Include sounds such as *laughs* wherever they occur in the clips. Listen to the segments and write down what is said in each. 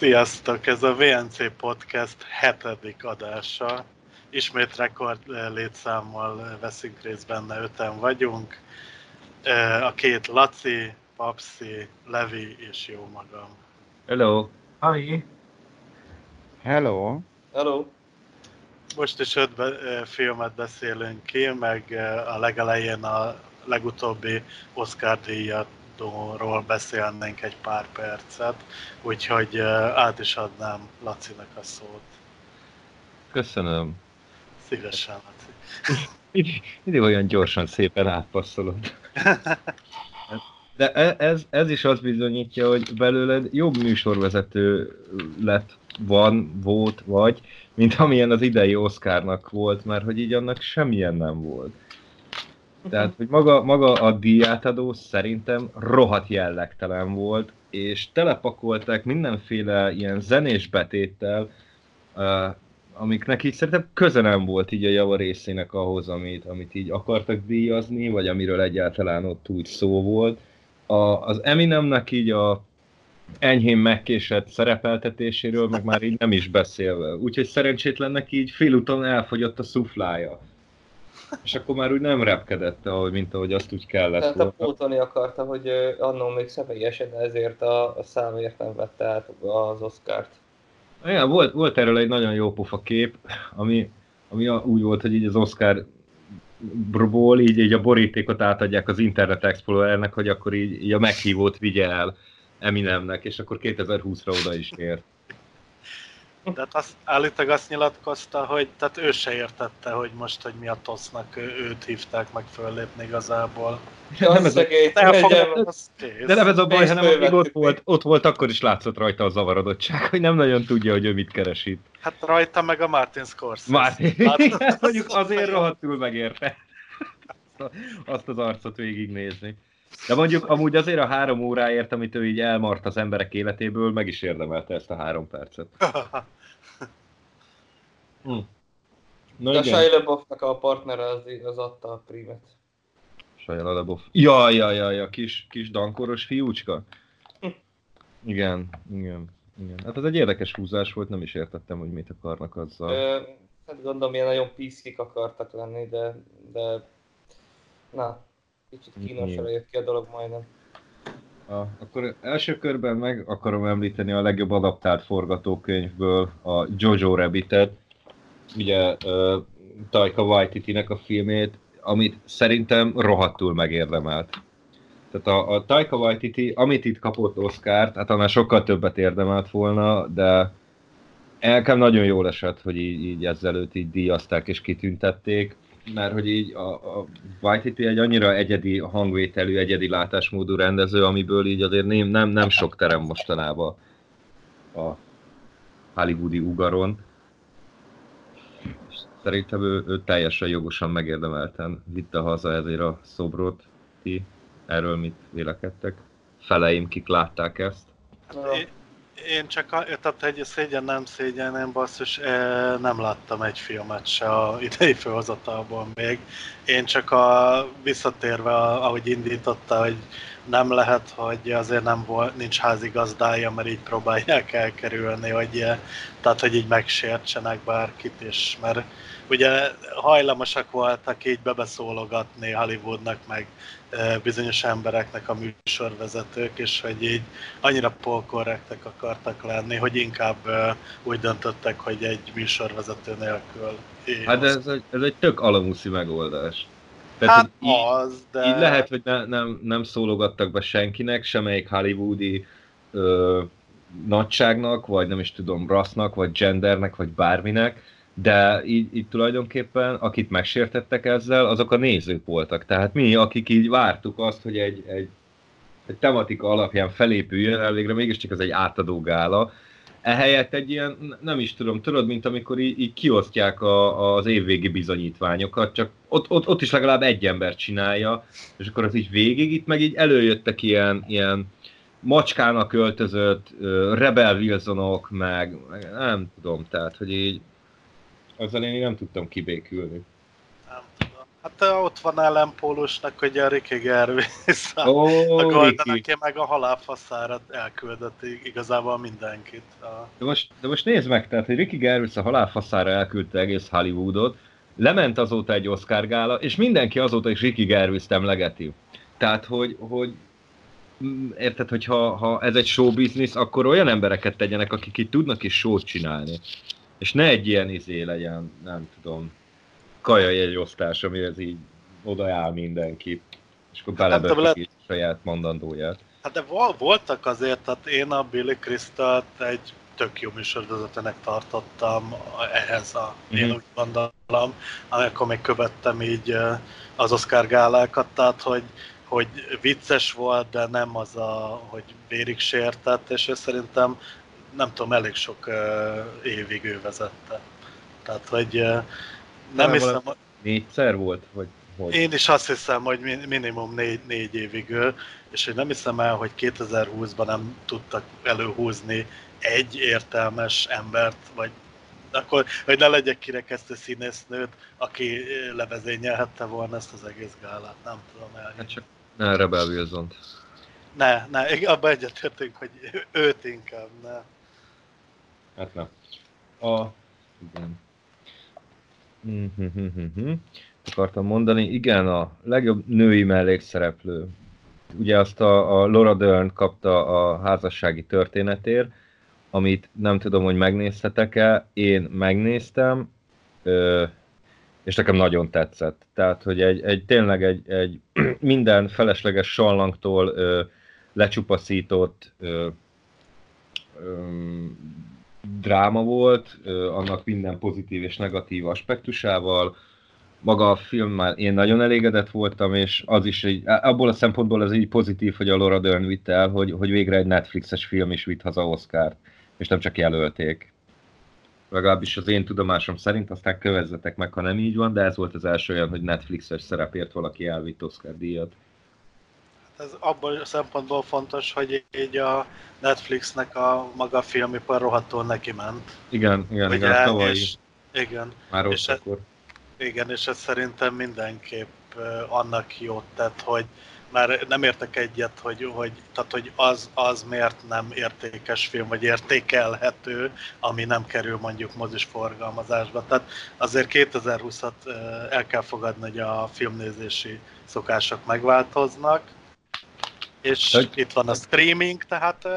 Sziasztok! Ez a VNC Podcast hetedik adása. Ismét rekord létszámmal veszünk részt benne, öten vagyunk. A két Laci, Papsi, Levi és jó magam. Hello! Hi! Hello! Hello! Most is öt be, filmet beszélünk ki, meg a legelején a legutóbbi Oscar díjat ról beszélnénk egy pár percet, úgyhogy át is adnám Lacinak a szót. Köszönöm. Szívesen, Laci. Mindig olyan gyorsan szépen átpasszolod. *laughs* De e, ez, ez is azt bizonyítja, hogy belőled jobb műsorvezető lett, van, volt, vagy, mint amilyen az idei Oscarnak volt, mert hogy így annak semmilyen nem volt. Tehát, hogy maga, maga a díjátadó szerintem rohadt jellegtelen volt, és telepakolták mindenféle ilyen zenés betéttel, uh, amiknek így szerintem köze nem volt így a java részének ahhoz, amit, amit így akartak díjazni, vagy amiről egyáltalán ott úgy szó volt. A, az Eminemnek így a enyhén megkésett szerepeltetéséről, meg már így nem is beszélve. Úgyhogy szerencsétlennek így félúton elfogyott a szuflája és akkor már úgy nem repkedett, ahogy, mint ahogy azt úgy kellett Tehát volna. pótolni akarta, hogy annó még személyesen ezért a, a számért nem vette át az Oscárt. Igen, volt, volt erről egy nagyon jó pofa kép, ami, ami úgy volt, hogy így az Oscar ból így, így a borítékot átadják az Internet Explorernek, hogy akkor így, így a meghívót vigye el Eminemnek, és akkor 2020-ra oda is ért. Tehát azt, állítólag azt nyilatkozta, hogy tehát ő se értette, hogy most, hogy mi a tosznak őt hívták meg föllépni igazából. Ja, nem ez a, de nem ez a baj, hanem amíg ott volt, ott volt, akkor is látszott rajta a zavarodottság, hogy nem nagyon tudja, hogy ő mit keresít. Hát rajta meg a Martin Scorsese. Martin, *laughs* mondjuk azért rohadtul megérte *laughs* azt az arcot végignézni. De mondjuk amúgy azért a három óráért, amit ő így elmart az emberek életéből, meg is érdemelte ezt a három percet. *laughs* hm. No, De a Shia a partnere az, az adta a primet. Shia LaBeouf. Ja, ja, ja, ja, kis, kis dankoros fiúcska. Hm. Igen, igen, igen. Hát ez egy érdekes húzás volt, nem is értettem, hogy mit akarnak azzal. Ö, hát gondolom, ilyen nagyon pc akartak lenni, de, de na, Kicsit kínosra jött ki a dolog majdnem. A, akkor első körben meg akarom említeni a legjobb adaptált forgatókönyvből a Jojo Rabbitet, ugye uh, Taika Waititi-nek a filmét, amit szerintem rohadtul megérdemelt. Tehát a, a Taika Waititi, amit itt kapott Oscar-t, hát annál sokkal többet érdemelt volna, de nekem nagyon jól esett, hogy így, így ezzel őt így díjazták és kitüntették mert hogy így a, a Waititi egy annyira egyedi hangvételű, egyedi látásmódú rendező, amiből így azért nem, nem, nem sok terem mostanában a hollywoodi ugaron. Szerintem ő, ő teljesen jogosan megérdemelten vitte haza ezért a szobrot. Ti erről mit vélekedtek? Feleim, kik látták ezt? én csak, tehát egy szégyen nem szégyen, én basszus, nem láttam egy filmet se a idei főhozatalból még. Én csak a visszatérve, ahogy indította, hogy nem lehet, hogy azért nem volt, nincs házigazdája, mert így próbálják elkerülni, hogy, tehát, hogy így megsértsenek bárkit is, mert ugye hajlamosak voltak így bebeszólogatni Hollywoodnak, meg bizonyos embereknek a műsorvezetők, és hogy így annyira polkorrektek akartak lenni, hogy inkább úgy döntöttek, hogy egy műsorvezető nélkül. Hát ez egy, ez egy tök alamuszi megoldás. Tehát, hát így, az, de... Így lehet, hogy ne, nem, nem szólogattak be senkinek, semmelyik hollywoodi ö, nagyságnak, vagy nem is tudom, rassznak, vagy gendernek, vagy bárminek, de így, így tulajdonképpen, akit megsértettek ezzel, azok a nézők voltak. Tehát mi, akik így vártuk azt, hogy egy, egy, egy tematika alapján felépüljön, elvégre mégiscsak ez egy átadó gála, ehelyett egy ilyen, nem is tudom, tudod, mint amikor így, így kiosztják a, az évvégi bizonyítványokat, csak ott, ott, ott is legalább egy ember csinálja, és akkor az így végig, itt meg így előjöttek ilyen, ilyen macskának öltözött uh, Rebel Wilsonok, meg, meg nem tudom, tehát, hogy így ezzel én nem tudtam kibékülni. Nem tudom. Hát ott van ellenpólusnak, hogy a Ricky Gervais, a, Ó, a Golden, aki meg a halálfaszára elküldött igazából mindenkit. A, De most, de most nézd meg, tehát, hogy Ricky Gervais a halálfaszára elküldte egész Hollywoodot, lement azóta egy Oscar gála, és mindenki azóta is Ricky Gervais emlegeti. Tehát, hogy, hogy mm, érted, hogy ha, ha ez egy show business, akkor olyan embereket tegyenek, akik itt tudnak is show csinálni. És ne egy ilyen izé legyen, nem tudom, kaja jegyosztás, amihez így odaáll mindenki. És akkor belebökik lehet- így saját mondandóját. Hát de vol- voltak azért, tehát én a Billy crystal egy tök jó műsorvezetőnek tartottam ehhez a, én Mhm. úgy gondolom, amikor még követtem így az Oscar gálákat, tehát hogy, hogy vicces volt, de nem az a, hogy vérig sértett, és ő szerintem nem tudom, elég sok évig ő vezette. Tehát, hogy nem hiszem, valami- Négyszer volt? Vagy hogy? én is azt hiszem, hogy mi- minimum négy, négy évig ő, és hogy nem hiszem el, hogy 2020-ban nem tudtak előhúzni egy értelmes embert, vagy akkor, hogy ne legyek kirekesztő színésznőt, aki eh, levezényelhette volna ezt az egész gálát, nem tudom elhinni. Hát csak ne Rebel wilson Ne, ne, ig- abban egyetértünk, hogy őt inkább, ne. Hát nem. A... Igen. Mhm. Akartam mondani, igen, a legjobb női mellékszereplő. Ugye azt a, a Laura Dern kapta a házassági történetért, amit nem tudom, hogy megnéztetek-e, én megnéztem, ö, és nekem nagyon tetszett. Tehát, hogy egy, egy tényleg egy, egy *clears throat* minden felesleges sallangtól ö, lecsupaszított ö, öm, dráma volt, annak minden pozitív és negatív aspektusával. Maga a film már én nagyon elégedett voltam, és az is egy, abból a szempontból az így pozitív, hogy a Laura Dern vitte el, hogy, hogy végre egy Netflixes film is vitt haza Oscárt, és nem csak jelölték. Legalábbis az én tudomásom szerint, aztán kövezzetek meg, ha nem így van, de ez volt az első olyan, hogy Netflixes szerepért valaki elvitt Oscar díjat. Ez abból a szempontból fontos, hogy így a Netflixnek a maga filmipar rohadtul neki ment. Igen, igen, igen, Ugye, tavalyi, és, igen, már ott és e- akkor. Igen, és ez szerintem mindenképp annak jót tett, hogy már nem értek egyet, hogy, hogy, tehát, hogy az, az miért nem értékes film, vagy értékelhető, ami nem kerül mondjuk mozis forgalmazásba. Tehát azért 2020-at ö, el kell fogadni, hogy a filmnézési szokások megváltoznak, és Hogy- itt van a streaming, tehát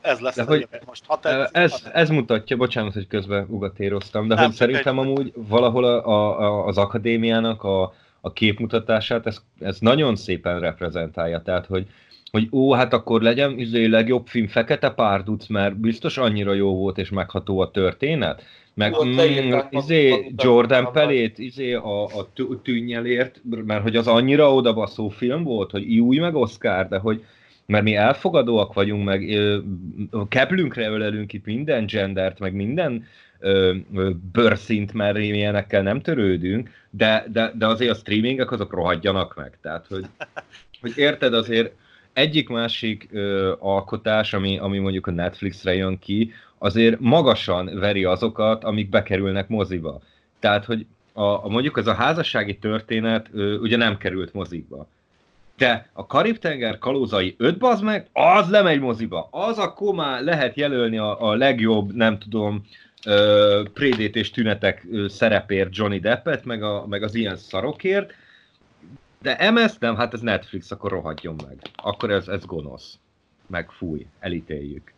ez lesz De hogy-. Most ha tetszik, Ez, ha ez mutatja, bocsánat, hogy közben ugatéroztam, de Nem, hogy szerintem egy- amúgy valahol a, a, a, az akadémiának a, a képmutatását ez, ez nagyon szépen reprezentálja, tehát hogy hogy ó, hát akkor legyen izé legjobb film Fekete Párduc, mert biztos annyira jó volt és megható a történet. Meg Ott mm, izé Jordan. Pelét izé a, a tű- tűnnyelért, mert hogy az annyira odabaszó film volt, hogy új meg Oscar, de hogy mert mi elfogadóak vagyunk, meg keplünkre ölelünk itt minden gendert, meg minden ö, bőrszint, mert ilyenekkel nem törődünk, de, de, de azért a streamingek azok rohadjanak meg. Tehát, hogy, hogy érted azért egyik-másik alkotás, ami, ami mondjuk a Netflixre jön ki, azért magasan veri azokat, amik bekerülnek moziba. Tehát, hogy a, a mondjuk ez a házassági történet ö, ugye nem került mozikba. De a Karib-tenger kalózai 5 bazd meg, az lemegy moziba. Az akkor már lehet jelölni a, a legjobb, nem tudom, ö, prédét és tünetek szerepért Johnny Deppet, meg, a, meg az ilyen szarokért. De MS nem, hát ez Netflix, akkor rohadjon meg. Akkor ez, ez gonosz. Meg fúj, elítéljük.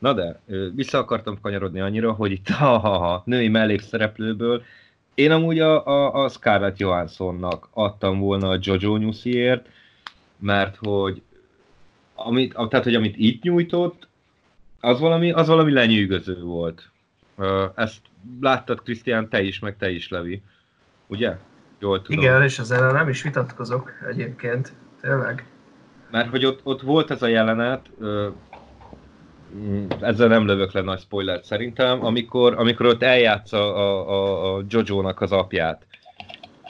Na de, vissza akartam kanyarodni annyira, hogy itt a, a, női mellékszereplőből én amúgy a, a, a Scarlett Johanssonnak adtam volna a Jojo Newsiért, mert hogy amit, tehát, hogy amit itt nyújtott, az valami, az valami lenyűgöző volt. Ezt láttad, Krisztián, te is, meg te is, Levi. Ugye? Jól tudom. Igen, és ezzel nem is vitatkozok egyébként. Tényleg. Mert hogy ott, ott volt ez a jelenet, ezzel nem lövök le nagy spoilert szerintem, amikor, amikor ott eljátsza a, a, a Jojo-nak az apját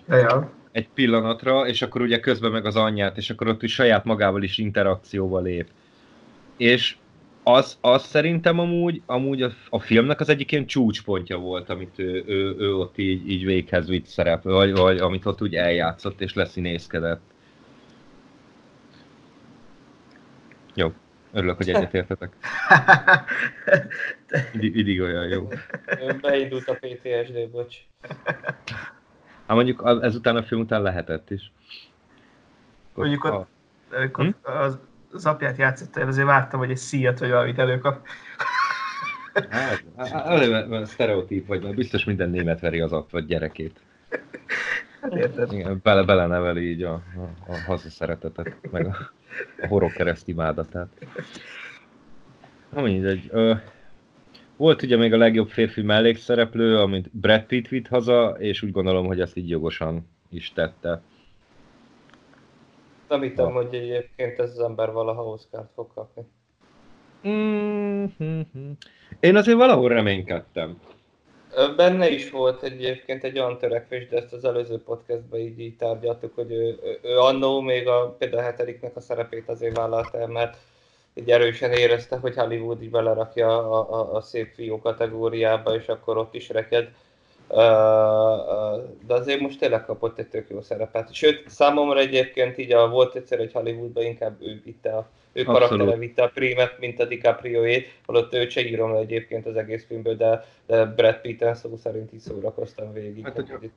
Ja, egy pillanatra, és akkor ugye közben meg az anyját, és akkor ott is saját magával is interakcióba lép. És az, az szerintem amúgy, amúgy a, a filmnek az egyik ilyen csúcspontja volt, amit ő, ő, ő ott így, így véghez vitt szerep, vagy, vagy amit ott úgy eljátszott és leszínészkedett. Jó, örülök, hogy egyetértetek. *laughs* Idig olyan jó. Beindult a PTSD, bocs. Hát mondjuk ezután a film után lehetett is. Mondjuk ott, amikor hm? az, az apját játszotta, azért vártam, hogy egy szíjat vagy valamit előkap. Hát, hát, sztereotíp vagy, mert biztos minden német veri az apja gyerekét. Hát érted. Igen, bele, bele neveli így a, a, a hazaszeretetet, meg a, a horog kereszt imádatát. Na mindegy. Ö, volt ugye még a legjobb férfi mellékszereplő, amit Brad Pitt vitt haza, és úgy gondolom, hogy ezt így jogosan is tette. Nem hittem, hogy egyébként ez az ember valaha Oscar-t fog kapni. Mm-hmm. Én azért valahol reménykedtem. Benne is volt egyébként egy olyan törekvés, de ezt az előző podcastban így, így tárgyaltuk, hogy ő, ő, annó még a, például a hetediknek a szerepét azért vállalta el, mert így erősen érezte, hogy Hollywood is belerakja a, a, a szép fiú kategóriába, és akkor ott is reked de azért most tényleg kapott egy tök jó szerepet. Sőt, számomra egyébként így a, volt egyszer egy Hollywoodban, inkább ő vitte a ő karaktere vitte a prímet, mint a DiCaprio-ét, holott őt se írom le egyébként az egész filmből, de, de Brad Pitt-en szó szerint is szórakoztam végig. Hát, hogy,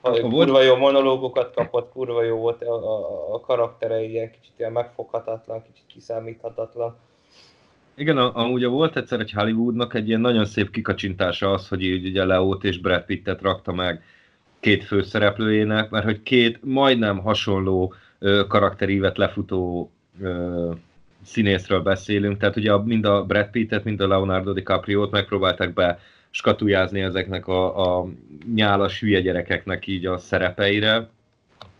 ha a kurva jó monológokat kapott, kurva jó volt a, a, a karaktere, ilyen kicsit ilyen megfoghatatlan, kicsit kiszámíthatatlan. Igen, amúgy volt egyszer egy Hollywoodnak egy ilyen nagyon szép kikacsintása az, hogy így ugye Leót és Brad Pittet rakta meg két főszereplőjének, mert hogy két majdnem hasonló ö, karakterívet lefutó ö, színészről beszélünk, tehát ugye mind a Brad Pittet, mind a Leonardo DiCaprio-t megpróbálták be skatujázni ezeknek a, a nyálas hülye gyerekeknek így a szerepeire,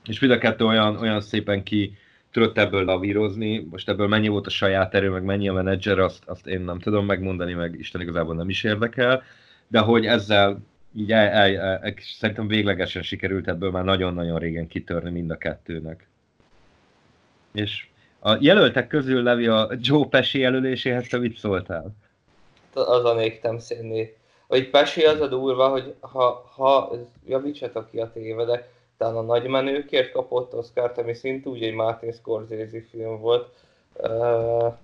és mind a kettő olyan, olyan szépen ki tudott ebből lavírozni, most ebből mennyi volt a saját erő, meg mennyi a menedzser, azt, azt én nem tudom megmondani, meg Isten igazából nem is érdekel, de hogy ezzel így el, el, el, el, szerintem véglegesen sikerült ebből már nagyon-nagyon régen kitörni mind a kettőnek. És a jelöltek közül Levi a Joe Pesci jelöléséhez te mit szóltál? Az a négtem színné. Hogy Pesci az a durva, hogy ha, ha javítsatok ki a tévedek, talán a nagy menőkért kapott Oscar-t, ami szintúgy úgy egy Martin Scorsese film volt, uh,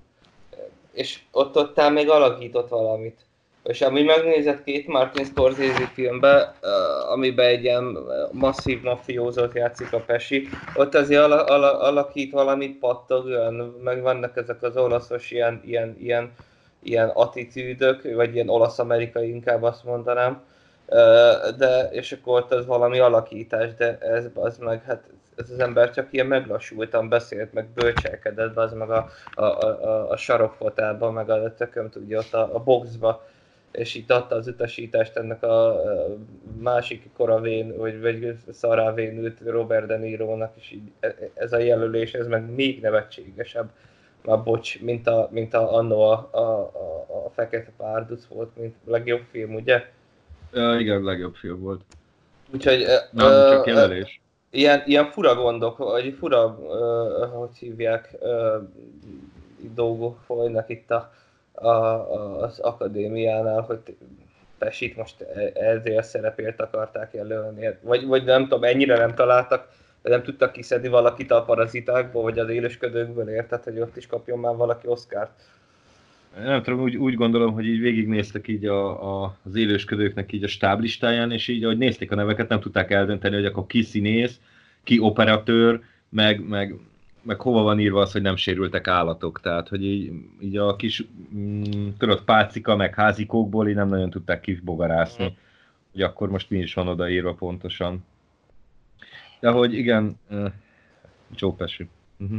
és ott ott még alakított valamit. És amíg megnézett két Martin Scorsese filmbe, amiben egy ilyen masszív mafiózót játszik a Pesi, ott azért ala, ala, alakít valamit pattog, meg vannak ezek az olaszos ilyen, ilyen, ilyen, ilyen attitűdök, vagy ilyen olasz-amerikai inkább azt mondanám, de, és akkor ott az valami alakítás, de ez az meg, hát ez az ember csak ilyen meglassultan beszélt, meg bölcselkedett, az meg a, a, a, a sarokfotában, meg a tököm tudja ott a, a boxba, és itt adta az utasítást ennek a másik koravén, vagy, vagy szarávénült Robert De Niro-nak, és így e, ez a jelölés, ez meg még nevetségesebb, már bocs, mint a, mint a, anno a, a, a, a Fekete Párduc volt, mint legjobb film, ugye? Ja, igen, legjobb film volt. Úgyhogy... Nem, uh, csak jelölés. Ilyen, ilyen fura gondok, vagy fura, uh, hogy hívják, uh, dolgok folynak itt a, a, az akadémiánál, hogy Pesit most e, ezért szerepért akarták jelölni, vagy, vagy nem tudom, ennyire nem találtak, nem tudtak kiszedni valakit a parazitákból, vagy az élősködőkből, érted, hogy ott is kapjon már valaki Oscárt nem tudom, úgy, úgy gondolom, hogy így végignéztek így a, a, az élősködőknek így a stáblistáján, és így, ahogy nézték a neveket, nem tudták eldönteni, hogy akkor ki színész, ki operatőr, meg, meg, meg hova van írva az, hogy nem sérültek állatok. Tehát, hogy így, így a kis, mm, tudod, pálcika, meg házikókból így nem nagyon tudták kibogarászni, mm. hogy akkor most mi is van odaírva pontosan. De hogy igen, uh, Pesci. Uh-huh.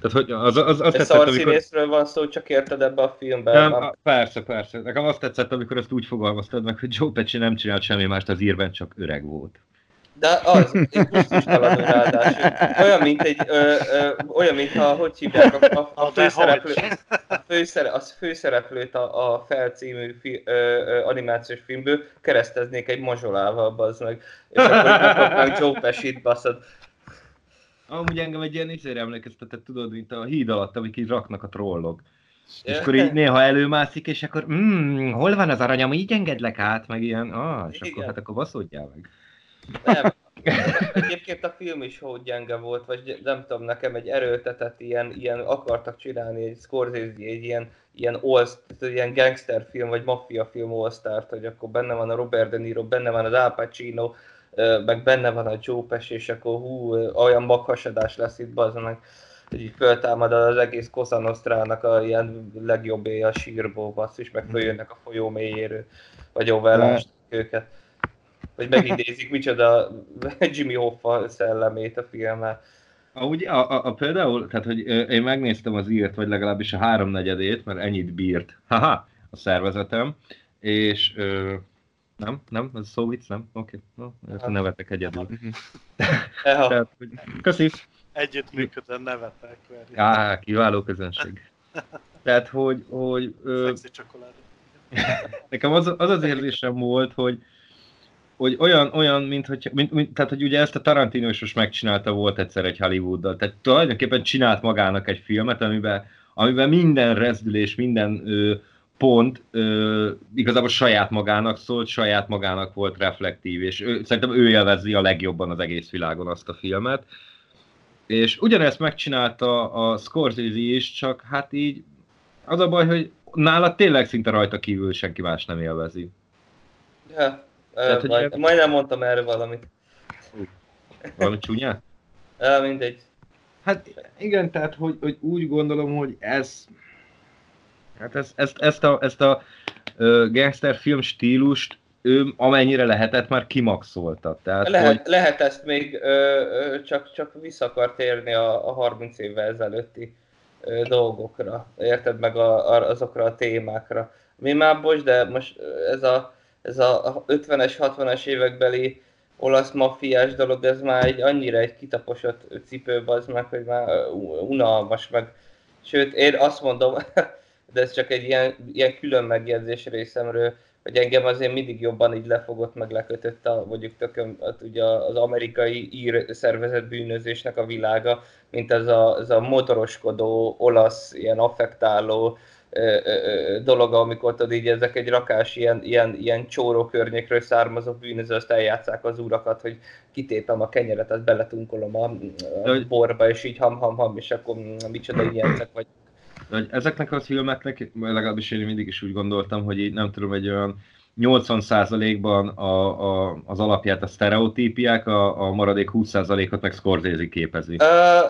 Tehát, hogy az, az, az tetszett, amikor... színészről van szó, csak érted ebbe a filmben. Nem, a, persze, persze. Nekem azt tetszett, amikor ezt úgy fogalmaztad meg, hogy Joe Pesci nem csinált semmi mást az írben, csak öreg volt. De az, egy gusztustalanul ráadásul. Olyan, mint egy, ö, ö, olyan, mint a, hogy hívják, a, a, a főszereplő, a főszere, az főszereplőt a, a felcímű fi, ö, ö, animációs filmből kereszteznék egy mazsolával, bazd meg. És akkor megkapnánk Joe Pesci-t, baszod. Amúgy engem egy ilyen izére emlékeztetett, tudod, mint a híd alatt, amik így raknak a trollok. És akkor így néha előmászik, és akkor mm, hol van az aranyam, így engedlek át, meg ilyen, ah, és Igen. akkor hát akkor baszódjál meg. Nem. *laughs* Egyébként a film is hogy gyenge volt, vagy nem tudom, nekem egy erőltetett ilyen, ilyen akartak csinálni egy Scorsese, egy ilyen, ilyen, all, ilyen gangster film, vagy maffia film all hogy akkor benne van a Robert De Niro, benne van az Al Pacino, meg benne van a Joe Pesci, és akkor hú, olyan maghasadás lesz itt, bazd meg. Hogy így föltámad az egész Cosa Nostrának a ilyen legjobbé a sírból, basszus, meg följönnek a folyó mélyéről, vagy overlásták őket. Vagy megidézik micsoda *laughs* Jimmy Hoffa szellemét a filmmel. Ahogy a, a, a, például, tehát hogy én megnéztem az írt, vagy legalábbis a háromnegyedét, mert ennyit bírt, *laughs* haha, a szervezetem, és ö, nem, nem, ez szó vicc, nem? Oké, okay. no, nevetek egyedül. *laughs* Eha, Tehát, hogy, köszi. Együttműködően nevetek. Á, kiváló közönség. Tehát, hogy, hogy ö, nekem az, az az érzésem volt, hogy, hogy olyan, olyan mint, hogy, mint, mint, tehát, hogy ugye ezt a Tarantino is most megcsinálta volt egyszer egy Hollywooddal. Tehát tulajdonképpen csinált magának egy filmet, amiben, amiben minden rezdülés, minden ö, pont ö, igazából saját magának szólt, saját magának volt reflektív, és ő, szerintem ő élvezi a legjobban az egész világon azt a filmet. És ugyanezt megcsinálta a Scorsese is, csak hát így az a baj, hogy nála tényleg szinte rajta kívül senki más nem élvezi. ja, Tehát, hogy- majd, majdnem mondtam erre valamit. Valami csúnya? Ja, mindegy. Hát igen, tehát hogy, hogy úgy gondolom, hogy ez hát ez, ezt, ezt a, ezt a uh, gangster film stílust ő amennyire lehetett már kimaxolta. Tehát, Lehet, hogy, lehet ezt még ö, ö, csak, csak vissza akar térni a, a 30 évvel ezelőtti ö, dolgokra, érted meg a, a, azokra a témákra. Mi már bocs, de most ez a, ez a 50-es, 60-es évekbeli olasz maffiás dolog, ez már egy annyira egy kitaposott cipő az meg, hogy már unalmas meg. Sőt, én azt mondom, *laughs* de ez csak egy ilyen, ilyen külön megjegyzés részemről, hogy engem azért mindig jobban így lefogott, meg lekötött a, mondjuk tököm, hát ugye az amerikai ír szervezett bűnözésnek a világa, mint ez a, ez a motoroskodó, olasz, ilyen affektáló dolog, amikor tudod így ezek egy rakás ilyen, ilyen, ilyen csóró környékről származó bűnöző, azt eljátszák az urakat, hogy kitépem a kenyeret, azt beletunkolom a, a borba, és így ham-ham-ham, és akkor mm, micsoda ilyencek vagy. de ezeknek a filmeknek, legalábbis én mindig is úgy gondoltam, hogy így nem tudom, egy olyan 80%-ban a, a, az alapját a sztereotípiák, a, a maradék 20%-ot meg Scorsese képezi. Ö,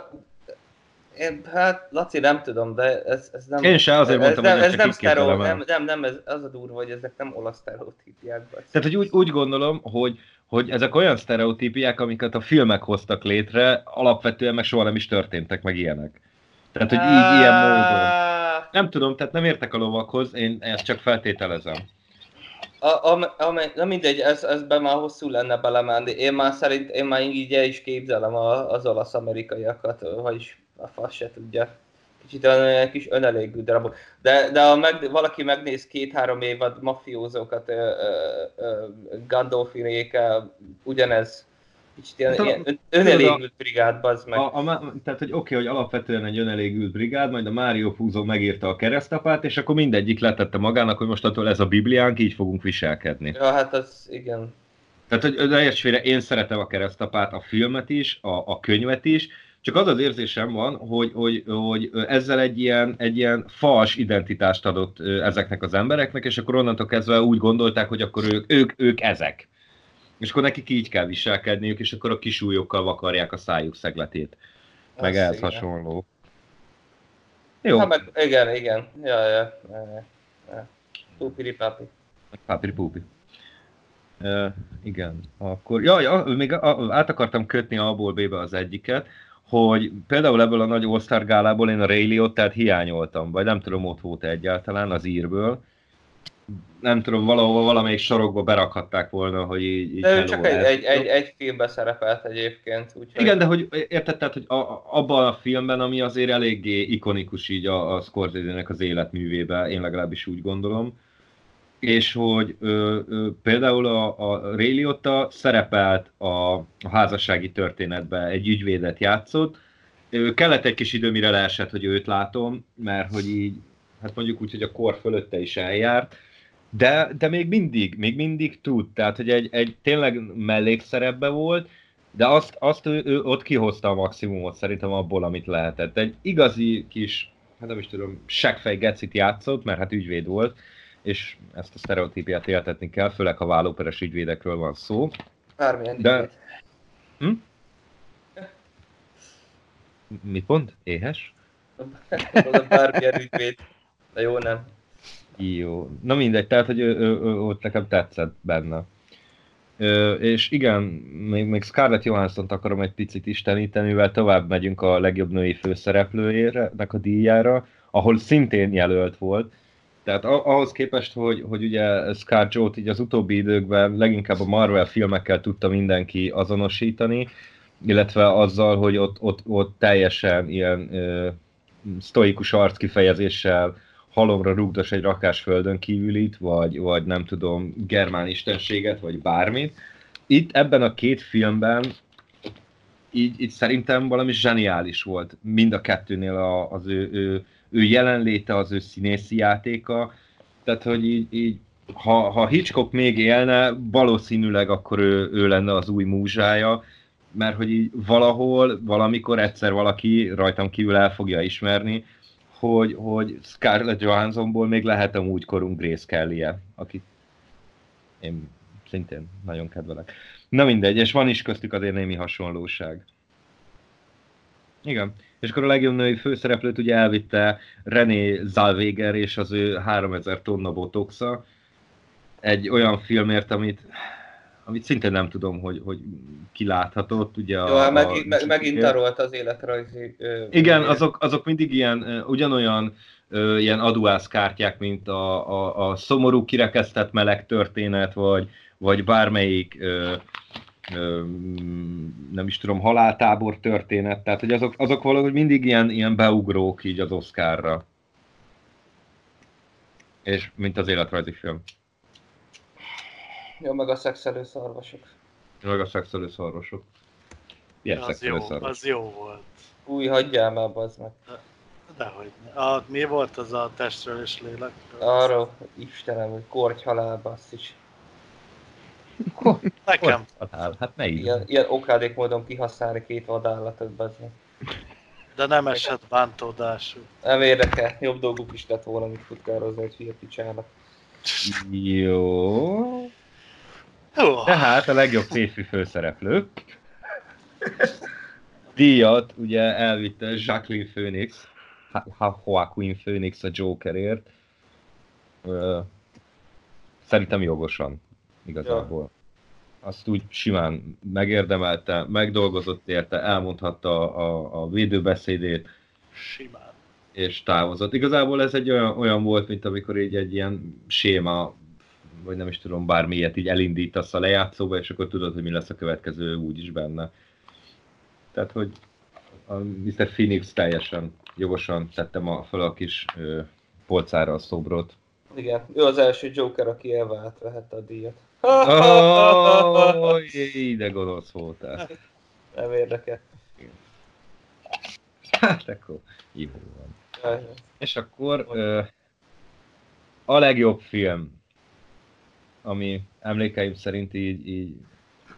én, hát, Laci, nem tudom, de ez, ez nem... Én se, azért ez mondtam, nem, hogy ez nem, sztereo, nem, nem, nem, ez az a durva, hogy ezek nem olasz sztereotípiák. Tehát, hogy úgy, úgy gondolom, hogy, hogy ezek olyan sztereotípiák, amiket a filmek hoztak létre, alapvetően meg soha nem is történtek, meg ilyenek. Tehát, hogy így, ilyen módon. Á, Nem tudom, tehát nem értek a lovakhoz, én ezt csak feltételezem. A, a, a, na mindegy, ez, ezben már hosszú lenne belemenni. Én már szerint, én már így el is képzelem a, az olasz amerikaiakat, vagyis a fasz se tudja. Kicsit olyan olyan kis önelégű darabok. De, de ha meg, valaki megnéz két-három évad mafiózókat, Gandolfinékkel, ugyanez. Kicsit ilyen, Hát ilyen ön- önelégült brigád, bazd meg. A, a, tehát, hogy oké, okay, hogy alapvetően egy önelégült brigád, majd a Mário Puzo megírta a keresztapát, és akkor mindegyik letette magának, hogy mostantól ez a Bibliánk, így fogunk viselkedni. Ja, hát az, igen. Tehát, hogy félre, én szeretem a keresztapát, a filmet is, a, a könyvet is, csak az az érzésem van, hogy, hogy, hogy ezzel egy ilyen, egy ilyen fals identitást adott ezeknek az embereknek, és akkor onnantól kezdve úgy gondolták, hogy akkor ők, ők, ők ezek. És akkor nekik így kell viselkedniük, és akkor a kisúlyokkal vakarják a szájuk szegletét. Meg ehhez hasonló. Jó, Hát meg, igen, igen. Ja, ja. ja, ja. Pupiri papi. Pápiri púpi. Uh, igen, akkor, ja, ja még át akartam kötni A-ból B-be az egyiket, hogy például ebből a nagy All-Star gálából én a Ray Liotta, tehát hiányoltam, vagy nem tudom, ott volt egyáltalán az írből. Nem tudom, valahol valamelyik sorokba berakhatták volna, hogy így, így De ő csak egy, egy, egy, egy filmben szerepelt egyébként, úgyhogy... Igen, de hogy érted, tehát, hogy a, a- abban a filmben, ami azért eléggé ikonikus így a, a Scorsese-nek az életművébe, én legalábbis úgy gondolom, és hogy ö, ö, például a, a Ray szerepelt a, a házassági történetben, egy ügyvédet játszott, Ö, kellett egy kis idő, mire leesett, hogy őt látom, mert hogy így, hát mondjuk úgy, hogy a kor fölötte is eljárt, de, de még mindig, még mindig tud, tehát hogy egy, egy tényleg mellékszerepbe volt, de azt, azt ő, ő ott kihozta a maximumot szerintem abból, amit lehetett. Egy igazi kis, hát nem is tudom, seggfej gecit játszott, mert hát ügyvéd volt, és ezt a sztereotípiát éltetni kell, főleg ha vállóperes ügyvédekről van szó. Bármilyen De-. Hm? Mit mond? Éhes? Bármilyen ügyvéd. De jó, nem. Jó. Na mindegy, tehát, hogy ő, ő, ő, ott nekem tetszett benne. Ö, és igen, még, még Scarlett Johansson-t akarom egy picit isteníteni, mivel tovább megyünk a legjobb női főszereplőjének a díjára, ahol szintén jelölt volt. Tehát ahhoz képest, hogy, hogy ugye Scar Joe-t így az utóbbi időkben leginkább a Marvel filmekkel tudta mindenki azonosítani, illetve azzal, hogy ott, ott, ott teljesen ilyen ö, sztoikus arckifejezéssel halomra rúgdos egy rakás földön kívülit, vagy, vagy nem tudom, germán istenséget, vagy bármit. Itt ebben a két filmben így, így szerintem valami zseniális volt. Mind a kettőnél a, az ő, ő, ő jelenléte, az ő színészi játéka. Tehát, hogy így, így ha, ha Hitchcock még élne, valószínűleg akkor ő, ő lenne az új múzsája, mert hogy így valahol, valamikor egyszer valaki rajtam kívül el fogja ismerni, hogy, hogy Scarlett Johanssonból még lehet amúgy korunk Grace kelly akit én szintén nagyon kedvelek. Na mindegy, és van is köztük azért némi hasonlóság. Igen. És akkor a legjobb női főszereplőt ugye elvitte René Zellweger és az ő 3000 tonna botoxa. Egy olyan filmért, amit, amit szintén nem tudom, hogy, hogy ki láthatott. Ugye Jó, a, hát a, meg, meg, megint tarolt az életrajzi... Ö, igen, azok, azok mindig ilyen, ugyanolyan ö, ilyen aduász kártyák, mint a, a, a szomorú kirekesztett meleg történet, vagy, vagy bármelyik ö, nem is tudom, haláltábor történet, tehát hogy azok, azok valahogy mindig ilyen, ilyen beugrók így az Oscarra. És mint az életrajzi film. Jó, meg a szexelő szarvasok. Meg a szexelő szarvasok. Ilyen Az szexelő jó, szarvasok. az jó volt. Új, hagyjál már, bazd meg. Dehogy. A, mi volt az a testről és lélekről? Arról, Istenem, hogy korty halál, basszus. Nekem. Halál, hát ne így. Ilyen, ilyen okádék módon kihasználni két vadállatot, bazd meg. De nem esett bántódású. Nem érdekel, jobb dolguk is lett volna, mint futkározni egy hülye picsának. Jó. Jó. Tehát a legjobb férfi főszereplő. Díjat ugye elvitte Jacqueline Phoenix, Joaquin Phoenix a Jokerért. Szerintem jogosan, igazából. Azt úgy simán megérdemelte, megdolgozott érte, elmondhatta a, a védőbeszédét, Simán. és távozott. Igazából ez egy olyan, olyan volt, mint amikor így egy ilyen séma, vagy nem is tudom, bármi ilyet így elindítasz a lejátszóba, és akkor tudod, hogy mi lesz a következő úgyis benne. Tehát, hogy a Mr. Phoenix teljesen jogosan tettem a, fel a kis ö, polcára a szobrot. Igen, ő az első Joker, aki elve átvehette a díjat. Oh, de gonosz voltál. Nem érdekel. Hát akkor jó van. Jaj, És akkor ö, a legjobb film, ami emlékeim szerint így, így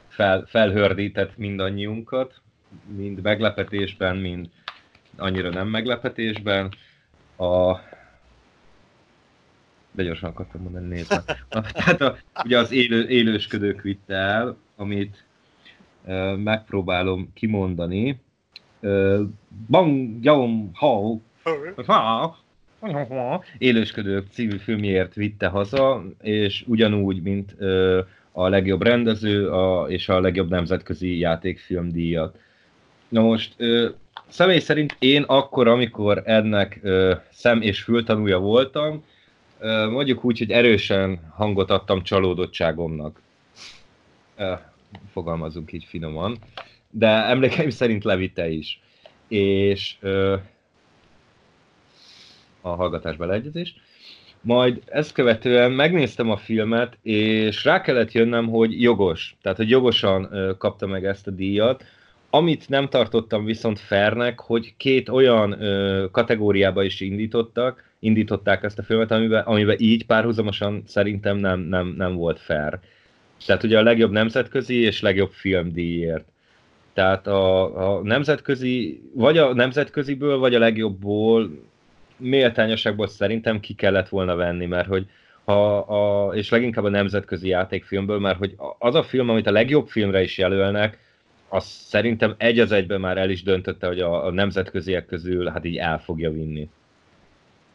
fel, felhördített mindannyiunkat, mind meglepetésben, mind annyira nem meglepetésben. A... De gyorsan akartam mondani, nézve. Tehát a, ugye az élő, élősködők vitte el, amit ö, megpróbálom kimondani. Bang Yom Ho Élősködők című filmjért vitte haza, és ugyanúgy, mint ö, a legjobb rendező a, és a legjobb nemzetközi játékfilm díjat. Na most, ö, személy szerint én akkor, amikor ennek ö, szem- és fültanúja voltam, mondjuk úgy, hogy erősen hangot adtam csalódottságomnak. Fogalmazunk így finoman. De emlékeim szerint levitte is. És a hallgatás beleegyezés. Majd ezt követően megnéztem a filmet, és rá kellett jönnem, hogy jogos. Tehát, hogy jogosan kapta meg ezt a díjat. Amit nem tartottam viszont fairnek, hogy két olyan kategóriába is indítottak, indították ezt a filmet, amiben, amiben így párhuzamosan szerintem nem, nem, nem volt fair. Tehát ugye a legjobb nemzetközi és legjobb filmdíjért. Tehát a, a nemzetközi, vagy a nemzetköziből, vagy a legjobbból méltányosságból szerintem ki kellett volna venni, mert hogy ha a, és leginkább a nemzetközi játékfilmből, mert hogy az a film, amit a legjobb filmre is jelölnek, az szerintem egy az egyben már el is döntötte, hogy a, a nemzetköziek közül hát így el fogja vinni.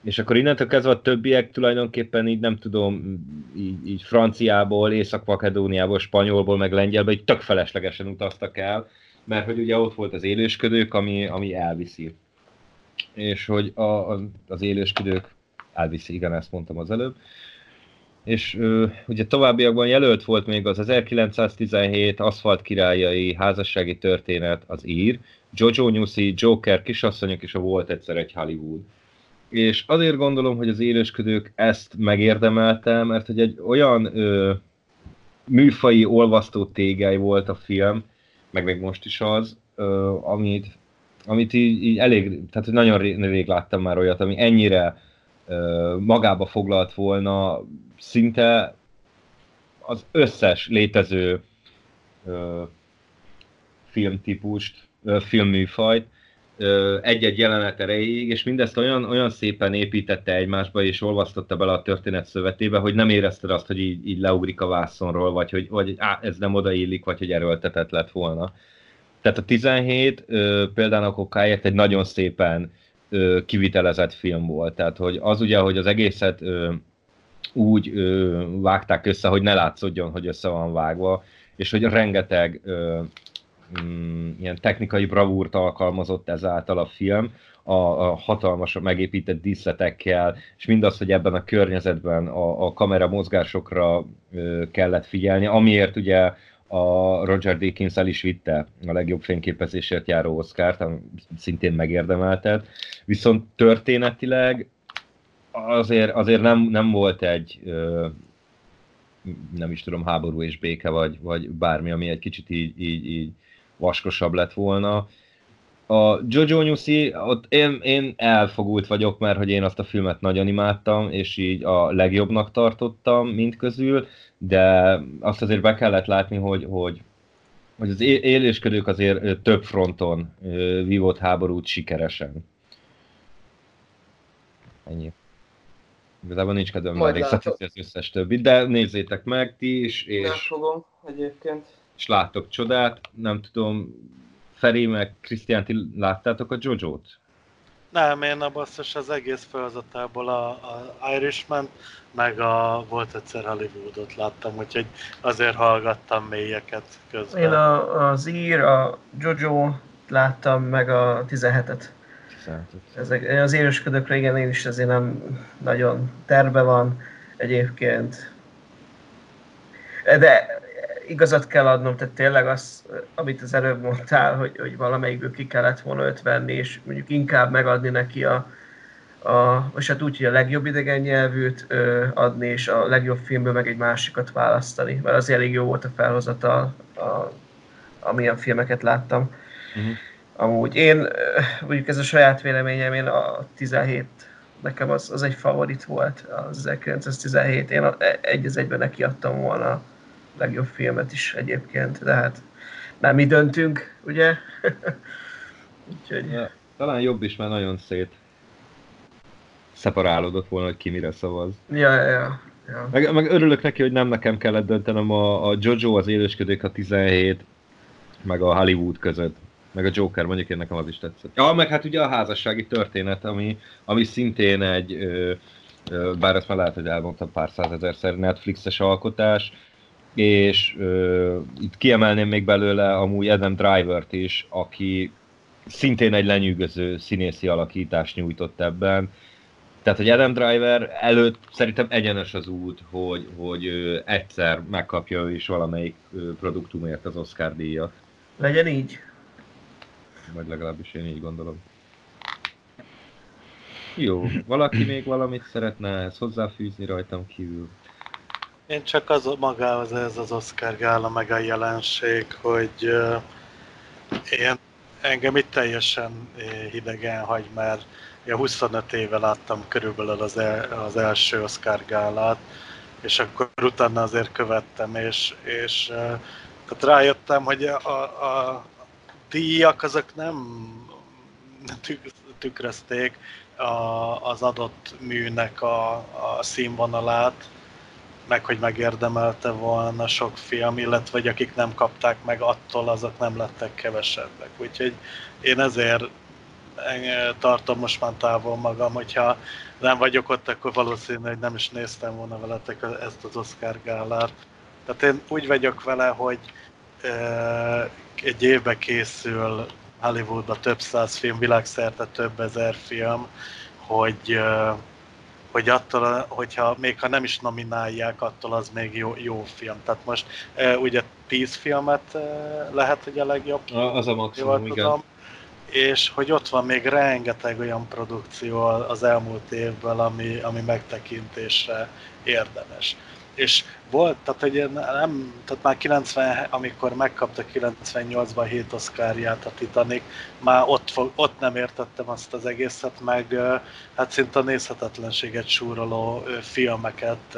És akkor innentől kezdve a többiek tulajdonképpen így nem tudom, így, így franciából, észak-makedóniából, spanyolból, meg lengyelből így tök feleslegesen utaztak el, mert hogy ugye ott volt az élősködők, ami, ami elviszi. És hogy a, az, az élősködők elviszi, igen, ezt mondtam az előbb. És ö, ugye továbbiakban jelölt volt még az 1917 Aszfalt királyai házassági történet, az ír, Jojo Newsy, Joker, kisasszonyok és a Volt egyszer egy Hollywood. És azért gondolom, hogy az élősködők ezt megérdemelte, mert hogy egy olyan ö, műfai olvasztó tégely volt a film, meg még most is az, ö, amit, amit így, így elég, tehát nagyon rég láttam már olyat, ami ennyire ö, magába foglalt volna szinte az összes létező ö, filmtípust, ö, filmműfajt, egy-egy jelenet erejéig, és mindezt olyan, olyan szépen építette egymásba, és olvasztotta bele a történet szövetébe, hogy nem érezted azt, hogy így, így leugrik a vászonról, vagy hogy vagy, á, ez nem odaillik, vagy hogy erőltetett lett volna. Tehát a 17 ö, például a kokáért egy nagyon szépen ö, kivitelezett film volt. Tehát hogy az ugye, hogy az egészet ö, úgy ö, vágták össze, hogy ne látszódjon, hogy össze van vágva, és hogy rengeteg ö, mm, ilyen technikai bravúrt alkalmazott ezáltal a film, a, a hatalmas megépített díszletekkel, és mindaz, hogy ebben a környezetben a, a kamera mozgásokra ö, kellett figyelni, amiért ugye a Roger Deakins el is vitte a legjobb fényképezésért járó Oscar-t, szintén megérdemeltet. Viszont történetileg azért, azért nem, nem volt egy ö, nem is tudom, háború és béke, vagy, vagy bármi, ami egy kicsit így, így, így vaskosabb lett volna. A Jojo Newsy, ott én, én elfogult vagyok, mert hogy én azt a filmet nagyon imádtam, és így a legjobbnak tartottam mind közül, de azt azért be kellett látni, hogy, hogy, hogy az élésködők azért több fronton vívott háborút sikeresen. Ennyi. Igazából nincs kedvem már részletezni az összes többit, de nézzétek meg ti is, és... Nem fogom egyébként. És láttok csodát, nem tudom, Feri meg Krisztián, ti láttátok a Jojo-t? Nem, én a basszus az egész felazatából a, a Irishman, meg a volt egyszer Hollywoodot láttam, úgyhogy azért hallgattam mélyeket közben. Én a, az ír, a Jojo láttam, meg a 17-et. Ezek, az élősködökre igen, én is azért nem nagyon terve van egyébként. De igazat kell adnom, tehát tényleg az, amit az előbb mondtál, hogy, hogy valamelyikből ki kellett volna öt venni, és mondjuk inkább megadni neki a, a és hát úgy, hogy a legjobb idegen nyelvűt ö, adni, és a legjobb filmből meg egy másikat választani, mert az elég jó volt a felhozatal, a, amilyen filmeket láttam. Uh-huh. Amúgy én, mondjuk ez a saját véleményem, én a 17 nekem az, az egy favorit volt, az 1917. Én egy az egyben neki adtam volna legjobb filmet is egyébként, de hát nem mi döntünk, ugye? *laughs* Úgyhogy... Ja, talán jobb is, mert nagyon szét szeparálódott volna, hogy ki mire szavaz. Ja, ja, ja. Meg, meg örülök neki, hogy nem nekem kellett döntenem a, a Jojo, az élősködők a 17, meg a Hollywood között. Meg a Joker, mondjuk én nekem az is tetszett. Ja, meg hát ugye a házassági történet, ami, ami szintén egy, ö, ö, bár ezt már lehet, hogy elmondtam pár százezerszer, Netflixes alkotás, és ö, itt kiemelném még belőle amúgy Adam Driver-t is, aki szintén egy lenyűgöző színészi alakítást nyújtott ebben. Tehát, hogy Adam Driver előtt szerintem egyenes az út, hogy, hogy ő egyszer megkapja ő is valamelyik produktumért az Oscar díjat. Legyen így. Vagy legalábbis én így gondolom. Jó, valaki még valamit szeretne ezt hozzáfűzni rajtam kívül? Én csak az magához ez az Oscar gála meg a jelenség, hogy uh, én, engem itt teljesen hidegen hagy, mert Ja, 25 éve láttam körülbelül az, el, az első Oscar gálát, és akkor utána azért követtem, és, és tehát rájöttem, hogy a, a, díjak azok nem tükrözték az adott műnek a, a színvonalát, meg hogy megérdemelte volna sok film, illetve hogy akik nem kapták meg attól, azok nem lettek kevesebbek. Úgyhogy én ezért tartom most már távol magam, hogyha nem vagyok ott, akkor valószínű, hogy nem is néztem volna veletek ezt az Oscar gálát. Tehát én úgy vagyok vele, hogy egy évbe készül Hollywoodba több száz film, világszerte több ezer film, hogy, hogy attól, hogyha még ha nem is nominálják, attól az még jó, jó film. Tehát most ugye tíz filmet lehet, hogy a legjobb. Az a maximum, igen. Tudom, és hogy ott van még rengeteg olyan produkció az elmúlt évből, ami, ami megtekintésre érdemes. És volt, tehát hogy nem, tehát már 90, amikor megkapta 98-ban 7 oszkárját a Titanic, már ott, fog, ott nem értettem azt az egészet, meg hát szinte a nézhetetlenséget súroló filmeket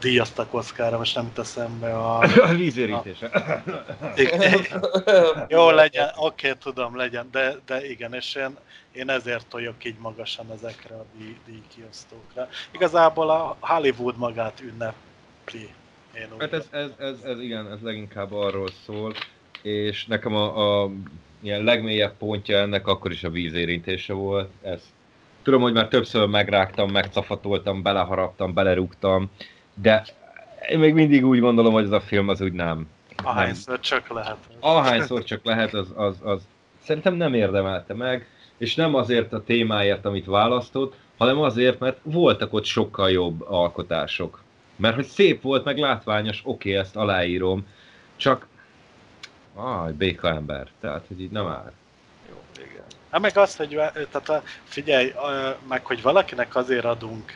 díjaztak Oszkára, most nem teszem be a... *laughs* A vízérítése. Jó, legyen, oké, okay, tudom, legyen, de, de igen, és én, én ezért toljok így magasan ezekre a díj, díjkiosztókra. Igazából a Hollywood magát ünnepli. Én hát ez, ez, ez, ez, igen, ez leginkább arról szól, és nekem a, a ilyen legmélyebb pontja ennek akkor is a vízérintése volt. Ez, tudom, hogy már többször megrágtam, megcafatoltam, beleharaptam, belerúgtam, de én még mindig úgy gondolom, hogy ez a film az úgy nem. Ahányszor nem. csak lehet. Ahányszor csak lehet, az, az, az szerintem nem érdemelte meg, és nem azért a témáért, amit választott, hanem azért, mert voltak ott sokkal jobb alkotások. Mert hogy szép volt, meg látványos, oké, okay, ezt aláírom, csak Aj, béka ember, tehát hogy így nem áll. Jó, igen. Hát meg azt, hogy tehát figyelj, meg hogy valakinek azért adunk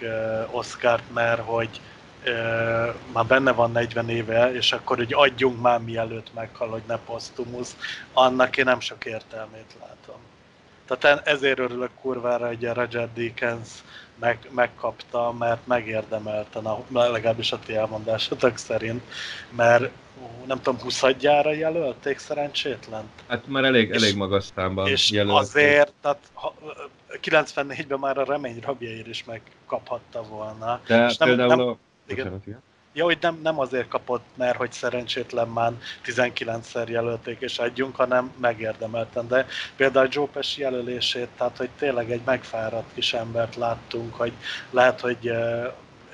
Oscárt, mert hogy már benne van 40 éve, és akkor hogy adjunk már mielőtt meghal, hogy ne posztumusz, annak én nem sok értelmét látom. Tehát ezért örülök kurvára, hogy a Roger Deakins meg, megkapta, mert megérdemelten, a, legalábbis a ti elmondásotok szerint, mert nem tudom, 20 gyára jelölték szerencsétlen. Hát már elég, elég magas számban És jelölték. azért, tehát 94-ben már a remény rabjaért is megkaphatta volna. De és nem, például nem, a... Igen. Bocsánat, igen. Ja, hogy nem, nem azért kapott, mert hogy szerencsétlen már 19-szer jelölték és adjunk, hanem megérdemelten. De például Joe Pesci jelölését, tehát hogy tényleg egy megfáradt kis embert láttunk, hogy lehet, hogy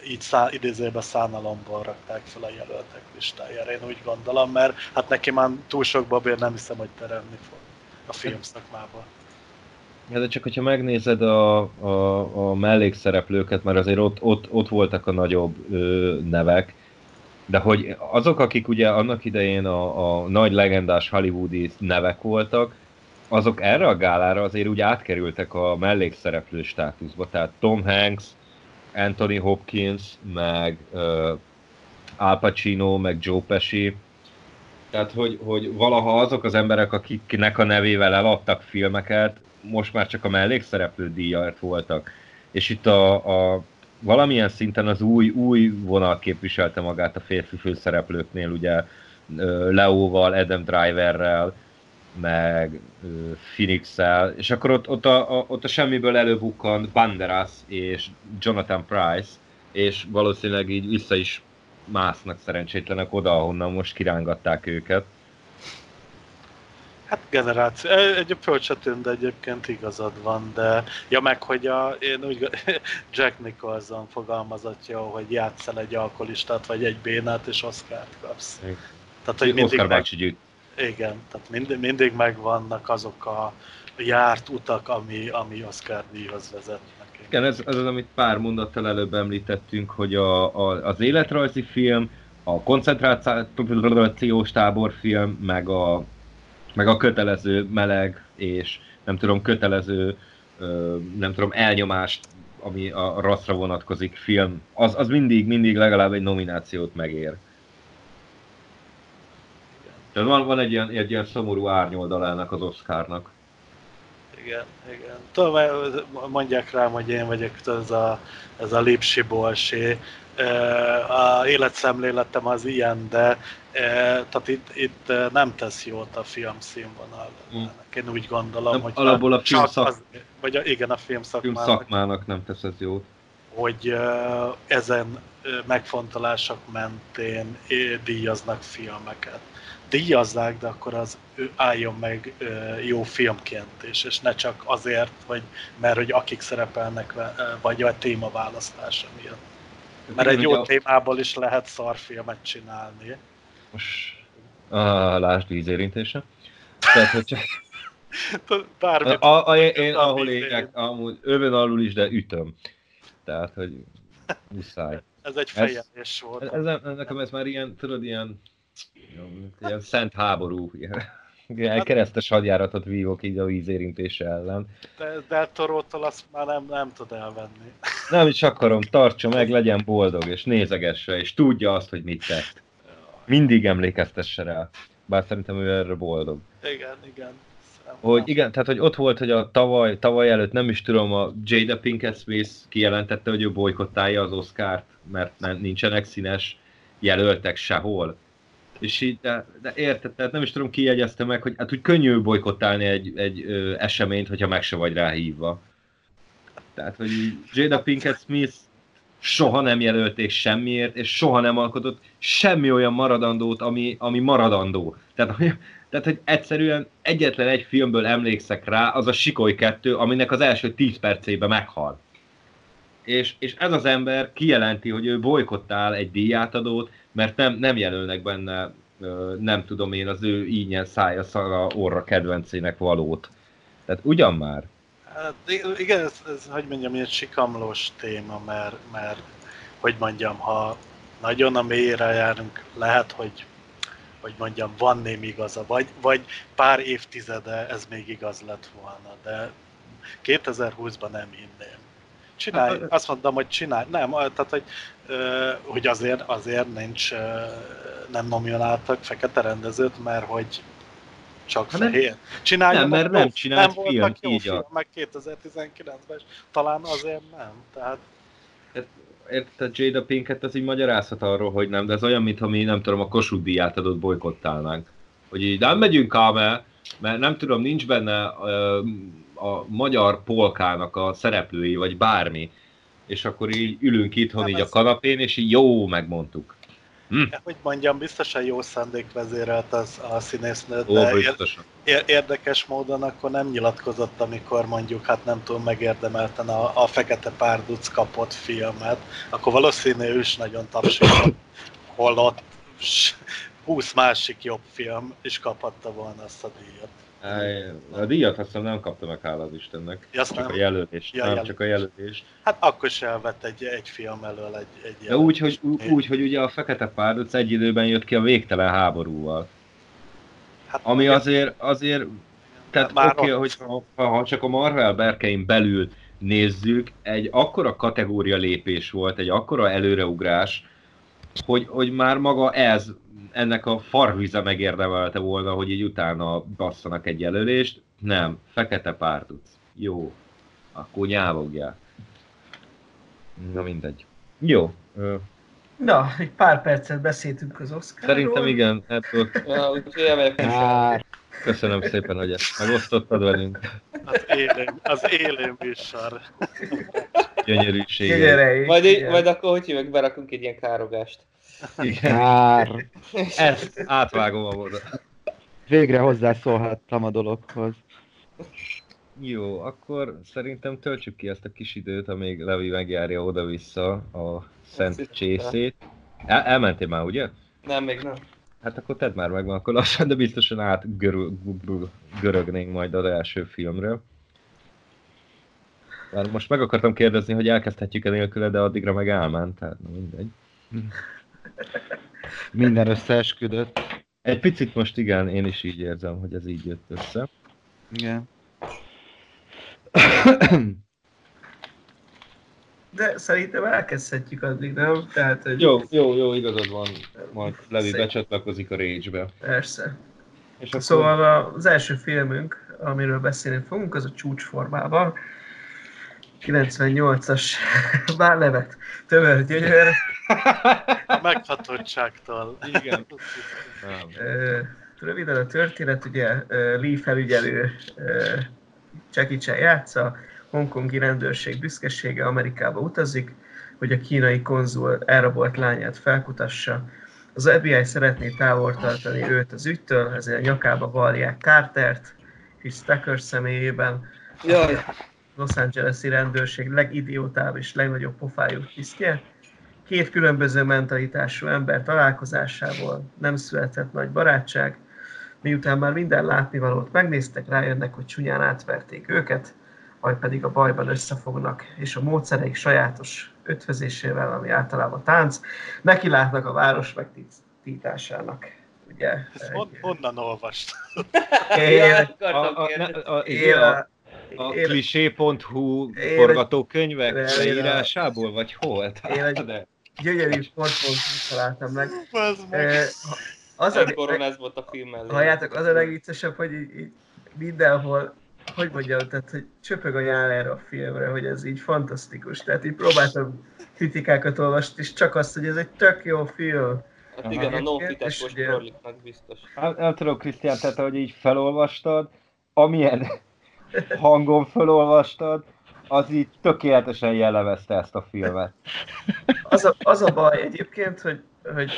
így szá, idézőben szánalomból rakták fel a jelöltek listájára, én úgy gondolom, mert hát neki már túl sok babér nem hiszem, hogy teremni fog a film szakmában. Ja, de csak hogyha megnézed a, a, a mellékszereplőket, mert azért ott, ott, ott voltak a nagyobb ö, nevek, de hogy azok, akik ugye annak idején a, a nagy legendás hollywoodi nevek voltak, azok erre a gálára azért úgy átkerültek a mellékszereplő státuszba, tehát Tom Hanks, Anthony Hopkins, meg uh, Al Pacino, meg Joe Pesci, tehát, hogy, hogy valaha azok az emberek, akiknek a nevével eladtak filmeket, most már csak a mellékszereplő díjat voltak. És itt a, a valamilyen szinten az új, új vonal képviselte magát a férfi főszereplőknél, ugye Leóval, Adam Driverrel, meg Phoenix-el, és akkor ott, ott, a, a, ott a semmiből előbukkan Banderas és Jonathan Price, és valószínűleg így vissza is másznak szerencsétlenek oda, ahonnan most kirángatták őket. Hát generáció, egy fölcsatön, de egyébként igazad van, de ja meg, hogy a, én úgy *laughs* Jack Nicholson fogalmazatja, hogy játszel egy alkoholistát, vagy egy bénát, és Oscar-t kapsz. Igen. Tehát, hogy mindig Oscar meg... Igen, tehát mind, mindig megvannak azok a járt utak, ami, ami Oscar díjhoz vezetnek. Igen, ez, ez az, amit pár mondattal előbb említettünk, hogy a, a, az életrajzi film, a koncentrációs táborfilm, meg a meg a kötelező meleg és nem tudom, kötelező nem tudom, elnyomást, ami a rasszra vonatkozik film, az, az mindig, mindig legalább egy nominációt megér. Tehát van, van egy, ilyen, egy ilyen szomorú árnyoldalának az Oscarnak. Igen, igen. Tudom, mondják rám, hogy én vagyok ez a, ez a lipsi bolsé. A életszemléletem az ilyen, de tehát itt, itt nem tesz jót a film színvonal. Mm. Én úgy gondolom, nem, hogy alapból a film szak... az, vagy a, igen, a film szakmának. Film szakmának nem tesz ez jót. Hogy ezen megfontolások mentén díjaznak filmeket díjazzák, de akkor az álljon meg jó filmként is, és ne csak azért, vagy mert hogy akik szerepelnek, vagy a témaválasztása miatt. Mert egy jó a... témából is lehet szarfilmet csinálni. Most ah, lásd vízérintése. Tehát, hogy csak... *laughs* Bármi. A, a, én, ahol égek, amúgy övön alul is, de ütöm. Tehát, hogy muszáj. Ez egy fejelés volt. Ez, ez, nekem ez már ilyen, tudod, ilyen ilyen szent háború, ilyen, ilyen keresztes hadjáratot vívok így a vízérintése ellen. De Del Torótól azt már nem, nem tud elvenni. *laughs* Nem is akarom, tartsa meg, legyen boldog, és nézegesse, és tudja azt, hogy mit tett. Mindig emlékeztesse rá. Bár szerintem ő erre boldog. Igen, igen. Hogy igen, tehát hogy ott volt, hogy a tavaly, tavaly előtt nem is tudom, a Jada Pinkett Smith kijelentette, hogy ő bolykottálja az Oscárt, mert nem, nincsenek színes jelöltek sehol. És így, de, de érted, tehát nem is tudom ki jegyezte meg, hogy hát úgy könnyű bolykottálni egy, egy ö, eseményt, hogyha meg se vagy rá hívva. Tehát, hogy Jada Pinkett Smith soha nem jelölték semmiért, és soha nem alkotott semmi olyan maradandót, ami, ami maradandó. Tehát, hogy, tehát, hogy egyszerűen egyetlen egy filmből emlékszek rá, az a Sikoly 2, aminek az első 10 percében meghal. És, és ez az ember kijelenti, hogy ő bolykottál egy díjátadót, mert nem, nem jelölnek benne, nem tudom én, az ő ínyel szája szara orra kedvencének valót. Tehát ugyan már. Hát, igen, ez, ez, hogy mondjam, egy sikamlós téma, mert, mert hogy mondjam, ha nagyon a mélyre járunk, lehet, hogy hogy mondjam, van némi igaza, vagy, vagy pár évtizede ez még igaz lett volna, de 2020-ban nem hinném. Csinálj, hát, azt mondom, hogy csinálj. Nem, tehát, hogy, hogy azért, azért nincs, nem nomináltak fekete rendezőt, mert hogy csak hát fehér. Csinálja nem, mert nem csinált nem film, voltak jó filmek 2019-ben, és talán azért nem. Tehát... Érted, Jada Pinkett az így magyarázhat arról, hogy nem, de ez olyan, mintha mi nem tudom, a Kossuth díját adott bolykottálnánk. Hogy így nem megyünk ám mert nem tudom, nincs benne a magyar polkának a szereplői, vagy bármi, és akkor így ülünk itthon Nem így a kanapén, és így jó, megmondtuk. Hm. Hogy mondjam, biztosan jó szándék vezérelt az a színésznő, de Ó, ér- érdekes módon akkor nem nyilatkozott, amikor mondjuk, hát nem tudom, megérdemelten a, a Fekete Párduc kapott filmet, akkor valószínű ő is nagyon tapsolott, holott 20 másik jobb film is kaphatta volna azt a díjat. A díjat azt nem kapta meg, hála az Istennek. Ja, csak nem. a jelölést. Ja, nem, jelöl. csak a jelölést. Hát akkor se elvett egy, egy film elől egy, egy De úgy, hogy, úgy, hogy ugye a Fekete Párduc egy időben jött ki a végtelen háborúval. Hát, ami azért, azért tehát oké, okay, hogy ha, ha, csak a Marvel berkein belül nézzük, egy akkora kategória lépés volt, egy akkora előreugrás, hogy, hogy már maga ez ennek a farvize megérdemelte volna, hogy így utána basszanak egy jelölést. Nem, fekete párduc. Jó, akkor nyávogjál. Na mindegy. Jó. Na, egy pár percet beszéltünk az Oscarról. Szerintem igen. Ebből... Ja, hát, Köszönöm szépen, hogy ezt megosztottad velünk. Az élén, az élén műsor. Gyönyörűség. Majd, majd akkor hogy hívjuk, berakunk egy ilyen károgást. Igen. Kár. *laughs* Ezt átvágom a oda. Végre hozzászólhattam a dologhoz. Jó, akkor szerintem töltsük ki ezt a kis időt, amíg Levi megjárja oda-vissza a szent csészét. El- elmentél már, ugye? Nem, még nem. Hát akkor tedd már meg, akkor lassan, de biztosan át görögnénk majd az első filmről. Már most meg akartam kérdezni, hogy elkezdhetjük-e nélküle, de addigra meg elment, tehát na mindegy. *laughs* Minden összeesküdött. Egy picit most igen, én is így érzem, hogy ez így jött össze. Igen. De szerintem elkezdhetjük addig, nem? Tehát, hogy... Jó, jó, jó, igazad van. Majd Levi Szép. becsatlakozik a Rage-be. Persze. És akkor... Szóval az első filmünk amiről beszélni fogunk, az a csúcsformában. 98-as *laughs* bárnevet, tömör gyönyör, A *laughs* meghatottságtól. Igen. Röviden a történet, ugye Lee felügyelő Jackie Chan játsza, hongkongi rendőrség büszkesége Amerikába utazik, hogy a kínai konzul elrabolt lányát felkutassa. Az FBI szeretné távol tartani őt az ügytől, ezért a nyakába valják Cartert, Chris Tucker személyében, Jaj, Los Angeles-i rendőrség legidiótább és legnagyobb pofájú tisztje. Két különböző mentalitású ember találkozásából nem született nagy barátság, miután már minden látnivalót megnéztek, rájönnek, hogy csúnyán átverték őket, majd pedig a bajban összefognak, és a módszereik sajátos ötvözésével, ami általában tánc, neki látnak a város megtisztításának. Ugye, Ezt hon, honnan olvast? *laughs* én, A, a, a, a, én, a, a, én- klisé.hu Én- forgatókönyvek én- leírásából, vagy hol? Én egy- De, gyönyörű sportpontot találtam meg. Az a, ez volt a film mellé. Halljátok, az a legviccesebb, hogy így, így mindenhol, hogy mondjam, tehát, hogy csöpög a nyál erre a filmre, hogy ez így fantasztikus. Tehát így próbáltam kritikákat olvasni, és csak azt, hogy ez egy tök jó film. Hát igen, a no És fites most ugye- biztos. nem, nem tudom, Krisztián, tehát hogy így felolvastad, amilyen hangon felolvastad, az így tökéletesen jellemezte ezt a filmet. Az a, az a baj egyébként, hogy, hogy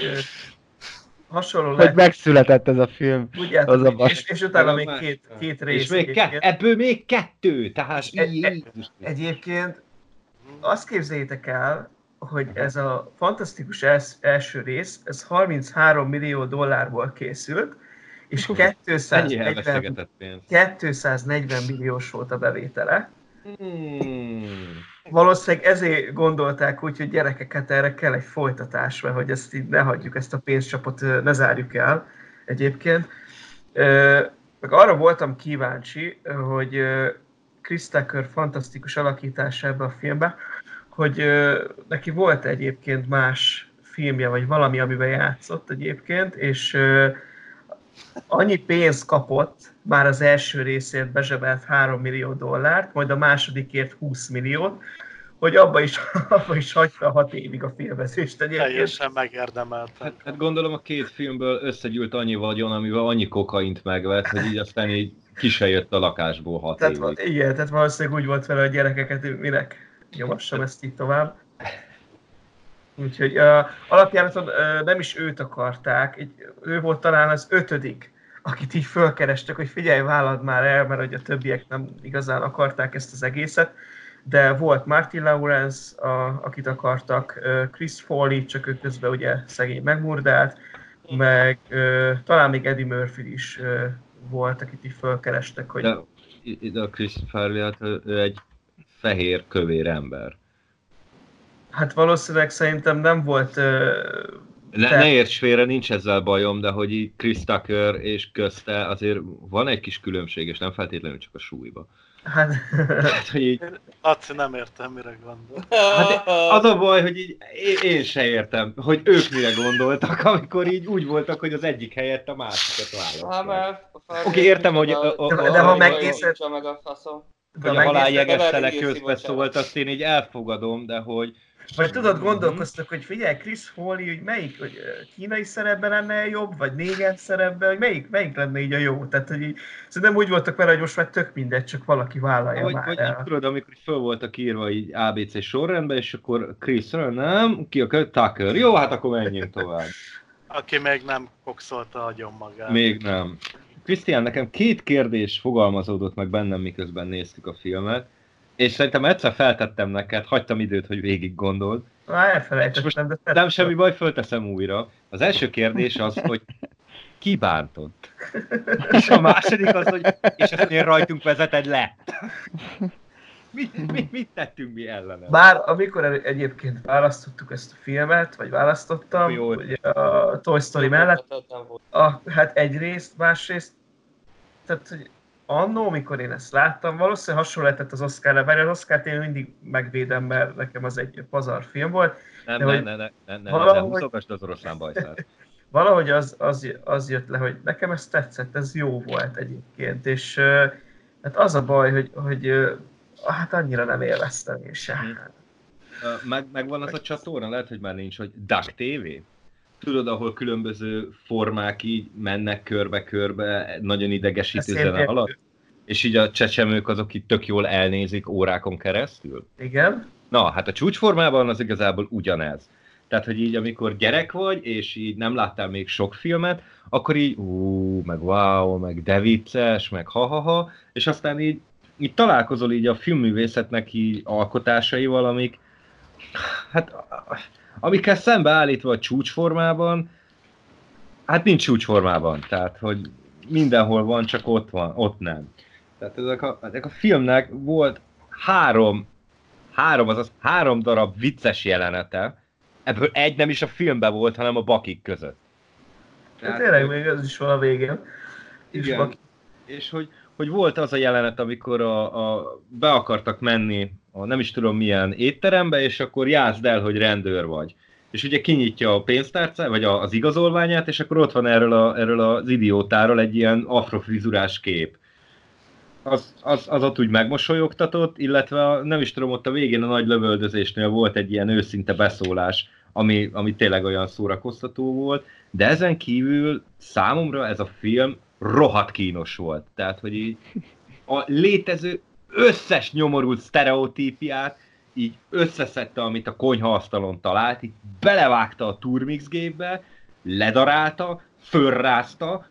hasonló Hogy lehet, megszületett ez a film. tudjátok, az a baj. és, és utána még két, két rész. És még ke- egyébként. ebből még kettő, tehát És e- így, e- így. Egyébként azt képzeljétek el, hogy ez a fantasztikus els, első rész, ez 33 millió dollárból készült, és Ennyi 240, elveszegetett pénz. 240 milliós volt a bevétele. Hmm. Valószínűleg ezért gondolták úgy, hogy gyerekeket erre kell egy folytatás, mert hogy ezt így ne hagyjuk, ezt a pénzcsapot ne zárjuk el egyébként. Meg arra voltam kíváncsi, hogy Chris Tucker fantasztikus alakítása ebbe a filmbe, hogy neki volt egyébként más filmje, vagy valami, amiben játszott egyébként, és annyi pénzt kapott, már az első részért bezsebelt 3 millió dollárt, majd a másodikért 20 milliót, hogy abba is, *laughs* abba is hagyta 6 évig a filmezést egyébként. Teljesen megérdemeltem. Hát, hát gondolom a két filmből összegyűlt annyi vagyon, amivel annyi kokaint megvett, hogy így aztán így ki se jött a lakásból hat Tehát, évig. igen, tehát valószínűleg úgy volt vele a gyerekeket, minek nyomassam ezt így tovább. Úgyhogy uh, alapjáraton uh, nem is őt akarták, egy, ő volt talán az ötödik, akit így fölkerestek, hogy figyelj, vállad már el, mert hogy a többiek nem igazán akarták ezt az egészet. De volt Martin Lawrence, a, akit akartak, uh, Chris Foley, csak ő közben ugye szegény megmurdált, meg uh, talán még Eddie Murphy is uh, volt, akit így fölkerestek, hogy... De, de a Chris Farley, hát ő egy fehér, kövér ember. Hát valószínűleg szerintem nem volt... ö, Ne, Te- ne érts félre, nincs ezzel bajom, de hogy így Chris Tucker és közte azért van egy kis különbség, és nem feltétlenül csak a súlyba. Hát, Hát, hogy így, Laci, nem értem, mire gondol. hát az a baj, hogy így én, én se értem, hogy ők mire gondoltak, amikor így úgy voltak, hogy az egyik helyett a másikat Hát választják. Oké, értem, hogy a- a- De- de ha megnézed- meg a faszom. de Hogy a bocsánat. szólt, azt én így elfogadom, de hogy Vagy tudod, gondolkoztak, hogy figyelj, Chris Foley, hogy melyik, hogy kínai szerepben lenne jobb, vagy négen szerepben, hogy melyik, melyik lenne így a jó. Tehát, hogy így, szerintem úgy voltak vele, hogy most már tök mindegy, csak valaki vállalja Vagy, már vagy el. tudod, amikor föl voltak írva így ABC sorrendben, és akkor Chris nem, ki a kö- Tucker. Jó, hát akkor menjünk tovább. *laughs* Aki még nem kokszolta agyon magát. Még nem. Krisztián, nekem két kérdés fogalmazódott meg bennem, miközben néztük a filmet, és szerintem egyszer feltettem neked, hagytam időt, hogy végig gondold. Már elfelejtettem, de Nem semmi baj, fölteszem újra. Az első kérdés az, hogy ki bántott? És a második az, hogy és ennél rajtunk vezeted le. Mit, mit, mit tettünk mi ellene? Bár amikor egyébként választottuk ezt a filmet, vagy választottam, Jó. ugye a Toy Story mellett, a, hát egyrészt, másrészt, tehát hogy annó, amikor én ezt láttam, valószínűleg hasonló lehetett az Oscar-re, bár az Oscar-t én mindig megvédem, mert nekem az egy pazar film volt. Nem, de ne, hogy ne, ne, ne, ne, ne, valahogy- ne húzogasd az oroszlán bajszát. *laughs* Valahogy az, az, az jött le, hogy nekem ez tetszett, ez jó volt egyébként, és Hát az a baj, hogy, hogy hát annyira nem élveztem, és Mhm. Ö, Meg, megvan az a csatorna, lehet, hogy már nincs, hogy Duck TV? Tudod, ahol különböző formák így mennek körbe-körbe, nagyon idegesítő zene alatt, és így a csecsemők azok itt tök jól elnézik órákon keresztül. Igen. Na, hát a csúcsformában az igazából ugyanez. Tehát, hogy így amikor gyerek vagy, és így nem láttál még sok filmet, akkor így ú, meg wow, meg de vicces, meg ha-ha-ha, és aztán így, így találkozol így a filmművészetnek így alkotásaival, amik, hát, amikkel szembeállítva a csúcsformában, hát nincs csúcsformában, tehát, hogy mindenhol van, csak ott van, ott nem. Tehát ezek a, ezek a filmnek volt három három, azaz három darab vicces jelenete, ebből egy nem is a filmben volt, hanem a bakik között. Hát tényleg még az is van a végén. És Igen. baki- És hogy, hogy volt az a jelenet, amikor a, a, be akartak menni a nem is tudom milyen étterembe, és akkor játszd el, hogy rendőr vagy. És ugye kinyitja a pénztárcát, vagy az igazolványát, és akkor ott van erről, a, erről az idiótáról egy ilyen afrofrizurás kép. Az, az, az ott úgy megmosolyogtatott, illetve a, nem is tudom, ott a végén a nagy lövöldözésnél volt egy ilyen őszinte beszólás, ami, ami tényleg olyan szórakoztató volt, de ezen kívül számomra ez a film rohadt kínos volt. Tehát, hogy így a létező összes nyomorult sztereotípiát így összeszedte, amit a konyhaasztalon talált, így belevágta a Turmix gépbe, ledarálta, fölrázta,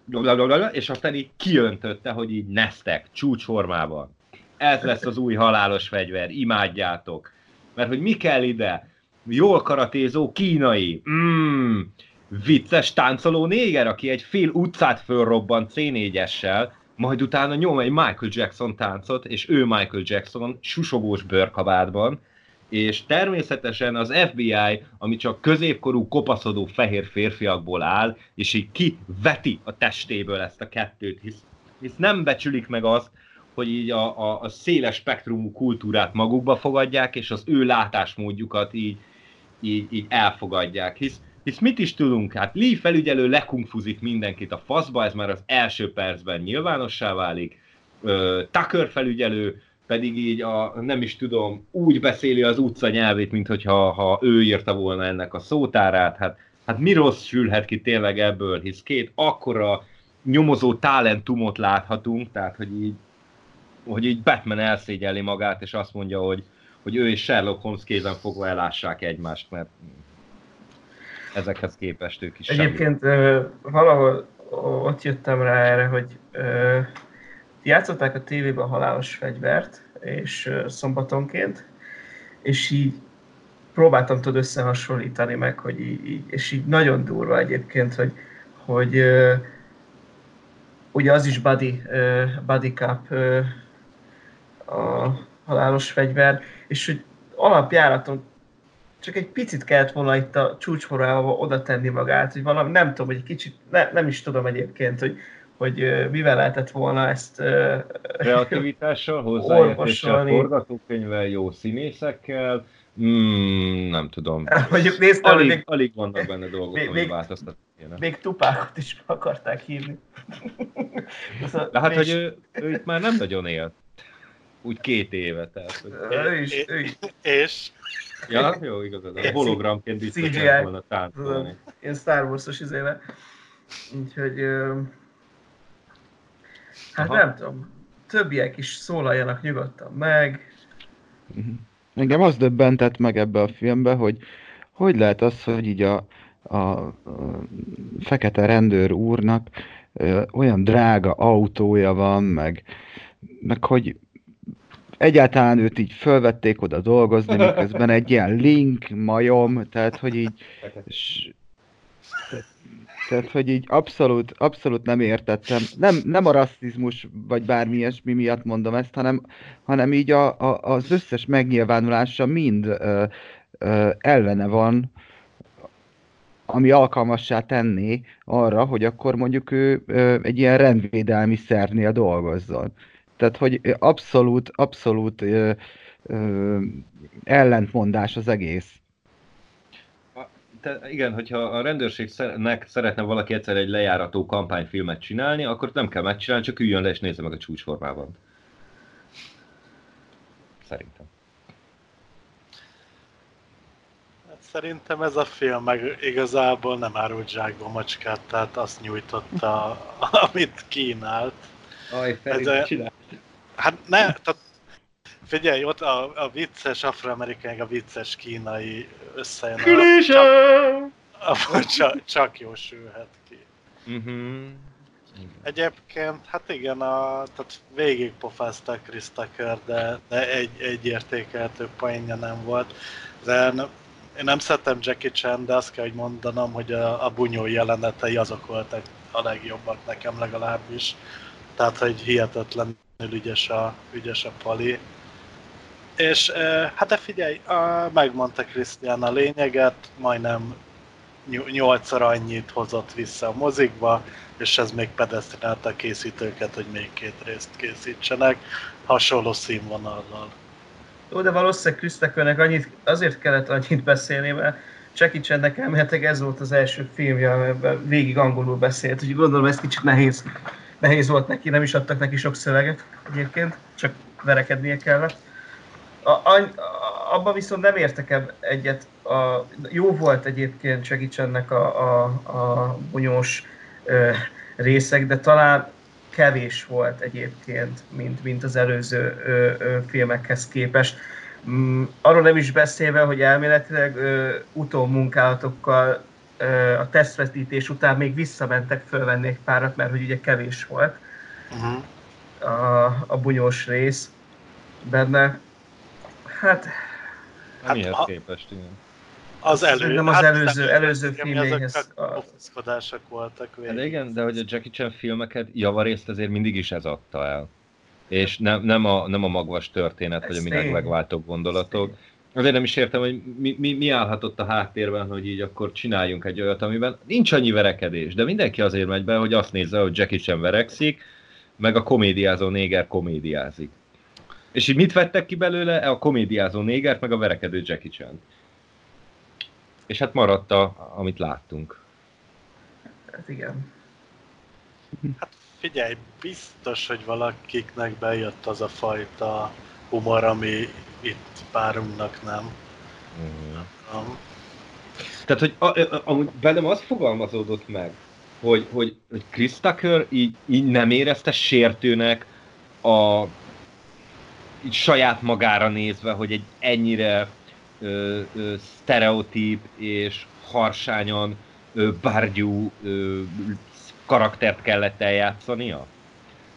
és aztán így kiöntötte, hogy így neztek, csúcsformában. Ez lesz az új halálos fegyver, imádjátok. Mert hogy mi kell ide? Jól karatézó kínai, mm, vicces táncoló néger, aki egy fél utcát fölrobban C4-essel, majd utána nyom egy Michael Jackson táncot, és ő Michael Jackson susogós bőrkabátban, és természetesen az FBI, ami csak középkorú kopaszodó fehér férfiakból áll, és így kiveti a testéből ezt a kettőt, hisz, hisz nem becsülik meg azt, hogy így a, a, a széles spektrumú kultúrát magukba fogadják, és az ő látásmódjukat így, így, így elfogadják. Hisz, hisz mit is tudunk? Hát Lee felügyelő lekungfuzik mindenkit a faszba, ez már az első percben nyilvánossá válik. Ö, Tucker felügyelő pedig így a, nem is tudom, úgy beszéli az utca nyelvét, mint hogyha ha ő írta volna ennek a szótárát. Hát, hát mi rossz sülhet ki tényleg ebből, hisz két akkora nyomozó talentumot láthatunk, tehát hogy így, hogy így Batman elszégyelli magát, és azt mondja, hogy, hogy ő és Sherlock Holmes kézen fogva elássák egymást, mert ezekhez képest ők is. Egyébként ö, valahol ott jöttem rá erre, hogy ö, játszották a tévében a halálos fegyvert, és ö, szombatonként, és így próbáltam tudod összehasonlítani meg, hogy így, és így nagyon durva egyébként, hogy, hogy ö, ugye az is body, ö, body cup ö, a halálos fegyver, és hogy alapjáraton csak egy picit kellett volna itt a csúcsforrába oda tenni magát, hogy valami, nem tudom, hogy egy kicsit, ne, nem is tudom egyébként, hogy, hogy mivel lehetett volna ezt Kreativitással, hozzáértéssel, forgatókönyvvel, jó színészekkel, mm, nem tudom. *laughs* mondjuk néztem, hogy Alig, még, alig vannak benne dolgok, még- ami még- változtatni kéne. még tupákot is akarták hívni. *laughs* Szóval De hát, és- hogy ő, ő itt már nem nagyon élt. Úgy két éve, tehát. Hogy... ő is, ő is, És Ja, jó, igazad. A hologramként biztos CGI. lehet volna táncolni. ilyen Star Wars-os izével. Úgyhogy, hát Aha. nem tudom, többiek is szólaljanak nyugodtan meg. Mhm. Engem az döbbentett meg ebbe a filmbe, hogy hogy lehet az, hogy így a, a, a fekete rendőr úrnak olyan drága autója van, meg, meg hogy egyáltalán őt így fölvették oda dolgozni, miközben egy ilyen link majom, tehát hogy így és, tehát, hogy így abszolút, abszolút nem értettem. Nem, nem a rasszizmus, vagy bármi ilyesmi miatt mondom ezt, hanem, hanem így a, a, az összes megnyilvánulása mind ö, ö, ellene van, ami alkalmassá tenné arra, hogy akkor mondjuk ő ö, egy ilyen rendvédelmi szervnél dolgozzon. Tehát, hogy abszolút, abszolút ö, ö, ellentmondás az egész. Te, igen, hogyha a rendőrségnek szeretne valaki egyszer egy lejárató kampányfilmet csinálni, akkor nem kell megcsinálni, csak üljön le és nézze meg a csúcsformában. szerintem. Hát szerintem ez a film meg igazából nem árult zsákba macskát, tehát azt nyújtotta, *laughs* amit kínált. Aj, Ez Feri, csinál. Hát ne, tehát figyelj, ott a, a vicces afroamerikai, a vicces kínai összejön. a- Csak, abból csak, csak jó sülhet ki. Mhm. Egyébként, hát igen, a, tehát végig pofázták Chris Tucker, de, de egy, egy értékelhető poénja nem volt. De ne, én nem szeretem Jackie Chan, de azt kell, hogy mondanom, hogy a, a bunyó jelenetei azok voltak a legjobbak nekem legalábbis. Tehát, hogy hihetetlenül ügyes a, ügyes a pali. És hát de figyelj, megmondta Krisztián a lényeget, majdnem ny- nyolcszor annyit hozott vissza a mozikba, és ez még pedesztinálta a készítőket, hogy még két részt készítsenek, hasonló színvonallal. Jó, de valószínűleg Chris Tuckernek annyit, azért kellett annyit beszélni, mert Jackie Channek elméletileg ez volt az első filmje, amiben végig angolul beszélt, úgyhogy gondolom ez kicsit nehéz, nehéz volt neki, nem is adtak neki sok szöveget egyébként, csak verekednie kellett. A, a, abban viszont nem értek egyet. A, jó volt egyébként Channek a, a, a bunyós ö, részek, de talán kevés volt egyébként, mint, mint az előző ö, ö, filmekhez képest. Mm, arról nem is beszélve, hogy elméletileg ö, utómunkálatokkal a tesztvetítés után még visszamentek fölvenni egy párat, mert hogy ugye kevés volt Uh-huh. a, a bunyós rész benne. Hát Hát Mihez ha- képest, igen. Az elő, az hát előző- nem- előző filmjéhez a- pofiszkodások voltak végig. Hát igen, de hogy a Jackie Chan filmeket javarészt azért mindig is ez adta el. És nem, nem, a, nem a magvas történet, Ez vagy a minek megváltó gondolatok. Azért nem is értem, hogy mi, mi, mi állhatott a háttérben, hogy így akkor csináljunk egy olyat, amiben nincs annyi verekedés, de mindenki azért megy be, hogy azt nézze, hogy Jackie Chan verekszik, meg a komédiázó néger komédiázik. És így mit vettek ki belőle? A komédiázó négert, meg a verekedő Jackie Chan. És hát maradt, a, amit láttunk. Hát igen. Figyelj, biztos, hogy valakiknek bejött az a fajta humor, ami itt párunknak nem. Mhm. nem. Tehát, hogy a, a, amúgy velem az fogalmazódott meg, hogy, hogy, hogy Chris Tucker így, így nem érezte sértőnek a így saját magára nézve, hogy egy ennyire ö, ö, sztereotíp és harsányan ö, bárgyú ö, karaktert kellett eljátszania.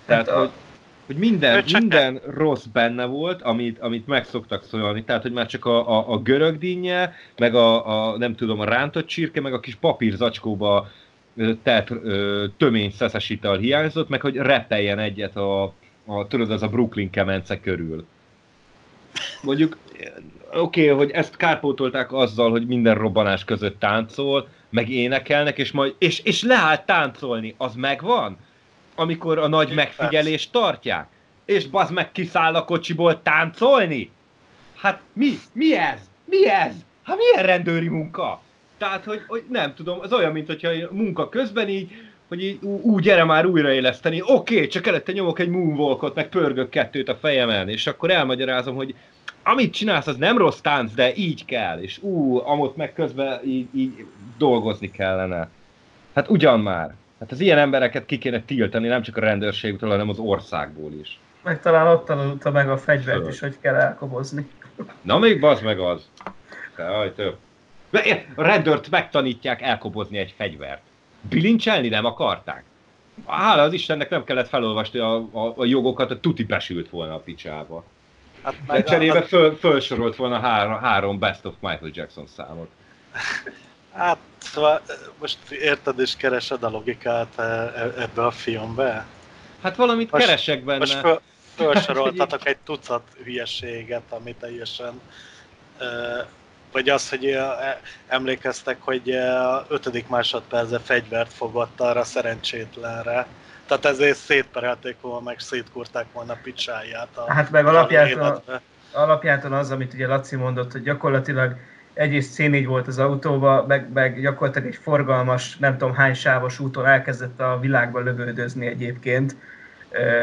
Tehát, Hát a- hogy, hogy minden, minden rossz benne volt, amit, amit meg szoktak szólni. Tehát, hogy már csak a, a, a görög dinnye, meg a, a, nem tudom, a rántott csirke, meg a kis papírzacskóba ö, tett ö, tömény szeszes ital hiányzott, meg hogy repeljen egyet a, a tudod, az a Brooklyn kemence körül. Mondjuk, oké, okay, hogy ezt kárpótolták azzal, hogy minden robbanás között táncol, meg énekelnek, és majd, és, és leállt táncolni, az megvan? Amikor a nagy megfigyelést tartják? És bazd meg kiszáll a kocsiból táncolni? Hát mi? Mi ez? Mi ez? Hát milyen rendőri munka? Tehát, hogy, hogy nem tudom, az olyan, mint hogyha munka közben így, hogy így, ú, ú, gyere már újraéleszteni, oké, okay, csak előtte nyomok egy moonwalkot, meg pörgök kettőt a fejemen, és akkor elmagyarázom, hogy amit csinálsz, az nem rossz tánc, de így kell, és ú, amott meg közben így, így dolgozni kellene. Hát ugyan már. Hát az ilyen embereket ki kéne tiltani, nem csak a rendőrségtől, hanem az országból is. Meg talán ott tanulta meg a fegyvert Föl. is, hogy kell elkobozni. Na még bazd meg az. Jaj, több. A rendőrt megtanítják elkobozni egy fegyvert. Bilincselni nem akarták. Hála az Istennek nem kellett felolvasni a, a, a jogokat, a tuti besült volna a picsába. Hát De cserébe a, föl, fölsorolt volna három, három Best of Michael Jackson számot. Hát szóval most érted és keresed a logikát e- ebbe a filmbe? Hát valamit Most- keresek benne. Most föl, felsoroltatok *laughs* egy tucat hülyeséget, ami teljesen... Vagy az, hogy e- emlékeztek, hogy a ötödik másodpercre fegyvert fogott arra szerencsétlenre. Tehát ezért szétperelték volna, meg szétkurták volna a picsáját a Hát meg alapjától, alapjától az, amit ugye Laci mondott, hogy gyakorlatilag egyrészt C4 volt az autóba, meg, meg gyakorlatilag egy forgalmas, nem tudom hány sávos úton elkezdett a világba lövődözni egyébként,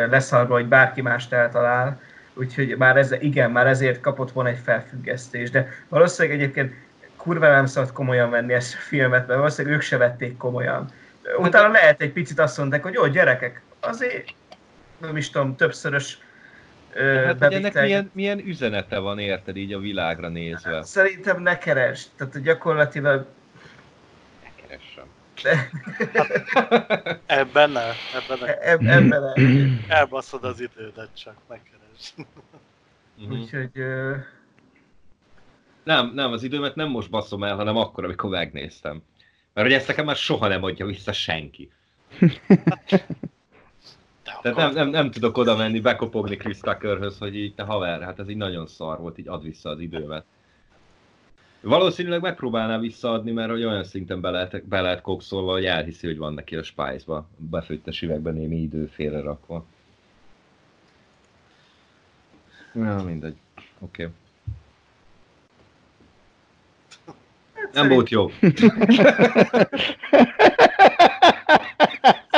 leszarva, hogy bárki mást eltalál. Úgyhogy már ez, igen, már ezért kapott volna egy felfüggesztés, de valószínűleg egyébként kurva nem szabad komolyan venni ezt a filmet, mert valószínűleg ők se vették komolyan. Utána lehet egy picit azt mondták, hogy jó, gyerekek, azért nem is tudom, többszörös Hát, hogy ennek milyen, milyen üzenete van, érted, így a világra nézve? Szerintem ne keresd. Tehát gyakorlatilag Keressem. *laughs* Ebben ne, ebben ne. e- eb- ebben el. Elbaszod az idődet csak, ne keresd. Mhm. Úgyhogy ö, Nem, nem, az időmet nem most baszom el, hanem akkor, amikor megnéztem. Mert hogy ezt nekem már soha nem adja vissza senki. *laughs* Tehát nem, nem, nem tudok oda menni, bekopogni Chris Tuckerhöz, hogy így te haver, hát ez így nagyon szar volt, így add vissza az időmet. Valószínűleg megpróbálná visszaadni, mert hogy olyan szinten be lehet, be lehet kokszolva, hogy elhiszi, hogy van neki a spice-ba, befőttes üvegben némi idő félre rakva. Ja, mindegy. Oké. Okay. Nem szerint- volt jó. *laughs*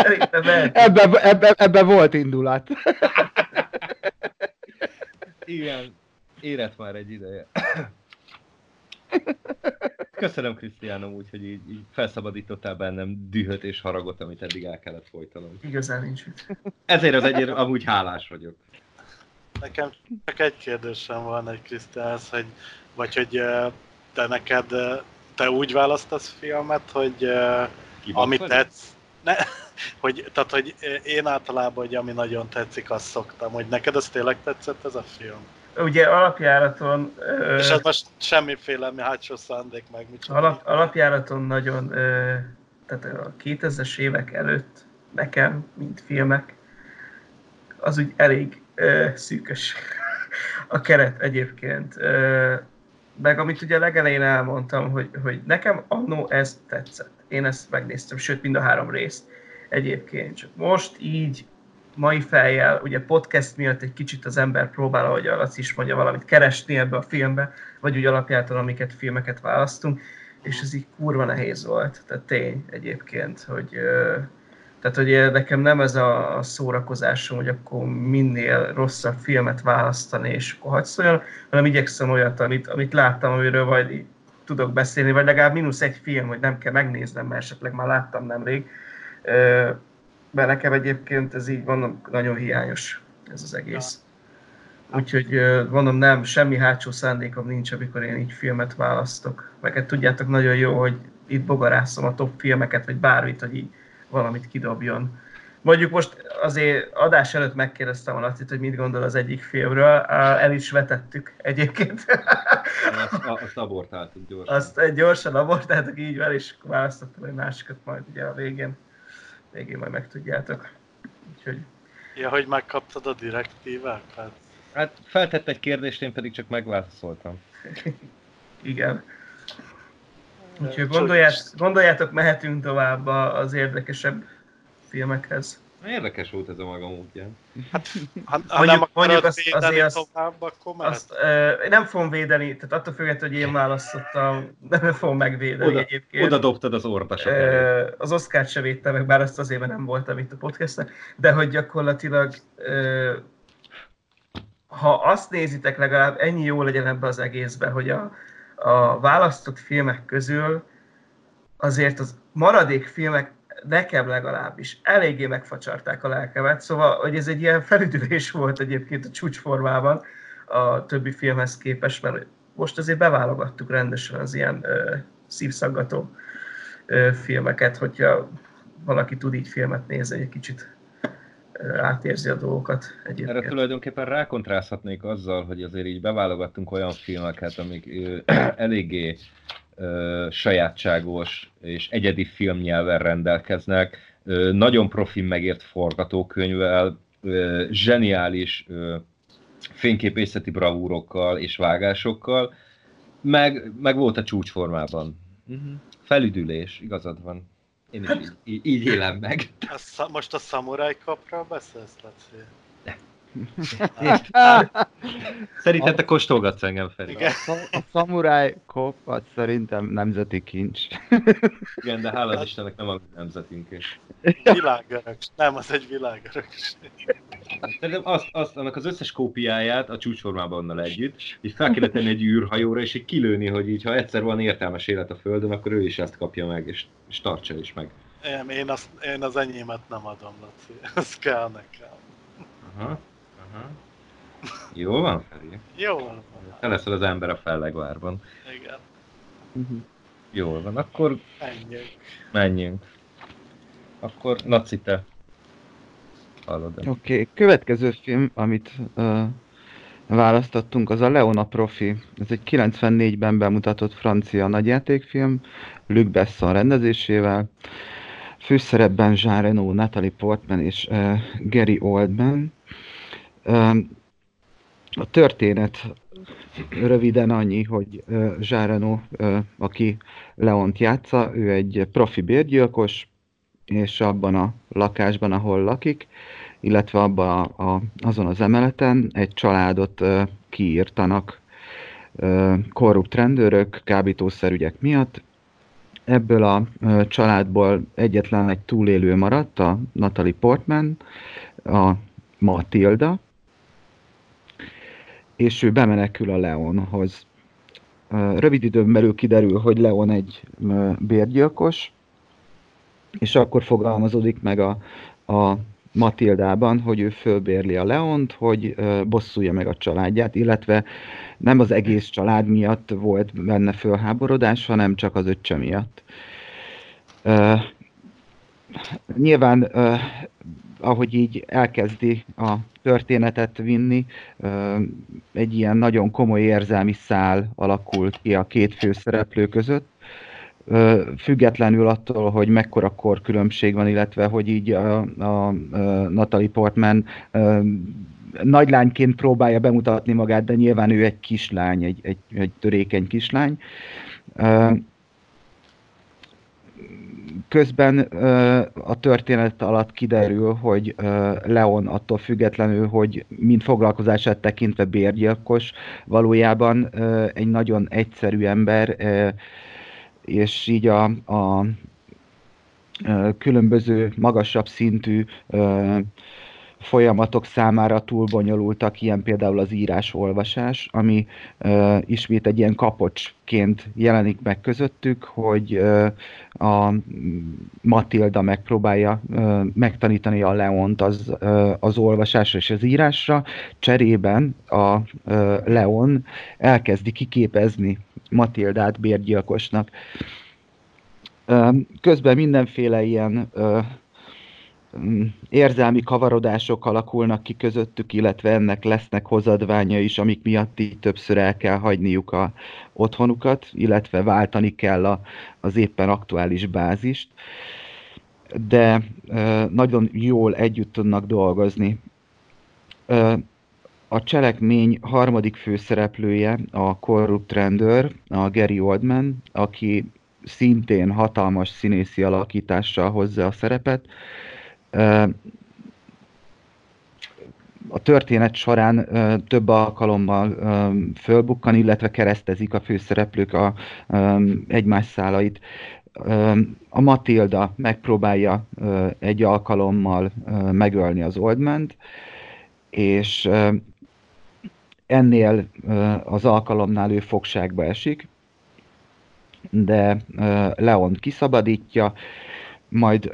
Szerintem el. Ebbe, ebbe, ebbe volt indulat. Igen, érett már egy ideje. Köszönöm, Krisztiánom, úgy, hogy így, így felszabadítottál bennem dühöt és haragot, amit eddig el kellett folytanom. Igazán nincs mit. Ezért az egyért amúgy hálás vagyok. Nekem csak egy kérdésem van egy Krisztiánhoz, hogy vagy hogy te neked, te úgy választasz filmet, hogy eh, Kibasz ami vagy? tetsz, ne, *laughs* hogy, tehát, hogy én általában, hogy ami nagyon tetszik, azt szoktam, hogy neked az tényleg tetszett ez a film? Ugye alapjáraton, És ez most semmiféle mi hátsó szándék meg micsoda. alap, alapjáraton nagyon, tehát a 2000-es évek előtt nekem, mint filmek, az úgy elég szűkös *laughs* a keret egyébként. Meg amit ugye legelején elmondtam, hogy, hogy nekem annó ez tetszett. Én ezt megnéztem, sőt mind a három részt egyébként. Csak most így mai fejjel, ugye podcast miatt egy kicsit az ember próbál, ahogy a Laci is mondja, valamit keresni ebbe a filmbe, vagy úgy alapjáton, amiket filmeket választunk, és ez így kurva nehéz volt. Tehát tény egyébként, hogy tehát, hogy nekem nem ez a szórakozásom, hogy akkor minél rosszabb filmet választani, és akkor olyan, hanem igyekszem olyat, amit, amit láttam, amiről majd tudok beszélni, vagy legalább mínusz egy film, hogy nem kell megnéznem, mert esetleg már láttam nemrég. Mert nekem egyébként ez így mondom, nagyon hiányos ez az egész. Úgyhogy mondom, nem, semmi hátsó szándékom nincs, amikor én így filmet választok. Meg tudjátok nagyon jó, hogy itt bogarászom a top filmeket, vagy bármit, hogy így valamit kidobjon. Mondjuk most azért adás előtt megkérdeztem a Lacit, hogy mit gondol az egyik filmről, el is vetettük egyébként. Azt, azt abortáltuk gyorsan. Azt gyorsan abortáltak így van, és választottam egy másikat majd ugye a végén. Végén majd megtudjátok. Úgyhogy Ja, hogy megkaptad a direktívákat? Hát feltett egy kérdést, én pedig csak megválaszoltam. igen. Úgyhogy gondolját, gondoljátok, mehetünk tovább az érdekesebb filmekhez. Érdekes volt ez a maga módján. Ha, ha Mondjuk- nem mondjuk azt- védeni azért azt- tovább, akkor mehet. Azt ö, én nem fogom védeni, tehát attól függetlenül, hogy én választottam, *laughs* nem fogom megvédeni Oda, egyébként. oda dobtad az. Ö, az Oscar-t se védtem meg, bár azt azért, mert nem voltam itt a podcasten, de hogy gyakorlatilag ö, ha azt nézitek, legalább ennyi jó legyen ebbe az egészbe, hogy a, a választott filmek közül azért az maradék filmek nekem legalábbis eléggé megfacsarták a lelkemet, szóval hogy ez egy ilyen felüdülés volt egyébként a csúcsformában a többi filmhez képest, mert most azért beválogattuk rendesen az ilyen ö, szívszaggató ö, filmeket, hogyha valaki tud így filmet nézni, egy kicsit átérzi a dolgokat Erre egyébként. tulajdonképpen rákontrázhatnék azzal, hogy azért így beválogattunk olyan filmeket, amik ö, *clears throat* eléggé ö, sajátságos és egyedi filmnyelven rendelkeznek, ö, nagyon profi megért forgatókönyvvel, ö, zseniális ö, fényképészeti bravúrokkal és vágásokkal, meg, meg volt a csúcsformában. Uh-huh. Felüdülés, igazad van. Én is így, így, így élem meg. A most a szamuráj kapról beszélsz, Laci? *laughs* Szerintem te kóstolgatsz engem, Feri. Igen. A, a Samurai Cop az szerintem nemzeti kincs. Igen, de hála az Istennek nem a nemzetünk is. Világöröks. Nem, az egy világöröks. Szerintem azt, azt, annak az összes kópiáját a csúcsformában onnal együtt, így fel kéne tenni egy űrhajóra, és így kilőni, hogy így, ha egyszer van értelmes élet a Földön, akkor ő is ezt kapja meg, és, és tartsa is meg. Én, én, azt, én az enyémet nem adom, Laci. Ez kell nekem. Aha, aha. Jó van, Feri? Jó van. Te leszel az ember a fellegvárban. Igen. Jól van, akkor Ennyi. menjünk. Akkor Naci, te. Hallod Oké, okay. következő film, amit uh, választottunk, az a Leona Profi. Ez egy 94-ben bemutatott francia nagyjátékfilm, Luc Besson rendezésével. Főszerepben Jean Reno, Natalie Portman és uh, Gary Oldman. A történet röviden annyi, hogy uh, aki Leont játsza, ő egy profi bérgyilkos, és abban a lakásban, ahol lakik, illetve abban a, a, azon az emeleten egy családot uh, kiírtanak korrupt rendőrök kábítószerügyek miatt. Ebből a családból egyetlen egy túlélő maradt, a Natalie Portman, a Matilda, és ő bemenekül a Leonhoz. Rövid időn belül kiderül, hogy Leon egy bérgyilkos, és akkor fogalmazódik meg a, a Matildában, hogy ő fölbérli a Leont, hogy bosszulja meg a családját, illetve nem az egész család miatt volt benne fölháborodás, hanem csak az öccse miatt. Uh, nyilván, uh, ahogy így elkezdi a történetet vinni, egy ilyen nagyon komoly érzelmi szál alakult ki a két főszereplő között, függetlenül attól, hogy mekkora korkülönbség van, illetve hogy így a, a, a Natalie Portman nagylányként próbálja bemutatni magát, de nyilván ő egy kislány, egy, egy, egy törékeny kislány. Közben a történet alatt kiderül, hogy Leon attól függetlenül, hogy mind foglalkozását tekintve bérgyilkos, valójában egy nagyon egyszerű ember, és így a, a különböző magasabb szintű folyamatok számára túl bonyolultak, ilyen például az írás-olvasás, ami uh, ismét egy ilyen kapocsként jelenik meg közöttük, hogy uh, a Matilda megpróbálja uh, megtanítani a Leont az, uh, az olvasásra és az írásra, cserében a uh, Leon elkezdi kiképezni Matildát bérgyilkosnak. Közben mindenféle ilyen érzelmi kavarodások alakulnak ki közöttük, illetve ennek lesznek hozadványa is, amik miatt így többször el kell hagyniuk a otthonukat, illetve váltani kell a, az éppen aktuális bázist. De ö, nagyon jól együtt tudnak dolgozni. Ö, a cselekmény harmadik főszereplője a korrupt rendőr, a Gary Oldman, aki szintén hatalmas színészi alakítással hozza a szerepet, a történet során több alkalommal fölbukkan, illetve keresztezik a főszereplők a, egymás szálait. A Matilda megpróbálja egy alkalommal megölni az Oldment, és ennél az alkalomnál ő fogságba esik, de Leon kiszabadítja, majd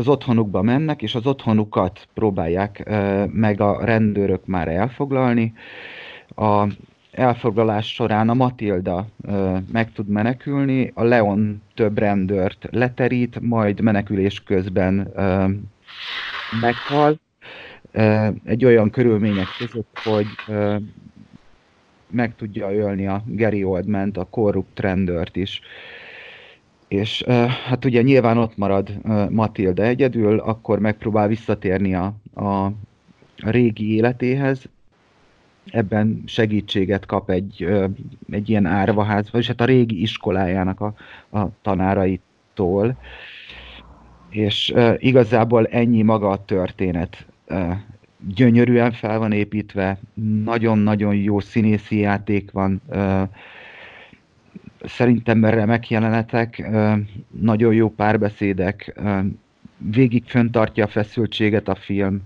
az otthonukba mennek, és az otthonukat próbálják meg a rendőrök már elfoglalni. A elfoglalás során a Matilda meg tud menekülni, a Leon több rendőrt leterít, majd menekülés közben meghal. Egy olyan körülmények között, hogy meg tudja ölni a Gary Oldman, a korrupt rendőrt is és hát ugye nyilván ott marad Matilda egyedül, akkor megpróbál visszatérni a, a régi életéhez, ebben segítséget kap egy, egy ilyen árvaház, vagyis hát a régi iskolájának a, a tanáraitól, és igazából ennyi maga a történet. Gyönyörűen fel van építve, nagyon-nagyon jó színészi játék van, szerintem remek jelenetek, nagyon jó párbeszédek, végig föntartja a feszültséget a film,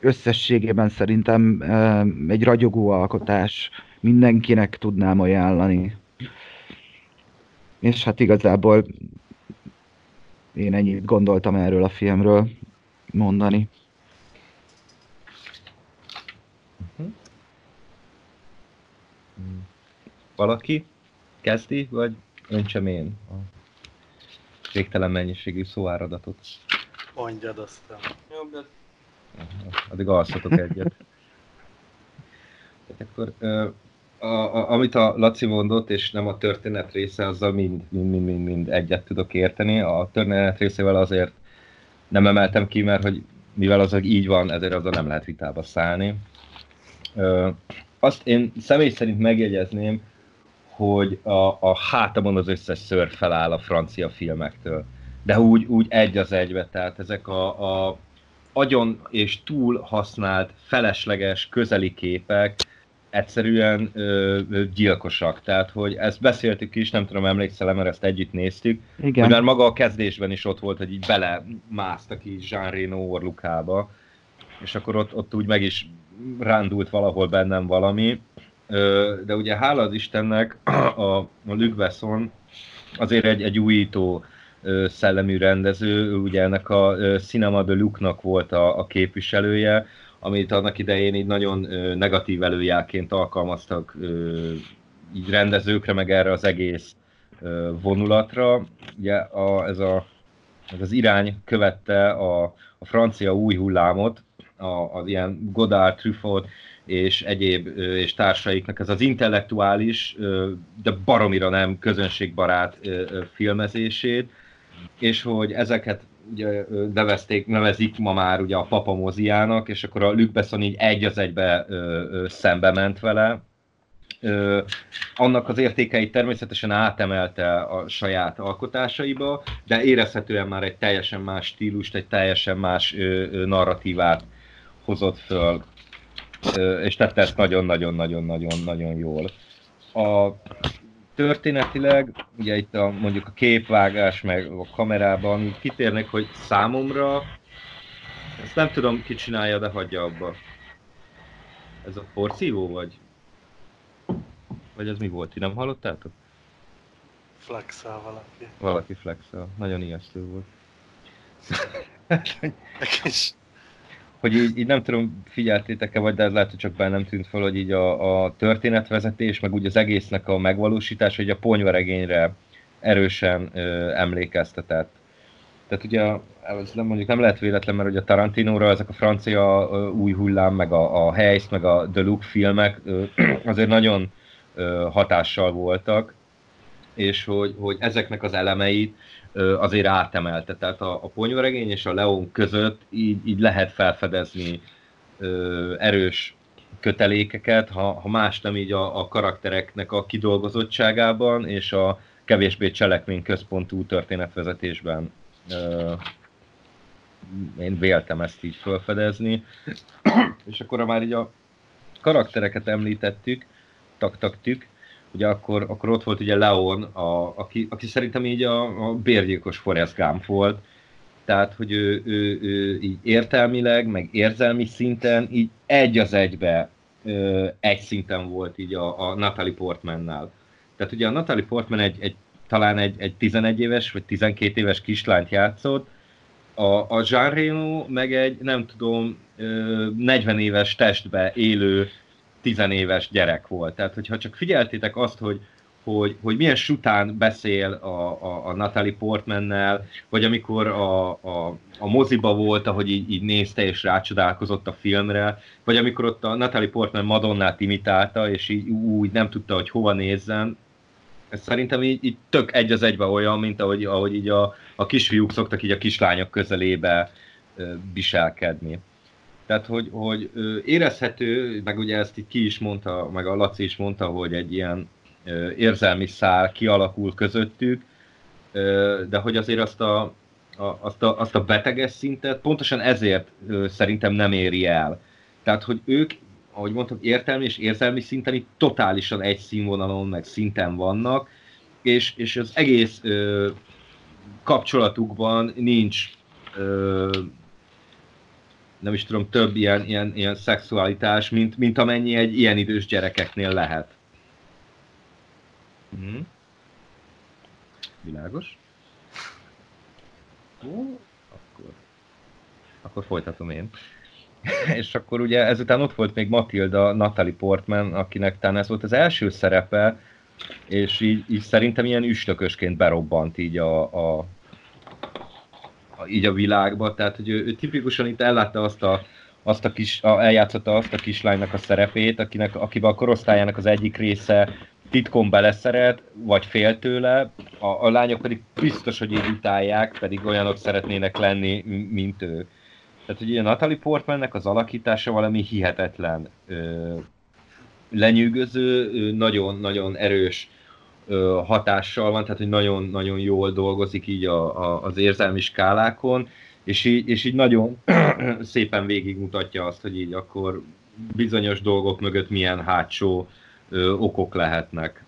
összességében szerintem egy ragyogó alkotás. Mindenkinek tudnám ajánlani. És hát igazából én ennyit gondoltam erről a filmről mondani. Valaki kezdi, vagy öntsem én a végtelen mennyiségű szóáradatot? Mondjad aztán. Jobb, de Addig alszatok egyet. Tehát akkor, ö, a, a, amit a Laci mondott, és nem a történet része, azzal mind, mind, mind, mind, mind egyet tudok érteni. A történet részével azért nem emeltem ki, mert hogy mivel az így van, ezért azzal nem lehet vitába szállni. Ö, azt én személy szerint megjegyezném, hogy a, a hátamon az összes ször feláll a francia filmektől. De úgy, úgy egy az egybe, tehát ezek a, a agyon és túl használt, felesleges, közeli képek egyszerűen ö, ö, gyilkosak. Tehát, hogy ezt beszéltük is, nem tudom, emlékszel mert ezt együtt néztük, Igen. hogy már maga a kezdésben is ott volt, hogy így belemásztak így Jean Reno orlukába, és akkor ott, ott úgy meg is rándult valahol bennem valami. De ugye hála az Istennek a, a azért egy, egy újító szellemű rendező, ugye ennek a Cinema de Luc-nak volt a, a képviselője, amit annak idején így nagyon negatív előjáként alkalmaztak így rendezőkre, meg erre az egész vonulatra. Ugye a, ez, a, ez az irány követte a, a francia új hullámot, a, az ilyen Godard, Truffaut és egyéb és társaiknak ez az intellektuális, de baromira nem közönségbarát filmezését, és hogy ezeket ugye nevezték, nevezik ma már ugye a papa moziának, és akkor a Luc Besson így egy az egybe ö, ö, szembe ment vele. Ö, annak az értékeit természetesen átemelte a saját alkotásaiba, de érezhetően már egy teljesen más stílust, egy teljesen más ö, ö, narratívát hozott föl, és tette ezt nagyon-nagyon-nagyon-nagyon-nagyon jól. A történetileg, ugye itt a, mondjuk a képvágás, meg a kamerában kitérnek, hogy számomra, ezt nem tudom ki csinálja, de hagyja abba. Ez a porszívó vagy? Vagy ez mi volt? Ti nem hallottátok? Flexel valaki. Valaki flexel. Nagyon ijesztő volt. *laughs* *laughs* Egy kis hogy így, így nem tudom, figyeltétek-e, vagy de ez lehet, hogy csak bennem tűnt fel, hogy így a, a történetvezetés, meg úgy az egésznek a megvalósítás, hogy a ponyvaregényre erősen ö, emlékeztetett. Tehát ugye ez nem, mondjuk nem lehet véletlen, mert ugye a Tarantinóra ezek a francia ö, új hullám, meg a, a Heist, meg a Look filmek ö, *clears throat* azért nagyon ö, hatással voltak, és hogy, hogy ezeknek az elemeit azért átemelte. Tehát a, a ponyvaregény és a Leon között így, így lehet felfedezni ö, erős kötelékeket, ha, ha más nem így a, a karaktereknek a kidolgozottságában és a kevésbé cselekmény központú történetvezetésben. Ö, én véltem ezt így felfedezni. és akkor már így a karaktereket említettük, taktaktük, ugye akkor, akkor ott volt ugye Leon, a, aki, aki szerintem így a, a bérgyilkos Forrest Gump volt, tehát, hogy ő, ő, ő így értelmileg, meg érzelmi szinten így egy az egybe ö, egy szinten volt így a, a Natalie Portmannál. Tehát ugye a Natalie Portman egy, egy talán egy, egy 11 éves vagy 12 éves kislányt játszott, a, a Jean Reno meg egy, nem tudom, ö, 40 éves testbe élő tizenéves gyerek volt. Tehát, hogyha csak figyeltétek azt, hogy, hogy, hogy milyen sután beszél a, a, a Natalie Portmannel, vagy amikor a, a, a moziba volt, ahogy így, így nézte és rácsodálkozott a filmre, vagy amikor ott a Natalie Portman Madonnát imitálta, és így úgy nem tudta, hogy hova nézzen, ez szerintem így, így tök egy az egybe olyan, mint ahogy, ahogy így a, a kisfiúk szoktak így a kislányok közelébe viselkedni. Tehát, hogy, hogy érezhető, meg ugye ezt így ki is mondta, meg a Laci is mondta, hogy egy ilyen érzelmi szál kialakul közöttük, de hogy azért azt a, a, azt, a, azt a beteges szintet pontosan ezért szerintem nem éri el. Tehát, hogy ők, ahogy mondtam, értelmi és érzelmi szinten itt totálisan egy színvonalon, meg szinten vannak, és, és az egész ö, kapcsolatukban nincs ö, nem is tudom, több ilyen, ilyen, ilyen szexualitás, mint, mint amennyi egy ilyen idős gyerekeknél lehet. Mhm. Világos? Ó, akkor, akkor folytatom én. *laughs* és akkor ugye ezután ott volt még Matilda Natalie Portman, akinek talán ez volt az első szerepe, és így, így szerintem ilyen üstökösként berobbant így a, a, így a világba, tehát hogy ő, ő tipikusan itt ellátta azt a, azt a kis, a, eljátszotta azt a kislánynak a szerepét, akinek, akiben a korosztályának az egyik része titkon beleszeret, vagy fél tőle, a, a lányok pedig biztos, hogy így utálják, pedig olyanok szeretnének lenni, mint ő. Tehát ugye a Natalie Portmannek az alakítása valami hihetetlen ö, lenyűgöző, nagyon-nagyon erős hatással van, tehát hogy nagyon-nagyon jól dolgozik így a, a, az érzelmi skálákon, és így, és így nagyon *clears throat* szépen végigmutatja azt, hogy így akkor bizonyos dolgok mögött milyen hátsó ö, okok lehetnek.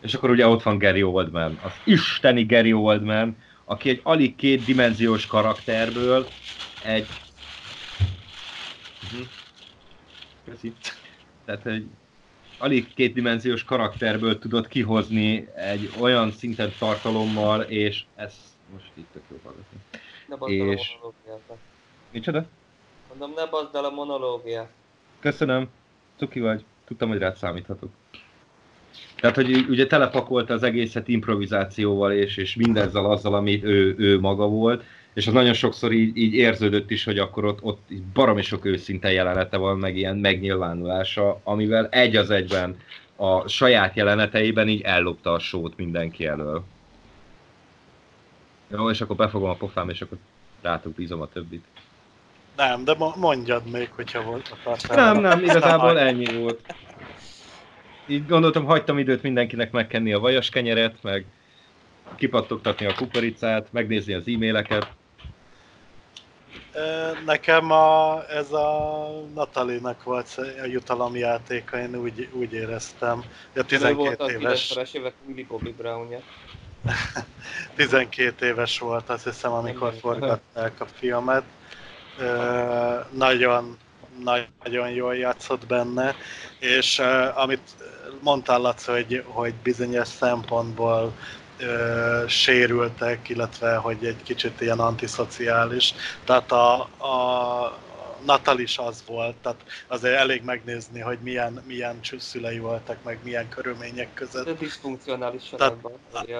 És akkor ugye ott van Gary Oldman, az isteni Gary Oldman, aki egy alig két dimenziós karakterből egy... Uh-huh. Köszi. Tehát egy alig kétdimenziós karakterből tudott kihozni egy olyan szinten tartalommal, és ez most itt tök jó hallgatni. És... Micsoda? Mondom, ne bazd el a monológiát. Köszönöm. Cuki vagy. Tudtam, hogy rád számíthatok. Tehát, hogy ugye telepakolta az egészet improvizációval, és, és mindezzel azzal, amit ő, ő maga volt, és az nagyon sokszor így, így érződött is, hogy akkor ott, ott baromi sok őszinte jelenete van, meg ilyen megnyilvánulása, amivel egy az egyben a saját jeleneteiben így ellopta a sót mindenki elől. Jó, és akkor befogom a pofám, és akkor rátok bízom a többit. Nem, de mondjad még, hogyha volt a Nem, nem, igazából ennyi volt. Így gondoltam, hagytam időt mindenkinek megkenni a vajas kenyeret, meg kipattogtatni a kukoricát, megnézni az e-maileket. Nekem a, ez a Natalinak volt a jutalomjátéka, én úgy, úgy éreztem. A 12 volt éves... Az évek Willy Bobby Brownja. *laughs* 12 éves volt, azt hiszem, amikor forgatták a filmet. Nagyon, nagyon jól játszott benne, és amit mondtál, Laci, hogy, hogy bizonyos szempontból ö, sérültek, illetve hogy egy kicsit ilyen antiszociális. Tehát a, a Natal is az volt, tehát azért elég megnézni, hogy milyen, milyen szülei voltak, meg milyen körülmények között. De diszfunkcionális tehát,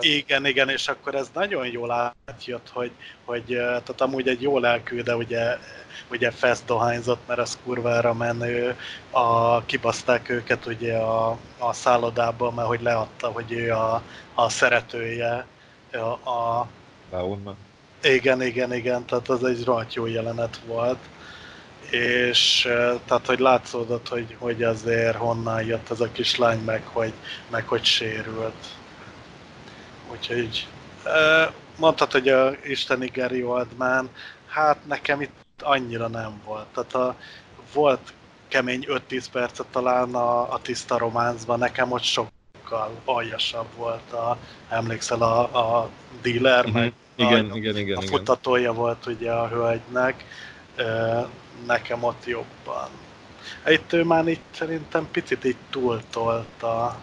Igen, igen, és akkor ez nagyon jól átjött, hogy, hogy tehát amúgy egy jó lelkű, de ugye, ugye fest dohányzott, mert az kurvára menő, a, kibaszták őket ugye a, a szállodából, mert hogy leadta, hogy ő a, a szeretője a, a igen, igen, igen, tehát az egy rohadt jó jelenet volt és tehát, hogy látszódott, hogy, hogy azért honnan jött ez a kislány, meg hogy, meg hogy sérült. Úgyhogy mondtad, hogy a isteni Gary Oldman, hát nekem itt annyira nem volt. Tehát a, volt kemény 5-10 percet talán a, a tiszta románcban, nekem ott sokkal aljasabb volt a, emlékszel a, a dealer, uh-huh. meg igen, a, igen, igen, a futatója igen. volt ugye a hölgynek nekem ott jobban. Itt ő már itt szerintem picit így túltolta.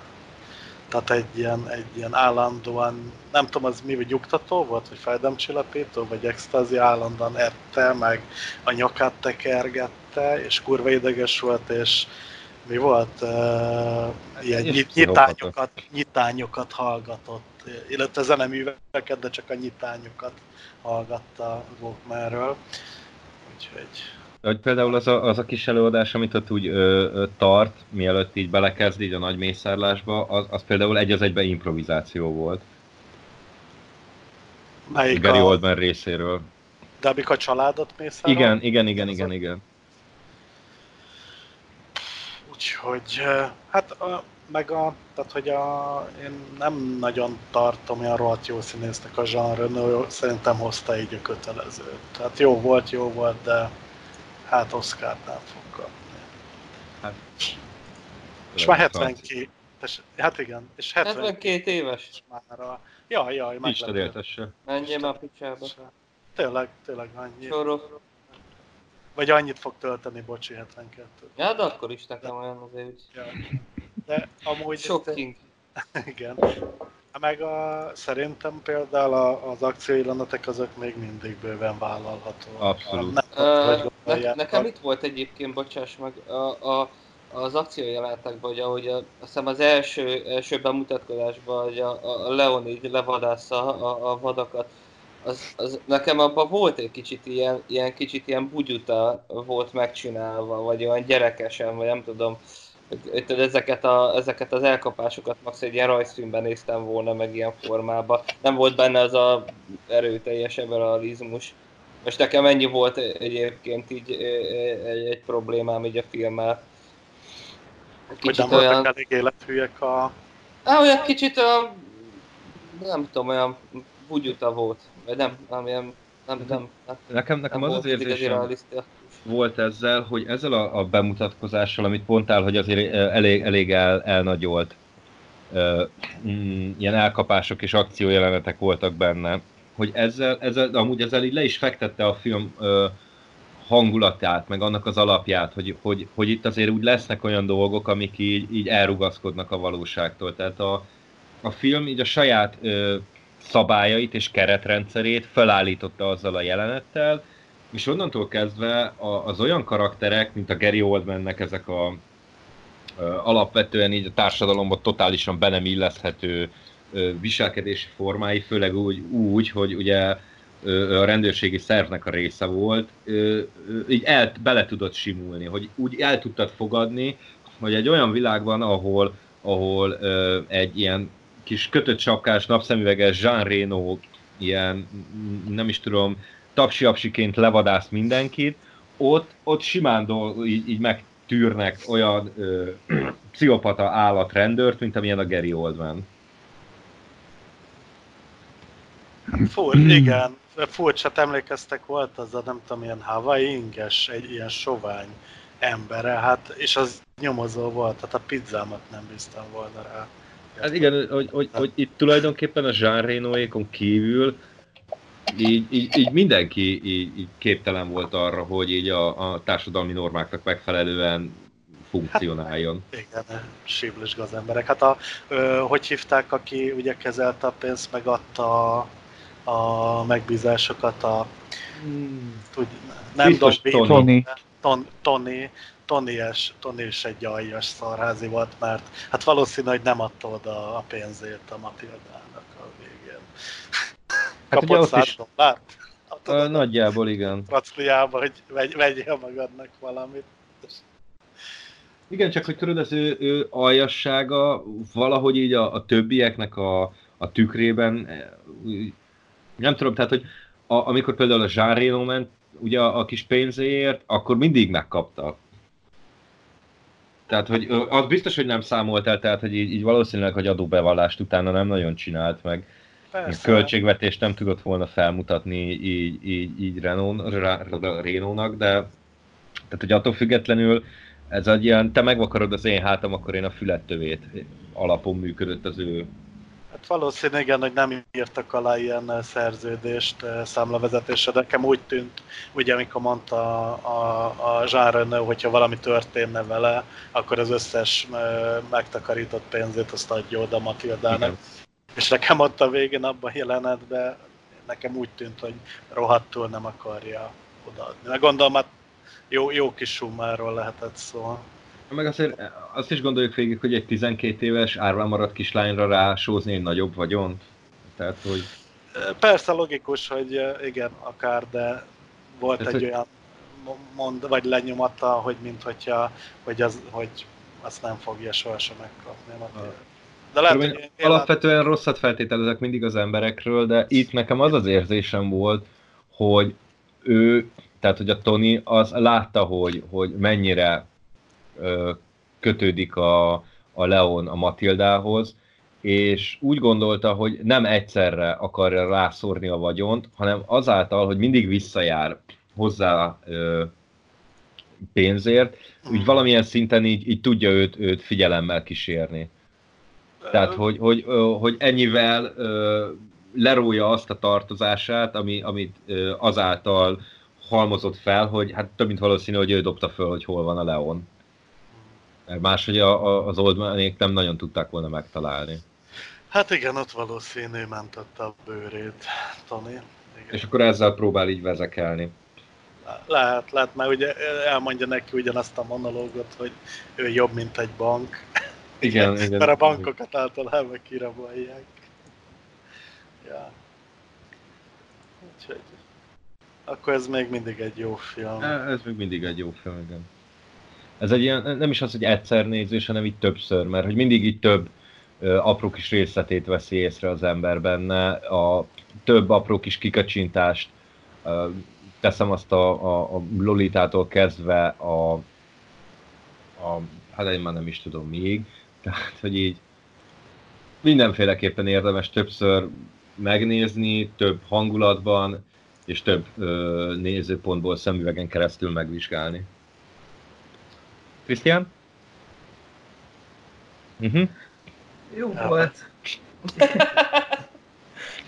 Tehát egy ilyen, egy ilyen állandóan, nem tudom az mi, vagy nyugtató volt, vagy fájdalomcsillapító, vagy extázi állandóan ette, meg a nyakát tekergette, és kurva ideges volt, és mi volt? Uh, ilyen nyit, nyitányokat, nyitányokat hallgatott, illetve zeneműveket, de csak a nyitányokat hallgatta Walkmanről. Úgyhogy... Hogy például az a, az a kis előadás, amit ott úgy ö, ö, tart, mielőtt így belekezd így a nagy mészárlásba, az, az például egy az egyben improvizáció volt. Melyik Gary a... Oldman részéről. De amik a családot mészárol? Igen, igen, igen, igen, igen. Úgyhogy, hát a, meg a, tehát hogy a, én nem nagyon tartom olyan rohadt jó színésznek a genre, szerintem hozta így a kötelezőt. Tehát jó volt, jó volt, de hát Oscar nem fog kapni. Hát, és már 72, hát igen, és 72, 72 éves. Már a, jaj, jaj, meglepő. Menjél már a picsába. Tényleg, tényleg annyi. Soros. vagy annyit fog tölteni, bocsi, 72. Ja, de akkor is nekem olyan azért, úgy Ja. De amúgy... shocking. *laughs* Igen. Meg a, szerintem például a, az akciójelenetek azok még mindig bőven vállalhatóak. Abszolút. Nem Ö, ne, nekem itt volt egyébként, bocsáss meg, a, a, az akciójelenetekben, hogy ahogy a, azt hiszem az első, első bemutatkozásban, hogy a, a Leon így levadásza a, a vadakat, az, az, nekem abban volt egy kicsit ilyen, ilyen, kicsit ilyen bugyuta volt megcsinálva, vagy olyan gyerekesen, vagy nem tudom, tudod, ezeket, a, ezeket az elkapásokat max egy ilyen rajzfilmben néztem volna, meg ilyen formában. Nem volt benne az a erőteljes realizmus. Most nekem ennyi volt egyébként így ö, ö, egy, egy problémám így a filmmel. Hogy Kicsit nem olyan, voltak elég élethűek a... á, olyan kicsit olyan, nem tudom, olyan bugyuta volt. Vagy nem, nem, nem, nem, nem, nem, Nekem, nekem nem az az érzésem. Volt ezzel, hogy ezzel a, a bemutatkozással, amit mondtál, hogy azért elég, elég el, elnagyolt mm, ilyen elkapások és akciójelenetek voltak benne, hogy ezzel, ezzel, amúgy ezzel így le is fektette a film hangulatát, meg annak az alapját, hogy, hogy, hogy itt azért úgy lesznek olyan dolgok, amik így, így elrugaszkodnak a valóságtól. Tehát a, a film így a saját ö, szabályait és keretrendszerét felállította azzal a jelenettel, és onnantól kezdve az olyan karakterek, mint a Gary Oldmannek ezek a alapvetően így a társadalomba totálisan be nem illeszthető viselkedési formái, főleg úgy, úgy hogy ugye a rendőrségi szervnek a része volt, így el, bele tudott simulni, hogy úgy el tudtad fogadni, hogy egy olyan világban, ahol, ahol egy ilyen kis kötött sapkás, napszemüveges Jean Reno, ilyen, nem is tudom, tapsi levadász mindenkit, ott, ott simán dolg, így, így megtűrnek olyan ö, *clears throat* pszichopata állatrendőrt, mint amilyen a Gary Oldman. Fur, igen, furcsa, emlékeztek, volt az a nem tudom, ilyen Hawaii inges, egy ilyen sovány embere, hát, és az nyomozó volt, tehát a pizzámat nem bíztam volna rá. Hát igen, hogy, hogy, hogy itt tulajdonképpen a Jean Renoékon kívül így, így, így mindenki így, így képtelen volt arra, hogy így a, a társadalmi normáknak megfelelően funkcionáljon. Igen, síblis gazemberek. Hát a, ö, hogy hívták, aki ugye kezelte a pénzt, megadta a, a megbízásokat a... Tud, nem Biztos Don Tony. Ton, Tony, Tony, és, Tony is egy aljas szarházi volt, mert hát valószínű, hogy nem adta oda a pénzét a Matildának. Hát ugye Kapott ott száz dollárt? Tudod, nagyjából igen. Racliába, hogy vegy, vegyél magadnak valamit. Igen, csak hogy tudod, az ő, ő aljassága valahogy így a, a többieknek a, a tükrében, úgy- nem tudom, tehát, hogy a, amikor például a Jean Reno ment, ugye a, a kis pénzéért, akkor mindig megkapta. Tehát, hogy az biztos, hogy nem számolt el, tehát, hogy így, így valószínűleg, hogy adóbevallást utána nem nagyon csinált meg. Persze. Költségvetést nem tudott volna felmutatni így, így, így Renault, Renault-nak, de tehát, hogy attól függetlenül ez egy ilyen, te megvakarod az én hátam, akkor én a fülettövét alapon működött az ő. Hát valószínű, igen, hogy nem írtak alá ilyen szerződést eh, számlavezetésre, de nekem úgy tűnt, ugye amikor mondta a, a, a Jean Renault, hogyha valami történne vele, akkor az összes eh, megtakarított pénzét azt adja oda Matildának. Igen. És nekem ott a végén abban a jelenetben nekem úgy tűnt, hogy rohadtul nem akarja odaadni. Meg gondolom, hát jó, jó kis summáról lehetett szó. Meg azért azt is gondoljuk végig, hogy egy 12 éves árván maradt kislányra rásózni egy nagyobb vagyon. Tehát, hogy Persze logikus, hogy igen, akár, de volt Ez egy hogy- olyan mo- mond, vagy lenyomata, hogy mint hogyha, hogy, az, hogy azt nem fogja sohasem megkapni. a Matilda. De lehet, hogy alapvetően rosszat feltételezek mindig az emberekről, de itt nekem az az érzésem volt, hogy ő, tehát hogy a Tony az látta, hogy, hogy mennyire ö, kötődik a, a Leon a Matildához, és úgy gondolta, hogy nem egyszerre akarja rászórni a vagyont, hanem azáltal, hogy mindig visszajár hozzá ö, pénzért, úgy valamilyen szinten így, így tudja őt, őt figyelemmel kísérni. Tehát, hogy, hogy, hogy ennyivel lerója azt a tartozását, ami, amit azáltal, halmozott fel, hogy hát több mint valószínű, hogy ő dobta föl, hogy hol van a Leon. Mert máshogy a, a, az oldmanék nem nagyon tudták volna megtalálni. Hát igen, ott valószínű mentette a bőrét, Tony. Igen. És akkor ezzel próbál így vezekelni. Lehet, lehet, mert ugye elmondja neki ugyanazt a monológot, hogy ő jobb, mint egy bank. Igen, igen. Mert a bankokat általában kirabolják. Ja. Úgyhogy... Akkor ez még mindig egy jó film. Ez még mindig egy jó film, igen. Ez egy ilyen, nem is az, hogy egyszer nézés, hanem így többször, mert hogy mindig így több ö, apró kis részletét veszi észre az ember benne, a több apró kis kikacsintást, ö, teszem azt a, a, a Lolitától kezdve a, a, hát én már nem is tudom még, tehát hogy így mindenféleképpen érdemes többször megnézni, több hangulatban, és több ö, nézőpontból szemüvegen keresztül megvizsgálni. Krisztián? Uh-huh. Jó volt. *laughs*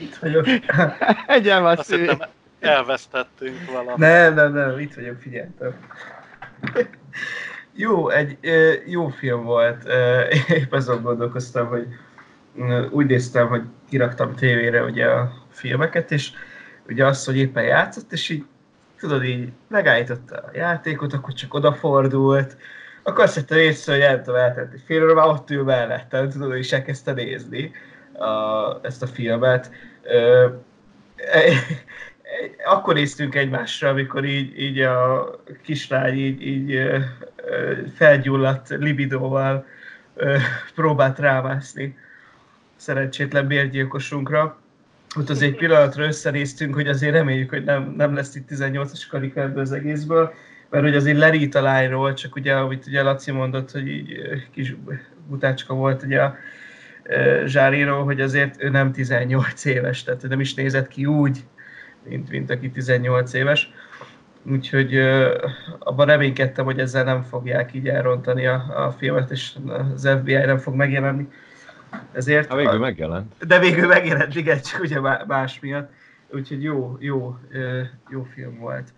itt vagyok. *laughs* Egyel van Azt hittem elvesztettünk valamit. Nem, nem, nem, itt vagyok, figyeltem. Jó, egy jó film volt. Épp azon gondolkoztam, hogy úgy néztem, hogy kiraktam tévére ugye a filmeket, és ugye azt, hogy éppen játszott, és így tudod, így megállította a játékot, akkor csak odafordult, akkor azt vettem észre, hogy nem tudom, eltelt egy fél már ott ül mellettem, tudod, és elkezdte nézni a, ezt a filmet. Ö, akkor néztünk egymásra, amikor így, így a kislány így, így felgyulladt libidóval próbált rámászni szerencsétlen bérgyilkosunkra. Ott az egy pillanatra összenéztünk, hogy azért reméljük, hogy nem, nem lesz itt 18-as karika ebből az egészből, mert hogy azért lerít a lányról, csak ugye, amit ugye Laci mondott, hogy így kis butácska volt ugye a ö, Zsáríró, hogy azért ő nem 18 éves, tehát nem is nézett ki úgy, mint, mint aki 18 éves. Úgyhogy abban reménykedtem, hogy ezzel nem fogják így elrontani a, a filmet, és az FBI nem fog megjelenni. Ezért, Hát végül megjelent. de végül megjelent, igen, csak ugye má- más miatt. Úgyhogy jó, jó, jó film volt.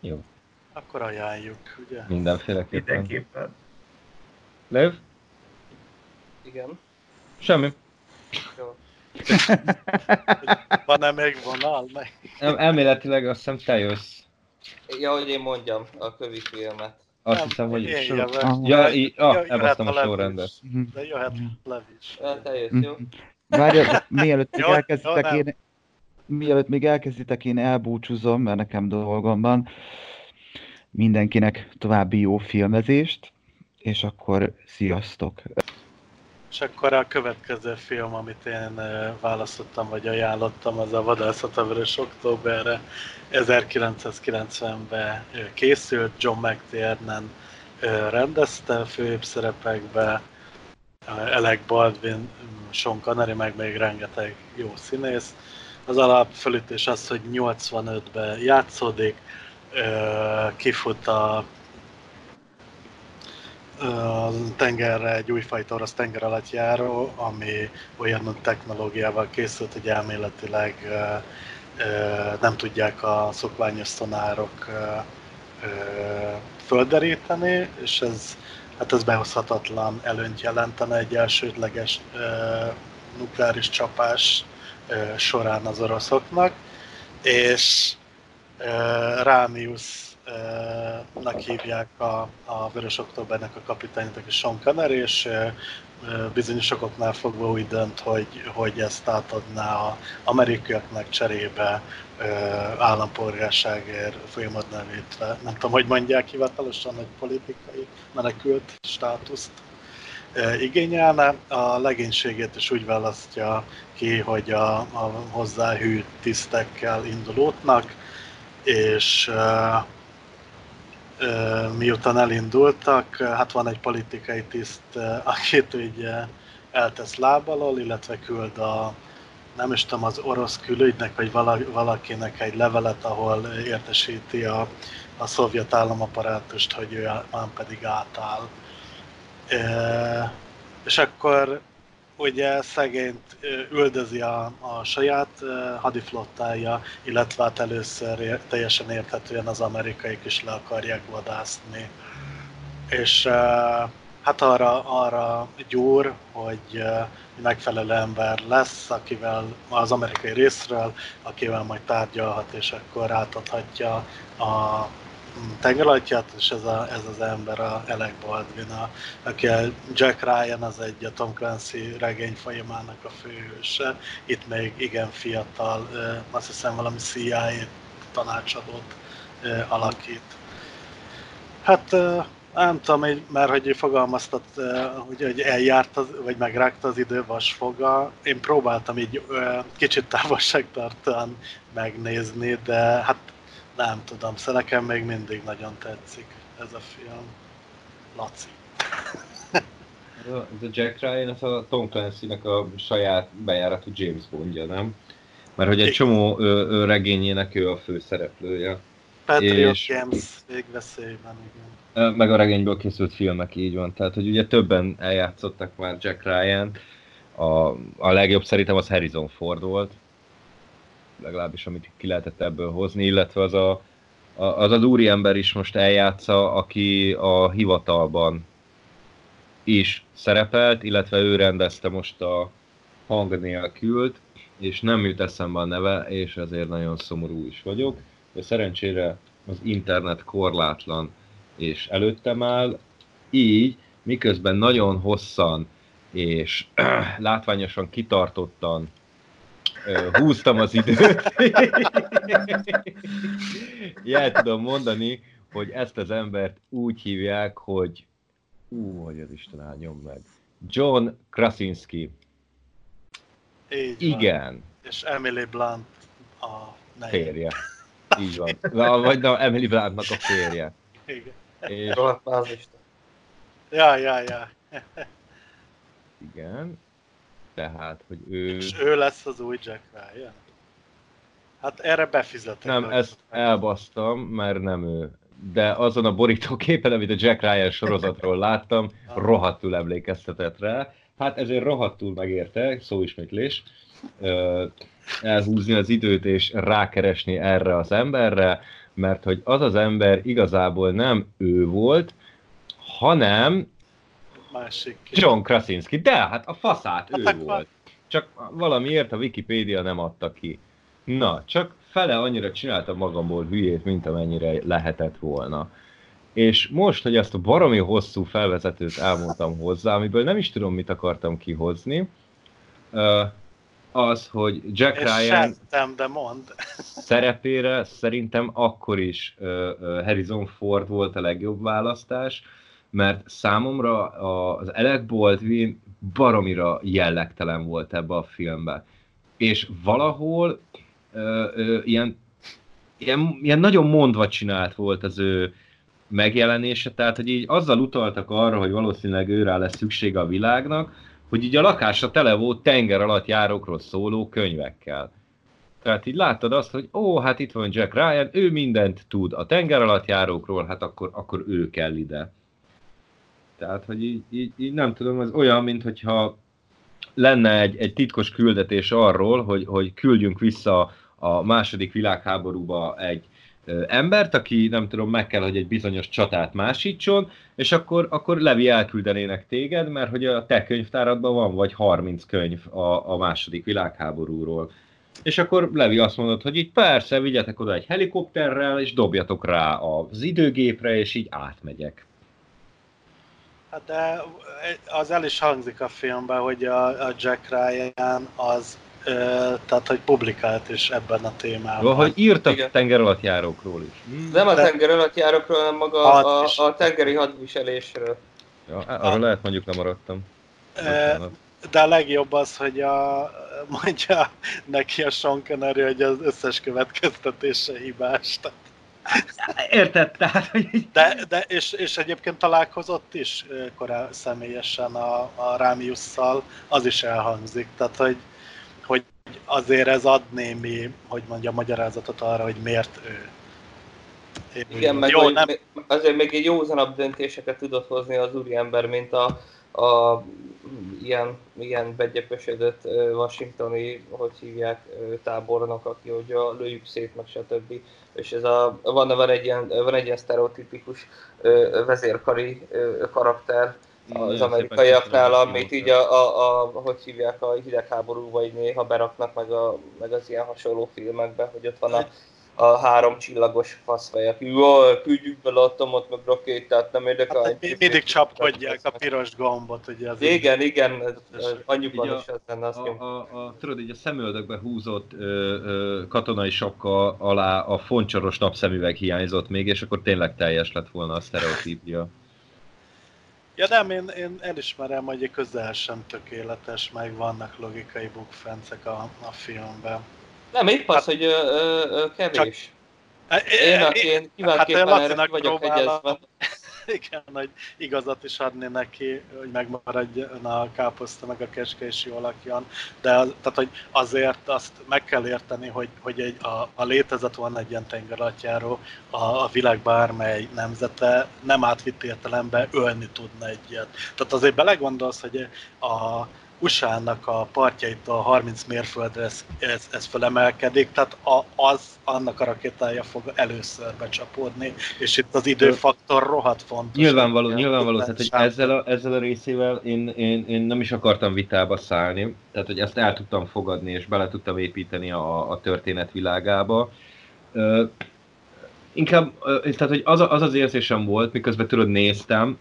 Jó, Akkor ajánljuk, ugye? mindenféleképpen. Mindenképpen. Lev? Igen. Semmi. Jó. Van-e még vonal? Meg? El- elméletileg azt hiszem te jössz. Ja, hogy én mondjam a kövi filmet. Azt Nem, hiszem, hogy én is. jövök. Aha. Ja, í- ah, elbasztam a sorrendet. De jöhet Lev is. Ja, te jössz, Mhm. jó? Várj, mielőtt még elkezditek, nem. én, mielőtt még elkezditek, én elbúcsúzom, mert nekem dolgom van. Mindenkinek további jó filmezést, és akkor sziasztok! És akkor a következő film, amit én választottam, vagy ajánlottam, az a Vadászat a Vörös Októberre 1990-ben ö, készült, John McTiernan rendezte főbb szerepekbe, Alec Baldwin, Sean Connery, meg még rengeteg jó színész. Az alapfölítés az, hogy 85-ben játszódik, kifut a a tengerre egy újfajta orosz tenger alatt járó, ami olyan technológiával készült, hogy elméletileg nem tudják a szokványos szonárok földeríteni, és ez, hát ez behozhatatlan előnyt jelentene egy elsődleges nukleáris csapás során az oroszoknak, és Rámius nak hívják a, a Vörös Októbernek a kapitánynak, és Sean Connery, és bizonyos okoknál fogva úgy dönt, hogy, hogy ezt átadná a amerikaiaknak cserébe állampolgárságért folyamodna létre. Nem tudom, hogy mondják hivatalosan, hogy politikai menekült státuszt igényelne. A legénységét is úgy választja ki, hogy a, a hozzáhű tisztekkel indul útnak, és miután elindultak, hát van egy politikai tiszt, akit ugye eltesz lábalól, illetve küld a, nem is tudom, az orosz külügynek, vagy vala, valakinek egy levelet, ahol értesíti a, a szovjet államaparátust, hogy ő már pedig átáll. Ö, és akkor ugye szegényt üldözi a, a saját hadiflottája, illetve hát először teljesen érthetően az amerikaik is le akarják vadászni. És hát arra, arra gyúr, hogy megfelelő ember lesz, akivel az amerikai részről, akivel majd tárgyalhat, és akkor átadhatja a tengeralattját, és ez, a, ez az ember a Alec Baldwin, a, aki a Jack Ryan, az egy a Tom Clancy regény folyamának a főhőse. Itt még igen fiatal, azt hiszem valami CIA tanácsadót alakít. Hát nem tudom, hogy- mert hogy fogalmaztat, hogy, hogy eljárt, az, vagy megrágta az idő vasfoga. Én próbáltam így kicsit távolságtartóan megnézni, de hát nem tudom, szóval nekem még mindig nagyon tetszik ez a film. Laci. *laughs* A Jack Ryan, ez a Tom Clancy-nek a saját bejáratú James Bondja, nem? Mert hogy egy csomó ö, ö, regényének ő a főszereplője. Patriot És- Games végveszélyben, igen. Meg a regényből készült filmek így van. Tehát, hogy ugye többen eljátszottak már Jack ryan a, a legjobb szerintem az Harrison Ford volt. Legalábbis amit ki lehetett ebből hozni, illetve az a, az, az úriember is most eljátsza, aki a hivatalban is szerepelt, illetve ő rendezte most a hang nélkült, és nem jut eszembe a neve, és ezért nagyon szomorú is vagyok. De szerencsére az internet korlátlan, és előttem áll, így miközben nagyon hosszan és *clears throat* látványosan kitartottan húztam az időt, *laughs* jel tudom mondani, hogy ezt az embert úgy hívják, hogy ú, hogy az Isten áldjon meg. John Krasinski. Így van. Igen, És Emily Blunt a neje. férje. Így van. Na, vagy na, Emily Bluntnak a férje. Igen. És. Ja, ja, ja. igen, tehát, hogy ő... És ő lesz az új Jack Ryan. Hát erre befizetek. Nem, ezt elbasztam, mert nem ő. De azon a borítóképen, amit a Jack Ryan sorozatról láttam, rohadtul emlékeztetett rá. Hát ezért rohadtul megérte, szóismétlés, elhúzni az időt és rákeresni erre az emberre, mert hogy az az ember igazából nem ő volt, hanem Másik. John Krasinski. De, hát a faszát Hát ő akkor- volt. Csak valamiért a Wikipédia nem adta ki. Na, csak fele annyira csináltam magamból hülyét, mint amennyire lehetett volna. És most, hogy ezt a baromi hosszú felvezetőt elmondtam hozzá, amiből nem is tudom, mit akartam kihozni, ö, az, hogy Jack És Ryan sem, de mond. *laughs* szerepére szerintem akkor is ö, ö, Harrison Ford volt a legjobb választás, mert számomra az Alec Baldwin baromira jellegtelen volt ebbe a filmbe. És valahol ö, ö, ilyen, ilyen, ilyen nagyon mondva csinált volt az ő megjelenése, tehát hogy így azzal utaltak arra, hogy valószínűleg őrá lesz szüksége a világnak, hogy így a lakása tele volt tenger alatt járókról szóló könyvekkel. Tehát így láttad azt, hogy ó, hát itt van Jack Ryan, ő mindent tud a tenger alatt járókról, hát akkor, akkor ő kell ide. Tehát, hogy így, így, így nem tudom, ez olyan, mint hogyha lenne egy, egy titkos küldetés arról, hogy, hogy küldjünk vissza a második világháborúba egy ö, embert, aki nem tudom, meg kell, hogy egy bizonyos csatát másítson, és akkor, akkor Levi elküldenének téged, mert hogy a te könyvtáradban van vagy 30 könyv a, a második világháborúról. És akkor Levi azt mondott, hogy így persze, vigyetek oda egy helikopterrel, és dobjatok rá az időgépre, és így átmegyek. Hát de az el is hangzik a filmben, hogy a, a Jack Ryan az, ö, tehát hogy publikált is ebben a témában. Vagy írtak Igen. tenger alatt járókról is. Nem a De- tenger alatt járókról, hanem maga a, a tengeri hadviselésről. Ja, arra lehet mondjuk nem maradtam. De a legjobb az, hogy a, mondja neki a Sean Connery, hogy az összes következtetése hibás. Tehát- Érted, tehát, hogy így... De, de és, és egyébként találkozott is ö, korá, személyesen a, a Rámiusszal, az is elhangzik. Tehát, hogy, hogy azért ez ad némi, hogy mondja, magyarázatot arra, hogy miért ő. Igen, meg Jó, hogy nem, még- azért még egy józanabb döntéseket tudott hozni az úriember, mint a, a ilyen, ilyen begyepösödött ö, washingtoni, hogy hívják, tábornok, aki hogy a lőjük szét, meg stb. És ez a, van, van, egy ilyen, van egy ilyen sztereotipikus vezérkari karakter, az amerikaiaknál, amit így a, a, a, hogy hívják a hidegháborúba, így néha beraknak meg, a, meg az ilyen hasonló filmekbe, hogy ott van a, a három csillagos faszfej, aki jól, küldjük bele atomot, meg rakétát, nem érdekel. Hát, mi- mindig csapkodják a piros gombot, ugye az Igen, igen, ez, ez Így a- is az lenne, azt A, a, a, tudod, így a szemöldökbe húzott ö, ö, katonai sapka alá a foncsoros napszemüveg hiányzott még, és akkor tényleg teljes lett volna a sztereotípia. Ja nem, én, én elismerem, hogy közel sem tökéletes, meg vannak logikai bukfencek a, a filmben. Nem, épp az, Hát- hogy ö, ö, kevés. Én, Én, aki én kiváltképpen hát erre vagyok egyezve. *laughs* Igen, hogy igazat is adni neki, hogy megmaradjon a káposzta, meg a keske is jól lakjon. De az, tehát, hogy azért azt meg kell érteni, hogy, hogy egy, a, a létezett volna egy ilyen tengeralattjáró, a, a világ bármely nemzete nem átvitt értelemben ölni tudna egy ilyet. Tehát azért belegondolsz, hogy a USA-nak a partjaitól 30 mérföldre ez, ez, ez fölemelkedik, tehát a, az annak a rakétája fog először becsapódni, és itt az időfaktor rohadt fontos. Nyilvánvaló, nyilvánvaló, tehát hogy ezzel a, ezzel a részével én, én, én nem is akartam vitába szállni, tehát hogy ezt el tudtam fogadni, és bele tudtam építeni a, a történet világába. Ö, inkább, tehát hogy az, az az érzésem volt, miközben tudod néztem,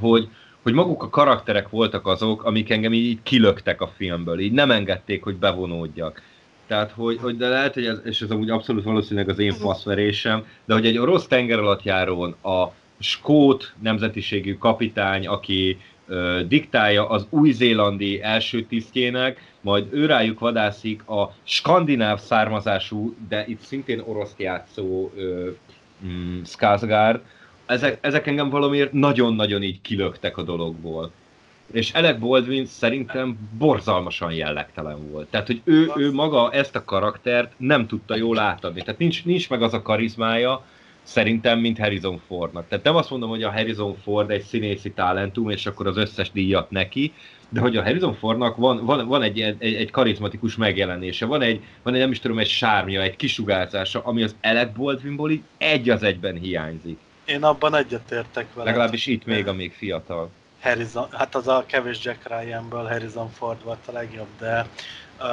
hogy, hogy maguk a karakterek voltak azok, amik engem így kilöktek a filmből, így nem engedték, hogy bevonódjak. Tehát, hogy, hogy de lehet, hogy ez, és ez amúgy abszolút valószínűleg az én faszverésem, de hogy egy orosz tengeralattjárón a skót nemzetiségű kapitány, aki ö, diktálja az új-zélandi első tisztjének, majd ő rájuk vadászik a skandináv származású, de itt szintén orosz játszó ö, mm, Skarsgård, ezek, ezek engem valamiért nagyon-nagyon így kilöktek a dologból. És Alec Baldwin szerintem borzalmasan jellegtelen volt. Tehát, hogy ő, ő maga ezt a karaktert nem tudta jól átadni. Tehát nincs, nincs meg az a karizmája, szerintem, mint Harrison Fordnak. Tehát nem azt mondom, hogy a Harrison Ford egy színészi talentum, és akkor az összes díjat neki, de hogy a Harrison Fordnak van, van, van egy, egy, egy karizmatikus megjelenése, van egy, van egy, nem is tudom, egy sármja, egy kisugárzása, ami az Alec Baldwinból így egy az egyben hiányzik. Én abban egyetértek vele. Legalábbis itt még, amíg fiatal. Harrison, hát az a kevés Jack Ryanből Harrison Ford volt a legjobb, de uh,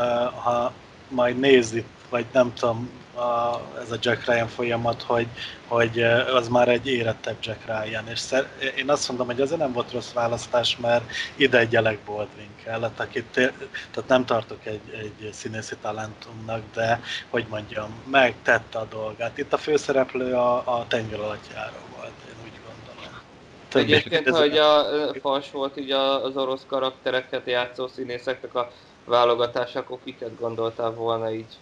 ha majd nézi, vagy nem tudom, a, ez a Jack Ryan folyamat, hogy, hogy az már egy érettebb Jack Ryan, és szer, én azt mondom, hogy azért nem volt rossz választás, mert ide egy Alec Baldwin kellett, akit, tehát nem tartok egy, egy színészi talentumnak, de hogy mondjam, megtette a dolgát. Itt a főszereplő a, a tengeralattjáró volt, én úgy gondolom. Egyébként, Ez- hogy a ö, fals volt így a- az orosz karaktereket játszó színészeknek a válogatása, akkor kiket gondoltál volna így?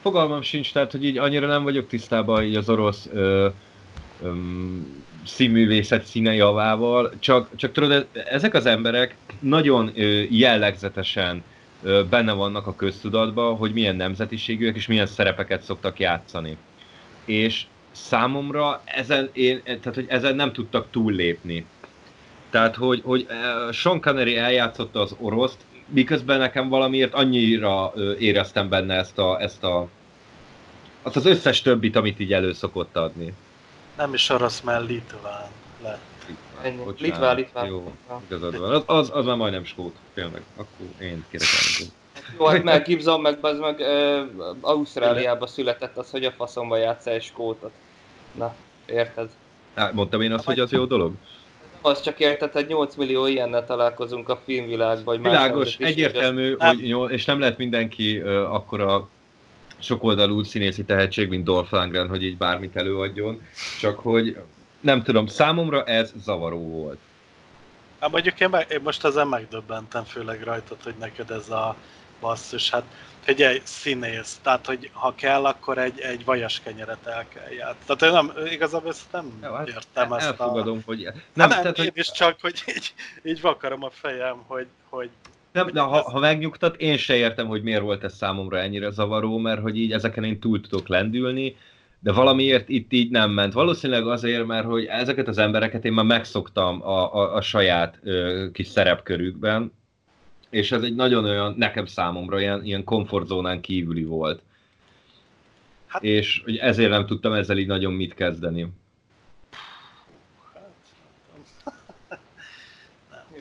Fogalmam sincs, tehát hogy így annyira nem vagyok tisztában így az orosz ö, öm, színművészet színe javával, csak, csak tudod, e- ezek az emberek nagyon ö, jellegzetesen ö, benne vannak a köztudatban, hogy milyen nemzetiségűek és milyen szerepeket szoktak játszani. És számomra ezen, én, tehát, hogy ezen nem tudtak túllépni. Tehát, hogy, hogy Sean Connery eljátszotta az oroszt, miközben nekem valamiért annyira éreztem benne ezt a, ezt a azt az összes többit, amit így elő szokott adni. Nem is orosz, mert litván lett. Ennyi. Litván, Litván. Jó, igazad van. Az, az, az már majdnem skót, tényleg. Akkor én kérek elnézést. Jó, hát Mel Gibson meg, az meg ö, Ausztráliában született, az hogy a faszomba játsza egy skótot. Na, érted? Á, mondtam én azt, hogy az jó dolog? Az csak érted, hogy 8 millió ilyennel találkozunk a filmvilágban, vagy más Világos, egyértelmű, Nem. hogy jó, és nem lehet mindenki uh, akkora sokoldalú színészi tehetség, mint Dolph Lundgren, hogy így bármit előadjon, csak hogy nem tudom, számomra ez zavaró volt. Hát mondjuk én, meg, én most ezen megdöbbentem, főleg rajtad, hogy neked ez a basszus, hát figyelj, színész, tehát hogy ha kell, akkor egy, egy vajas kenyeret el kell játszani. Tehát én nem, igazából ezt nem Jó, hát értem ezt Elfogadom, hogy... a... Nem, Nem, nem tehát, én hogy, is csak, hogy így, így vakarom a fejem, hogy, hogy nem, de ha, ha megnyugtat, én se értem, hogy miért volt ez számomra ennyire zavaró, mert hogy így ezeken én túl tudok lendülni, de valamiért itt így nem ment. Valószínűleg azért, mert hogy ezeket az embereket én már megszoktam a, a, a saját ö, kis szerepkörükben, és ez egy nagyon olyan, nekem számomra ilyen, ilyen komfortzónán kívüli volt. Hát, és hogy ezért nem tudtam ezzel így nagyon mit kezdeni. *laughs*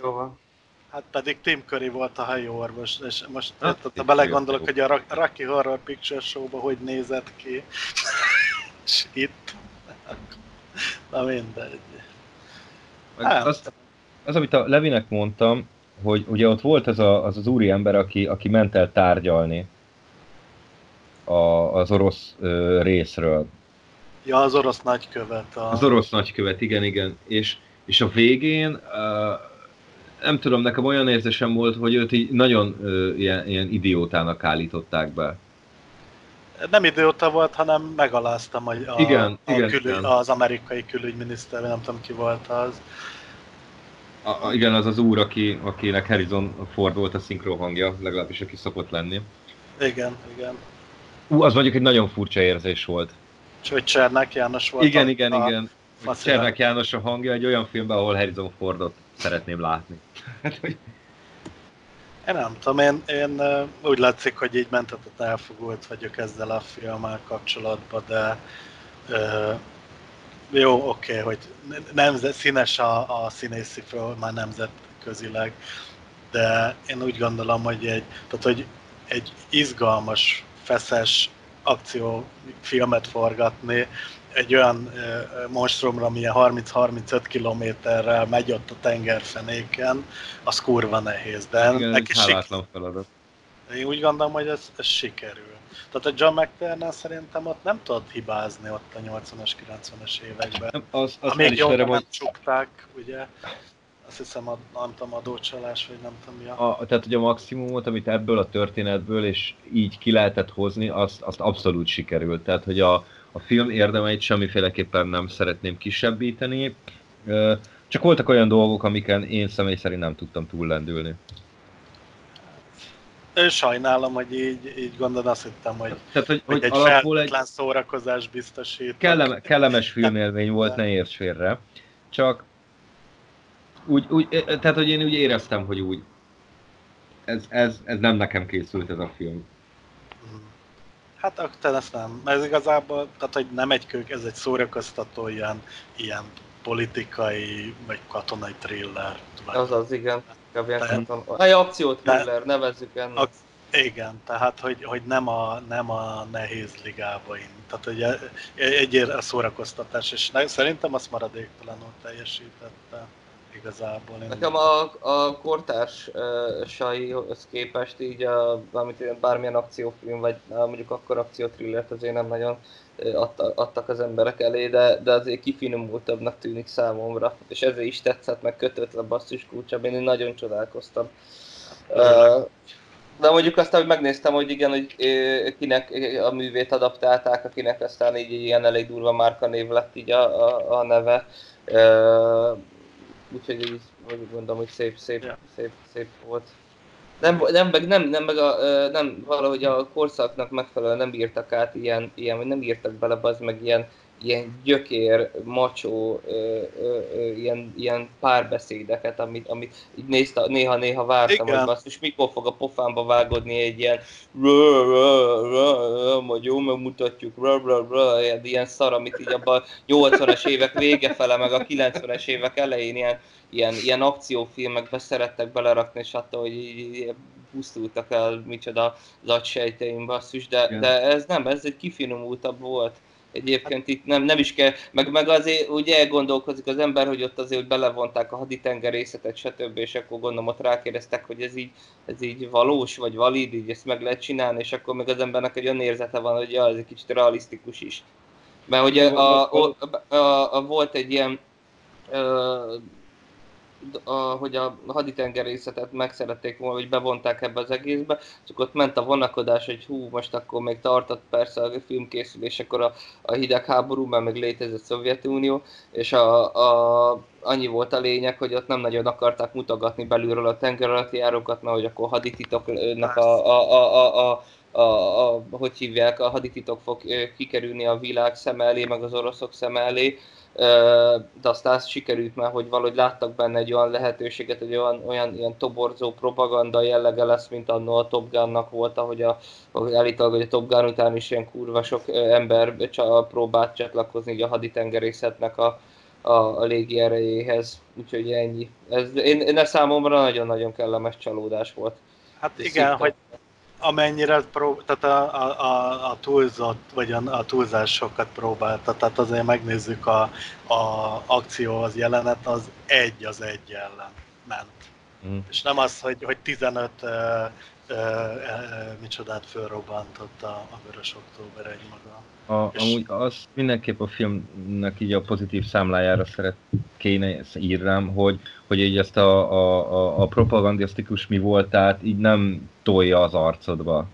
Jó van. Hát pedig Tim Curry volt a hajóorvos, és most hát, ha belegondolok, hogy a Rocky Horror Picture Show-ba hogy nézett ki, *laughs* és itt, na mindegy. Hát. Az, az, amit a Levinek mondtam, hogy ugye ott volt az a, az, az úri ember, aki, aki ment el tárgyalni a, az orosz ö, részről. Ja, az orosz nagykövet. A... Az orosz nagykövet, igen, igen. És, és a végén, uh, nem tudom, nekem olyan érzésem volt, hogy őt így nagyon uh, ilyen, ilyen idiótának állították be. Nem idióta volt, hanem megaláztam a, a, igen, a igen, külügy, igen. az amerikai külügyminiszter, nem tudom ki volt az. A, a, igen, az az úr, aki, akinek Harrison Ford volt a szinkron hangja, legalábbis aki szokott lenni. Igen, igen. Ú, az mondjuk egy nagyon furcsa érzés volt. És hogy Csernák János volt Igen, a, igen, a, igen. a Csernák János a hangja egy olyan filmben, ahol Harrison Fordot szeretném látni. *laughs* Hát, hogy Én nem tudom, én, én úgy látszik, hogy így mentetett elfogult vagyok ezzel a filmmel kapcsolatban, de ö, jó, oké, hogy nemzet, színes a, a színészi föl már nemzetközileg, de én úgy gondolom, hogy egy, tehát, hogy egy izgalmas, feszes akciófilmet forgatni, egy olyan ö, monstrumra, amilyen 30-35 kilométerrel megy ott a tengerfenéken, az kurva nehéz, de igen, neki hálátlan feladat. én úgy gondolom, hogy ez, ez sikerül. Tehát a John McTiernan szerintem ott nem tudod hibázni ott a 80-as, 90-es években. Nem, az, az Amíg jól nem hogy csukták, ugye, azt hiszem, a, nem tudom, adócsalás, vagy nem tudom mi a... a, tehát, hogy a maximumot, amit ebből a történetből és így ki lehetett hozni, azt, azt abszolút sikerült. Tehát, hogy a, a film érdemeit semmiféleképpen nem szeretném kisebbíteni. Csak voltak olyan dolgok, amiken én személy szerint nem tudtam túllendülni. Sajnálom, hogy így, így gondolod, azt hittem, hogy, Tehát, hogy, hogy hogy egy alapból egy feltétlen szórakozás biztosít. kellem, kellemes filmélmény volt, ne érts félre. Csak úgy, úgy, tehát, hogy én úgy éreztem, hogy úgy ez, ez, ez nem nekem készült ez a film. Hát akkor ezt nem. Ez igazából, tehát hogy nem egy kök, ez egy szórakoztató ilyen, ilyen politikai, vagy katonai thriller. Az az, igen. Tehát- Egy akcióthriller, nevezzük ennek. Ak- Igen, tehát hogy, hogy nem, a, nem a nehéz ligába in. Tehát e- egy a szórakoztatás, és ne, szerintem azt maradéktalanul teljesítette igazából. Én Nekem a, a kortársaihoz képest így, a, amit ilyen bármilyen akciófilm, vagy mondjuk akkor akciótrillert azért nem nagyon adta, adtak az emberek elé, de, de azért kifinomultabbnak tűnik számomra, és ezért is tetszett, meg kötött le basszus kulcsában, én nagyon csodálkoztam. De mondjuk aztán, hogy megnéztem, hogy igen, hogy kinek a művét adaptálták, akinek aztán így ilyen elég durva márkanév lett így a, a, a neve. Úgyhogy így, hogy mondom, hogy szép, szép, Ja. szép, szép volt. Nem, nem, meg, nem, nem, meg a, nem, valahogy a korszaknak megfelelően nem írtak át ilyen, ilyen vagy nem írtak bele az meg ilyen, ilyen gyökér, macsó, ö, ö, ö, ilyen, ilyen párbeszédeket, amit, amit így nézte, néha-néha vártam, Igen. hogy basszus, mikor fog a pofámba vágódni egy ilyen rö, rö, rö, majd jó, megmutatjuk, rö, rö, rö, ilyen, szar, amit így abban 80-as évek vége fele, meg a 90-es évek elején ilyen, ilyen, ilyen akciófilmekbe szerettek belerakni, és attól, hogy így pusztultak el, micsoda az agysejteim basszus, de, Igen. de ez nem, ez egy kifinomultabb volt. Egyébként itt nem, nem is kell, meg, meg azért úgy elgondolkozik az ember, hogy ott azért hogy belevonták a haditengerészetet, stb. és akkor gondolom ott rákérdeztek, hogy ez így, ez így valós, vagy valid, így ezt meg lehet csinálni, és akkor meg az embernek egy olyan érzete van, hogy ja, ez egy kicsit realisztikus is. Mert hogy a, a, a, a, a, volt egy ilyen ö, a, hogy a haditengerészetet megszerették volna, hogy bevonták ebbe az egészbe, csak ott ment a vonakodás, hogy hú, most akkor még tartott persze a filmkészülés, akkor a, a hidegháború, mert még létezett Szovjetunió, és a, a, annyi volt a lényeg, hogy ott nem nagyon akarták mutogatni belülről a tenger alatti járókat, mert hogy akkor hadititoknak a, a, a, a, a a, a, hogy hívják, a hadititok fog kikerülni a világ szem elé, meg az oroszok szem elé, de aztán sikerült már, hogy valahogy láttak benne egy olyan lehetőséget, hogy olyan, olyan ilyen toborzó propaganda jellege lesz, mint annó a Top Gun-nak volt, ahogy a, állítólag, hogy a Top Gun után is ilyen kurva sok ember próbált csatlakozni a haditengerészetnek a, a, a légi erejéhez, úgyhogy ennyi. Ez, én, én számomra nagyon-nagyon kellemes csalódás volt. Hát igen, hogy amennyire prób- tehát a, a, a, a túlzott, vagy a, a túlzásokat próbálta, tehát azért megnézzük a, a akció, az jelenet, az egy az egy ellen ment. Mm. És nem az, hogy, hogy 15 uh, micsodát fölrobbantott a, a Vörös Október egy maga. A, és... Amúgy az mindenképp a filmnek így a pozitív számlájára szeret kéne írnám, hogy, hogy így ezt a, a, a, a propagandisztikus mi voltát így nem tolja az arcodba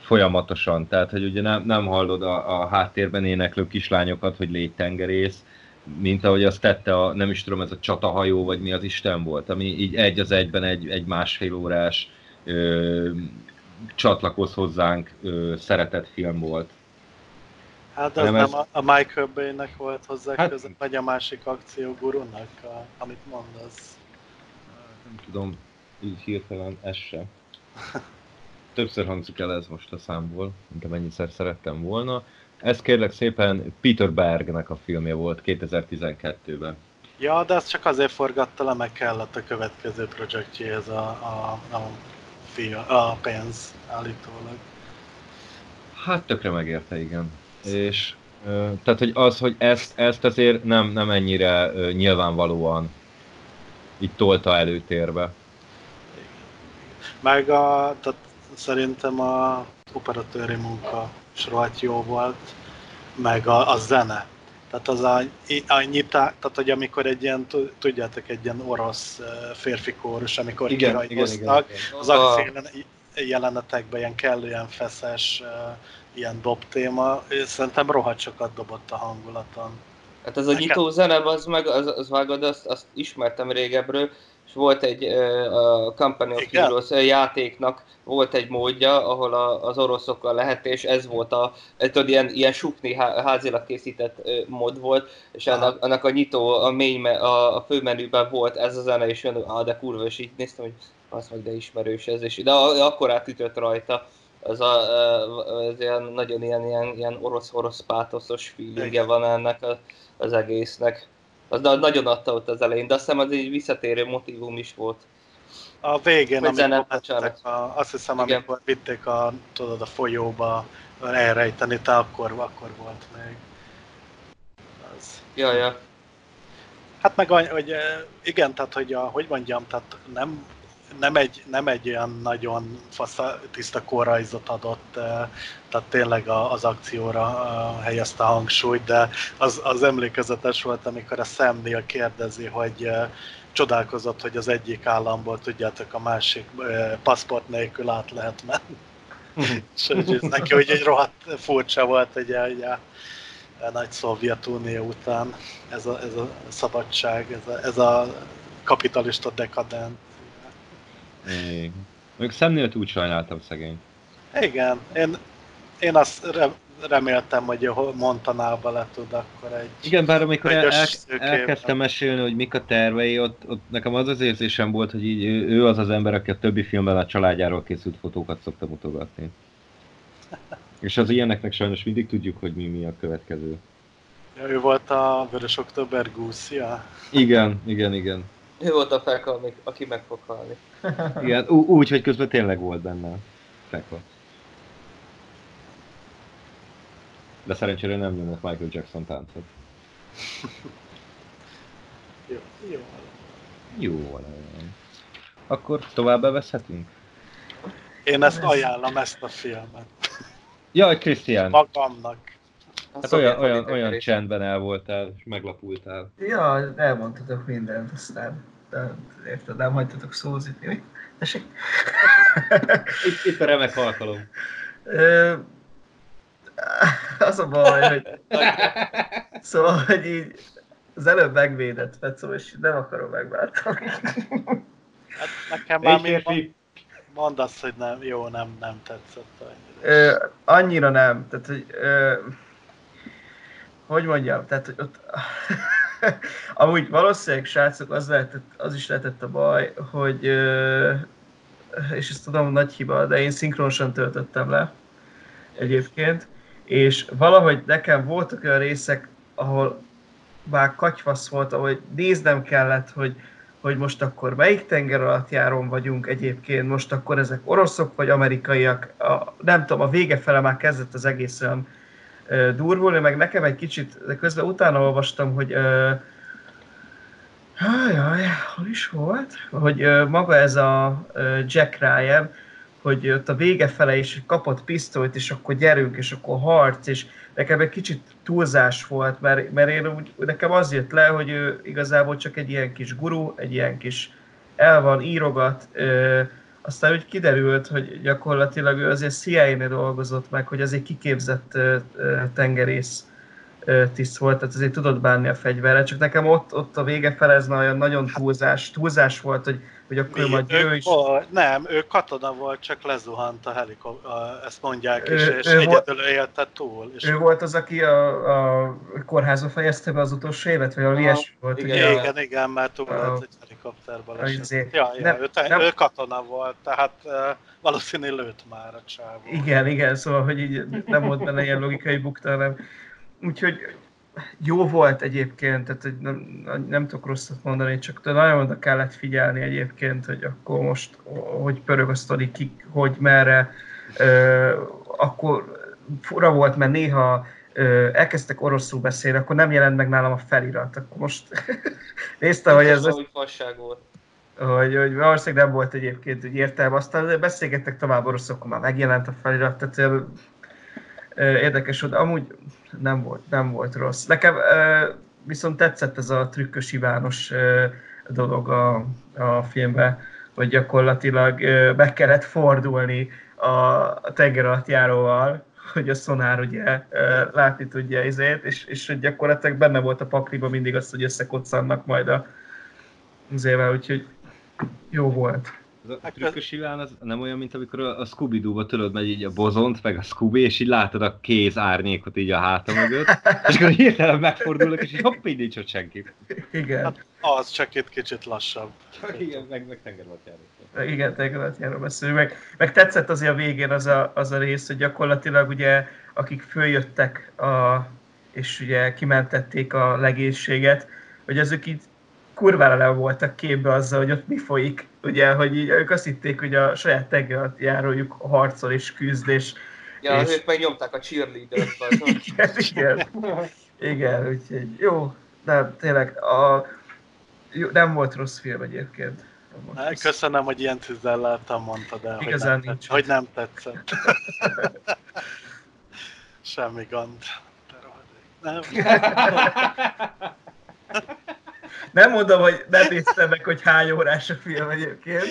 folyamatosan. Tehát, hogy ugye nem, nem hallod a, a háttérben éneklő kislányokat, hogy légy tengerész, mint ahogy azt tette a, nem is tudom, ez a csatahajó, vagy mi az Isten volt, ami így egy az egyben egy, egy másfél órás csatlakoz hozzánk szeretett film volt. Hát az nem, nem ez... a, Michael Bay-nek volt hozzá hát... köze, vagy a másik akció gurunak, a, amit mondasz. Nem tudom, így hirtelen ez se. Többször hangzik el ez most a számból, mint amennyiszer szerettem volna. Ez kérlek szépen Peter Bergnek a filmje volt 2012-ben. Ja, de ezt csak azért forgatta le, meg kellett a következő projektjéhez a, a, a, fia, a pénz állítólag. Hát tökre megérte, igen. És tehát, hogy az, hogy ezt, ezt azért nem, nem ennyire nyilvánvalóan itt tolta előtérbe. Meg a, tehát szerintem a operatőri munka is jó volt, meg a, a zene. Tehát az a, a nyitá, tehát hogy amikor egy ilyen, tudjátok, egy ilyen orosz férfi kórus, amikor igen, kirajzoztak, az akció jelenetekben ilyen kellően feszes, ilyen dob téma, szerintem rohadt sokat dobott a hangulaton. Hát ez a nyitó zene, az meg, az, az vágod, azt, azt ismertem régebről, és volt egy a Company of Igen? Heroes játéknak volt egy módja, ahol a, az oroszokkal lehet, és ez volt a, tudod, ilyen, ilyen sukni házilag készített mod volt, és annak, annak a nyitó, a mély, a, a főmenüben volt ez a zene, és jön, ah, de kurva, és így néztem, hogy az meg de ismerős ez, és de akkor átütött rajta. Ez, a, ez ilyen, nagyon ilyen, ilyen, ilyen orosz-orosz pátoszos feelingje van ennek a, az egésznek. Az nagyon adta ott az elején, de azt hiszem az egy visszatérő motivum is volt. A végén, amikor mentek, a, azt hiszem, Igen. amikor vitték a, tudod, a folyóba elrejteni, te akkor, akkor volt még. Az. Ja, ja. Hát meg, hogy igen, tehát, hogy a, hogy mondjam, tehát nem nem egy, nem egy olyan nagyon fasza, tiszta korrajzot adott, tehát tényleg az akcióra helyezte a hangsúlyt, de az, az emlékezetes volt, amikor a Neill kérdezi, hogy csodálkozott, hogy az egyik államból, tudjátok, a másik paszport nélkül át lehet menni. *laughs* És hogy neki hogy egy rohadt furcsa volt ugye, ugye a nagy Szovjetunió után ez a, ez a szabadság, ez a, ez a kapitalista dekadent még. Mondjuk szemnél úgy sajnáltam szegény. Igen, én, én azt re, reméltem, hogy Montanába le tud akkor egy... Igen, bár amikor el, el, elkezdtem mesélni, hogy mik a tervei, ott, ott nekem az az érzésem volt, hogy így ő, ő az az ember, aki a többi filmben a családjáról készült fotókat szokta mutogatni. *laughs* És az ilyeneknek sajnos mindig tudjuk, hogy mi, mi a következő. Ja, ő volt a Vörös Október gúszja? Igen, igen, igen. Ő volt a feka, aki meg fog halni. *laughs* Igen, úgy, hogy közben tényleg volt benne feka. De szerencsére nem nyomott Michael Jackson táncot. *laughs* jó, jó. Jó, Akkor tovább bevezhetünk? Én ezt ajánlom, ezt a filmet. Jaj, Krisztián. Magamnak. Hát olyan, olyan, olyan csendben el voltál, és meglapultál. Ja, elmondtatok mindent, aztán de, érted, nem hagytatok szózni. Tessék? Itt, itt a remek alkalom. az a baj, hogy... Szóval, hogy így az előbb megvédett Fecó, és nem akarom megváltani. Hát nekem már még mondd azt, hogy nem, jó, nem, nem tetszett annyira. Ö, annyira nem. Tehát, hogy, ö, hogy mondjam, tehát, hogy ott... *laughs* Amúgy valószínűleg, srácok, az, lehetett, az is lehetett a baj, hogy és ezt tudom, nagy hiba, de én szinkronosan töltöttem le egyébként, és valahogy nekem voltak olyan részek, ahol bár katyvasz volt, ahogy néznem kellett, hogy, hogy most akkor melyik tenger alatt járon vagyunk egyébként, most akkor ezek oroszok vagy amerikaiak, a, nem tudom, a vége fele már kezdett az egész olyan durvulni, meg nekem egy kicsit, de közben utána olvastam, hogy Jaj, hol is volt? Hogy maga ez a Jack Ryan, hogy ott a vége fele is kapott pisztolyt, és akkor gyerünk, és akkor harc, és nekem egy kicsit túlzás volt, mert, mert én úgy, nekem az jött le, hogy ő igazából csak egy ilyen kis guru, egy ilyen kis el van, írogat, aztán úgy kiderült, hogy gyakorlatilag ő azért CIA-nél dolgozott meg, hogy az egy kiképzett tengerész tiszt volt, tehát azért tudott bánni a fegyverrel, csak nekem ott, ott a vége fele ez olyan nagyon túlzás, túlzás volt, hogy, hogy akkor Mi? majd Ő ő is... Volt, nem, ő katona volt, csak lezuhant a helikopter, ezt mondják is, Ő- és ő volt- egyedül élte túl. És Ő volt az, aki a, a kórházba fejezte be az utolsó évet, vagy Aha, ilyesmi volt, igen. ugye? igen, igen, mert túl A- lett egy helikopterbe a- esett. izé- Ja, ja, nem- ő, te, nem- ő katona volt, tehát uh, valószínű lőtt már a csávó. Igen, igen, szóval, hogy így nem volt benne ilyen logikai bukta, hanem úgyhogy jó volt egyébként, tehát hogy nem, nem tudok rosszat mondani, csak nagyon oda kellett figyelni egyébként, hogy akkor most hogy pörög a sztori, ki, hogy merre, ö, akkor fura volt, mert néha elkezdtek oroszul beszélni, akkor nem jelent meg nálam a felirat, akkor most *laughs* néztem, hogy ez, Úgy fasság volt. hogy, hogy valószínűleg nem volt egyébként úgy értelme. Aztán beszélgettek tovább oroszok, akkor már megjelent a felirat, tehát érdekes, hogy amúgy nem volt, nem volt rossz. Nekem viszont tetszett ez a trükkös Ivános dolog a, a filmben, hogy gyakorlatilag meg kellett fordulni a, a tenger alatt járóval, hogy a szonár ugye látni tudja izét, és, és hogy gyakorlatilag benne volt a pakliba mindig az, hogy összekoccannak majd a izével, úgyhogy jó volt. Az a trükkös Iván az nem olyan, mint amikor a a Scooby-Doo-ba tudod, megy így a bozont, meg a Scooby, és így látod a kéz árnyékot így a háta mögött, és akkor hirtelen megfordulok, és így hopp, így nincs ott senki. Igen, Hát az csak itt kicsit lassabb. Igen, meg, meg tengeralattjáró. igen, tengeratjáról beszélünk. Meg, meg tetszett azért a végén az a, az a rész, hogy gyakorlatilag ugye, akik följöttek a, és ugye kimentették a legészséget, hogy azok így kurvára le voltak képbe azzal, hogy ott mi folyik, ugye, hogy így ők azt hitték, hogy a saját tengeratjárójuk harcol és küzd, és Ja, És- ők megnyomták a cheerleader-t. vagy. *laughs* igen, igen, igen, úgyhogy jó, nem, tényleg, a, jó, nem volt rossz film egyébként. Volt Hát, rossz. Köszönöm, hogy ilyen tüzelleltem mondtad el, hogy Igazán nem, nincs. tetszett, hogy nem tetszett. *laughs* Semmi gond. *laughs* Nem. Nem mondom, hogy nem néztem meg, hogy hány órás a film egyébként.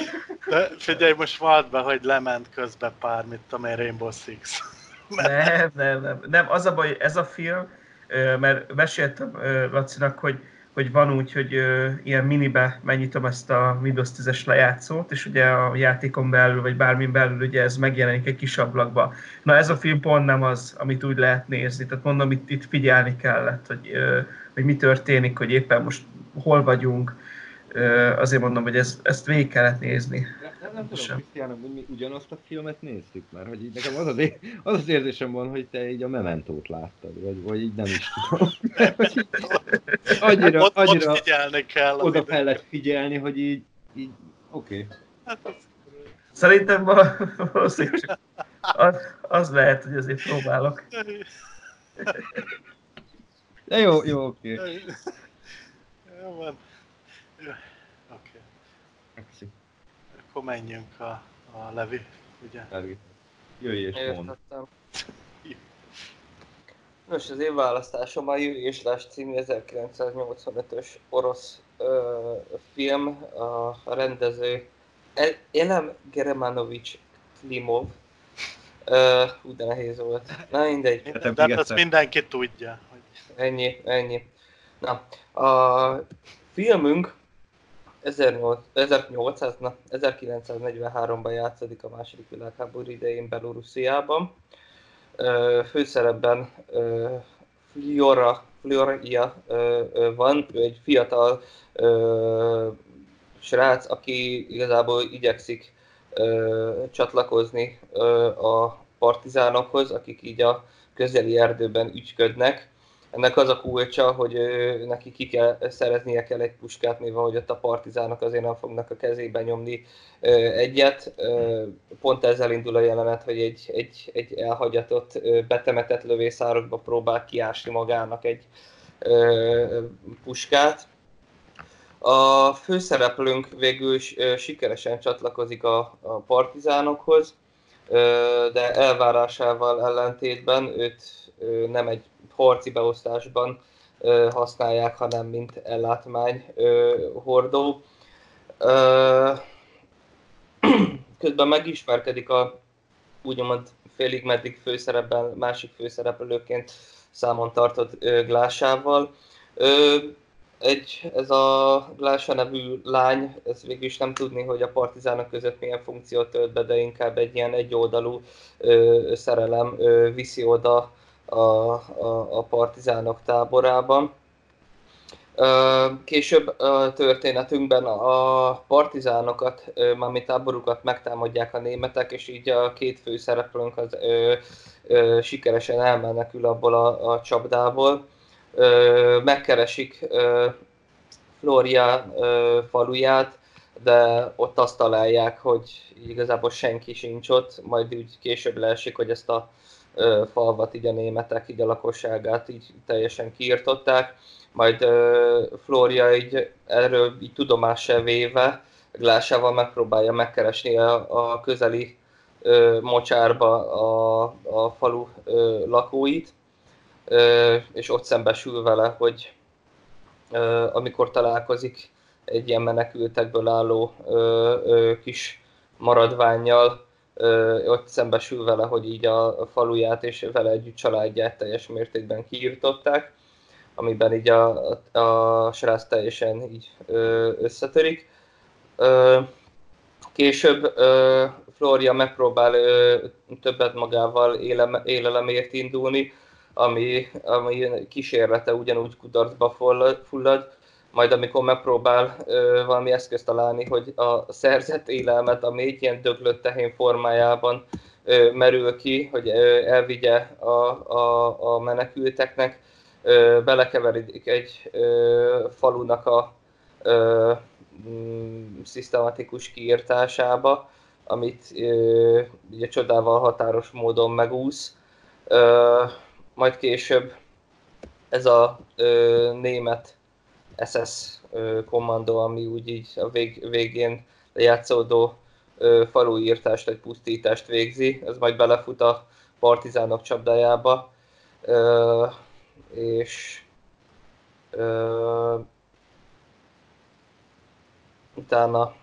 De figyelj, most vald be, hogy lement közbe pár, mit tudom én, Rainbow Six. Nem, nem, nem. Nem, az a baj, ez a film, mert meséltem Lacinak, hogy, hogy van úgy, hogy ö, ilyen minibe megnyitom ezt a Windows 10-es lejátszót, és ugye a játékon belül, vagy bármin belül ugye ez megjelenik egy kis ablakba. Na ez a film pont nem az, amit úgy lehet nézni. Tehát mondom, itt, itt figyelni kellett, hogy, ö, hogy mi történik, hogy éppen most hol vagyunk. Azért mondom, hogy ez, ezt végig kellett nézni. Nem, nem tudom, Sem. Krisztiának, hogy mi ugyanazt a filmet néztük már, hogy így nekem az az, é- az, az érzésem van, hogy te így a Mementót láttad, vagy, vagy így nem is tudom. *laughs* Annyira, ott, annyira ott figyelni kell. oda kellett figyelni, hogy így, így oké. Okay. Hát Szerintem val- valószínűleg csak az, az lehet, hogy azért próbálok. De jó, jó, oké. Okay. Jó van. Jó, Oké, Okay. akkor menjünk a, a Levi, ugye? Jöjj és mondd. Értettem. Nos, az én választásom a Jüri és Lás című 1985-ös orosz ö, film, a, rendező El- Elem Geremanovics Klimov. Ö, de nehéz volt. Na mindegy. Minden, de hát egyszer. mindenki tudja. Hogy... Ennyi, ennyi. Na, a filmünk 1800, 1800, na, 1943-ban játszódik a második világháború idején Belorussziában. Főszerepben Fliora, Flioria van, ő egy fiatal srác, aki igazából igyekszik csatlakozni a partizánokhoz, akik így a közeli erdőben ügyködnek ennek az a kulcsa, hogy neki ki kell szereznie kell egy puskát, mivel hogy ott a partizánok azért nem fognak a kezébe nyomni egyet. Pont ezzel indul a jelenet, hogy egy, egy, egy elhagyatott, betemetett lövészárokba próbál kiásni magának egy puskát. A főszereplőnk végül is sikeresen csatlakozik a, a partizánokhoz, de elvárásával ellentétben őt nem egy harci beosztásban használják, hanem mint ellátmány hordó. *clears throat* Közben megismerkedik a úgymond félig meddig főszerepben, másik főszereplőként számon tartott Glásával. Egy, ez a Glása nevű lány, ez végül is nem tudni, hogy a partizánok között milyen funkciót tölt be, de inkább egy ilyen egyoldalú szerelem ö, viszi oda a, a, a partizánok táborában. Később a történetünkben a partizánokat, mármint táborukat megtámadják a németek, és így a két főszereplőnk az ö, ö, sikeresen elmenekül abból a, a csapdából. Ö, megkeresik ö, Floria ö, faluját, de ott azt találják, hogy igazából senki sincs ott, majd úgy később leesik, hogy ezt a falvat így a németek, így a lakosságát így teljesen kiirtották, majd Flória így erről így tudomással véve Glásával megpróbálja megkeresni a, a közeli ö, mocsárba a, a falu ö, lakóit, ö, és ott szembesül vele, hogy amikor találkozik egy ilyen menekültekből álló kis maradványjal, ott szembesül vele, hogy így a faluját és vele együtt családját teljes mértékben kiírtották, amiben így a, a, srác teljesen így összetörik. Később Floria megpróbál többet magával élem, élelemért indulni, ami, ami kísérlete ugyanúgy kudarcba fullad, majd amikor megpróbál ö, valami eszközt találni, hogy a szerzett élelmet, ami egy ilyen döglött tehén formájában ö, merül ki, hogy ö, elvigye a, a, a menekülteknek, ö, belekeveredik egy ö, falunak a ö, mm, szisztematikus kiírtásába, amit ö, ugye csodával határos módon megúsz. Ö, majd később ez a ö, német SS kommandó, ami úgy így a vég, végén lejátszódó faluírtást vagy pusztítást végzi, ez majd belefut a partizánok csapdájába, és utána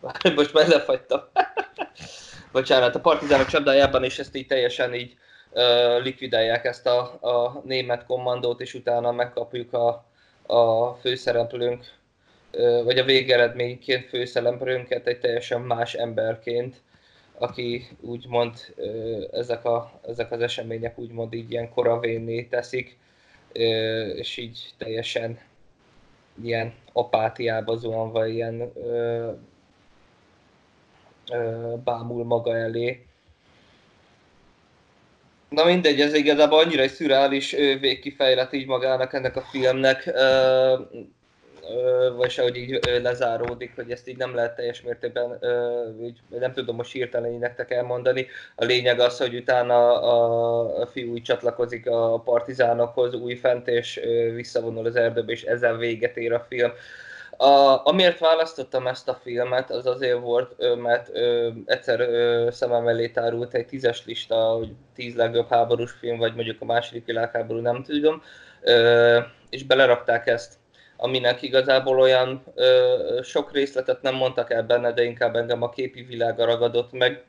*laughs* most már lefagytam. *laughs* Bocsánat, a partizánok csapdájában is ezt így teljesen így likvidálják ezt a, a német kommandót, és utána megkapjuk a, a főszereplőnk, vagy a végeredményként főszereplőnket egy teljesen más emberként, aki úgymond ezek, a, ezek az események úgymond így ilyen koravénné teszik, és így teljesen ilyen apátiába zuhanva, ilyen bámul maga elé, Na mindegy, ez igazából annyira egy szürreális végkifejlet így magának ennek a filmnek, vagy se, hogy így lezáródik, hogy ezt így nem lehet teljes mértékben, így, nem tudom most hirtelen nektek elmondani. A lényeg az, hogy utána a, a fiú úgy csatlakozik a partizánokhoz újfent, és visszavonul az erdőbe, és ezzel véget ér a film. A, amiért választottam ezt a filmet, az azért volt, mert ö, egyszer ö, szemem elé tárult egy tízes lista, hogy tíz legjobb háborús film, vagy mondjuk a második világháború, nem tudom, ö, és belerakták ezt aminek igazából olyan ö, sok részletet nem mondtak el benne, de inkább engem a képi világa ragadott meg,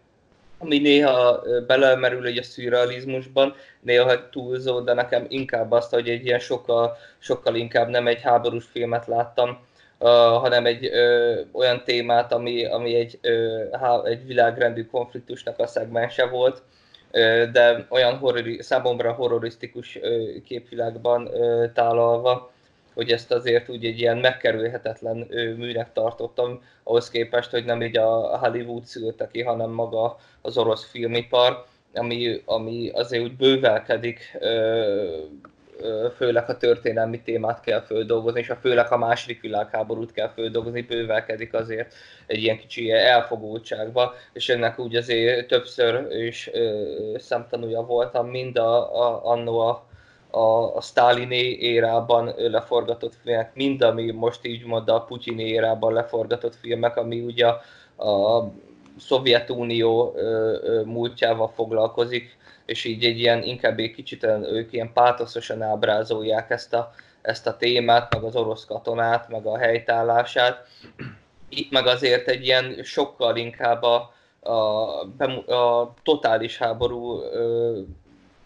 ami néha belemerül egy a szürrealizmusban, néha túlzó, de nekem inkább azt, hogy egy ilyen sokkal, sokkal inkább nem egy háborús filmet láttam, hanem egy ö, olyan témát, ami, ami egy, ö, há, egy világrendű konfliktusnak a szegmense volt, ö, de olyan horrori, számomra horrorisztikus ö, képvilágban ö, tálalva, hogy ezt azért úgy egy ilyen megkerülhetetlen ö, műnek tartottam, ahhoz képest, hogy nem így a Hollywood szülte ki, hanem maga az orosz filmipar, ami, ami azért úgy bővelkedik, ö, főleg a történelmi témát kell földolgozni, és a főleg a második világháborút kell földolgozni, bővelkedik azért egy ilyen kicsi elfogultságba, és ennek úgy azért többször is szemtanúja voltam, mind a, a, annó a, a, a Sztálini érában leforgatott filmek, mind ami most így mond a Putyin érában leforgatott filmek, ami ugye a, a Szovjetunió múltjával foglalkozik, és így egy ilyen, inkább egy kicsit ők ilyen pátoszosan ábrázolják ezt a, ezt a témát, meg az orosz katonát, meg a helytállását. Itt meg azért egy ilyen sokkal inkább a, a, a totális háború ö,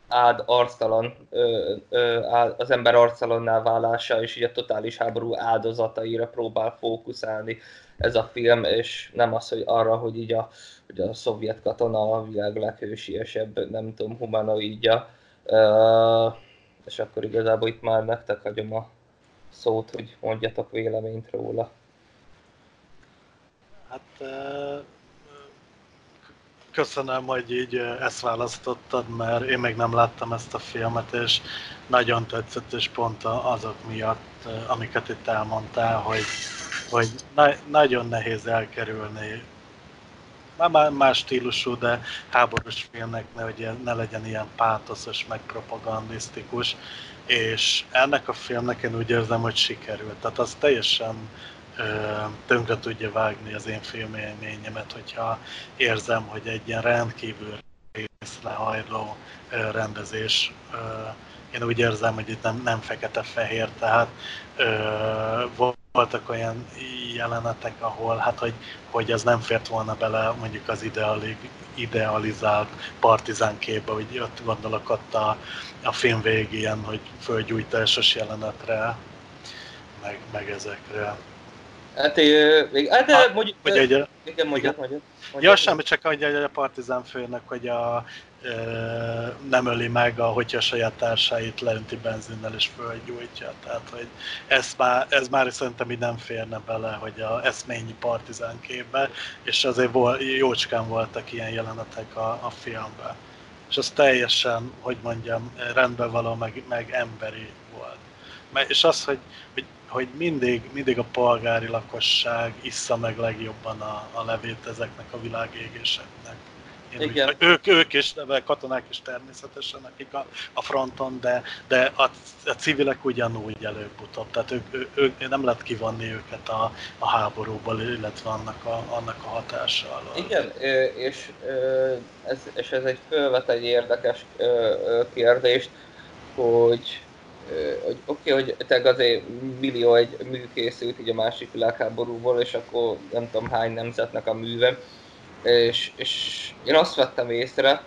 áld arctalan, ö, ö, az ember arctalanná válása, és így a totális háború áldozataira próbál fókuszálni ez a film, és nem az, hogy arra, hogy így a, hogy a szovjet katona a világ leghősiesebb, nem tudom, humanoidja. És akkor igazából itt már nektek hagyom a szót, hogy mondjatok véleményt róla. Hát köszönöm, hogy így ezt választottad, mert én még nem láttam ezt a filmet, és nagyon tetszett, és pont azok miatt, amiket itt elmondtál, hogy, hogy na- nagyon nehéz elkerülni már más stílusú, de háborús filmnek ne, hogy ne legyen ilyen pátoszos, meg propagandisztikus, és ennek a filmnek én úgy érzem, hogy sikerült. Tehát az teljesen tönkre tudja vágni az én filmélményemet, hogyha érzem, hogy egy ilyen rendkívül részlehajló rendezés én úgy érzem, hogy itt nem, nem fekete-fehér, tehát ö, voltak olyan jelenetek, ahol hát, hogy, hogy ez nem fért volna bele mondjuk az ideali, idealizált partizán képbe, hogy ott gondolok ott a, a film végén, hogy földgyújtásos jelenetre, meg, meg ezekre. Hát, még, hát de mondjuk, hogy egy, igen, mondjuk, mondjuk, mondjuk. Ja, semmi, csak hogy a partizán főnök, hogy a, nem öli meg, a, hogyha a saját társait leönti benzinnel és fölgyújtja. Tehát, hogy ez már, ez már szerintem így nem férne bele, hogy a eszményi partizán képbe, és azért vol, jócskán voltak ilyen jelenetek a, a filmben. És az teljesen, hogy mondjam, rendben való, meg, meg emberi volt. És az, hogy, hogy, hogy mindig, mindig a polgári lakosság issza meg legjobban a, a levét ezeknek a világégéseknek igen. Ők, ők is, de katonák is természetesen, akik a, a fronton, de, de a, a civilek ugyanúgy előbb-utóbb. Tehát ők, ő, ők, nem lehet kivonni őket a, a háborúból, illetve annak a, annak a hatása alól. Igen, és ez, és ez egy fölvet egy érdekes kérdést, hogy hogy oké, okay, hogy te azért millió egy mű készült így a másik világháborúból, és akkor nem tudom hány nemzetnek a műve, és, és én azt vettem észre,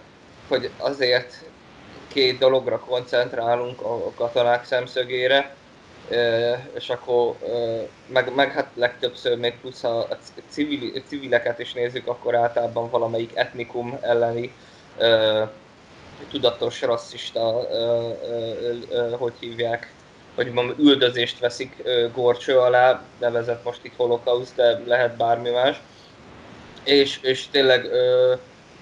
hogy azért két dologra koncentrálunk a katonák szemszögére, és akkor meg, meg hát legtöbbször még plusz a civil, civileket is nézzük, akkor általában valamelyik etnikum elleni tudatos rasszista, hogy hívják, hogy mondjam, üldözést veszik gorcső alá, nevezett most itt holokauszt, de lehet bármi más és, és tényleg ö,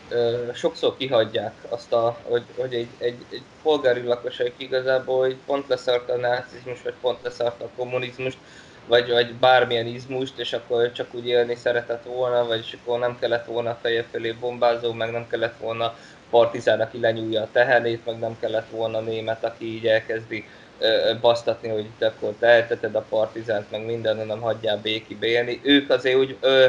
ö, sokszor kihagyják azt, a, hogy, hogy egy, egy, egy polgári lakosság igazából hogy pont leszart a nácizmus, vagy pont leszart a kommunizmust, vagy, vagy bármilyen izmust, és akkor csak úgy élni szeretett volna, vagy akkor nem kellett volna feje felé bombázó, meg nem kellett volna partizán, aki lenyúlja a tehenét, meg nem kellett volna német, aki így elkezdi basztatni, hogy te akkor teheteted a partizánt, meg minden, nem hagyjál békibe élni. Ők azért úgy ö,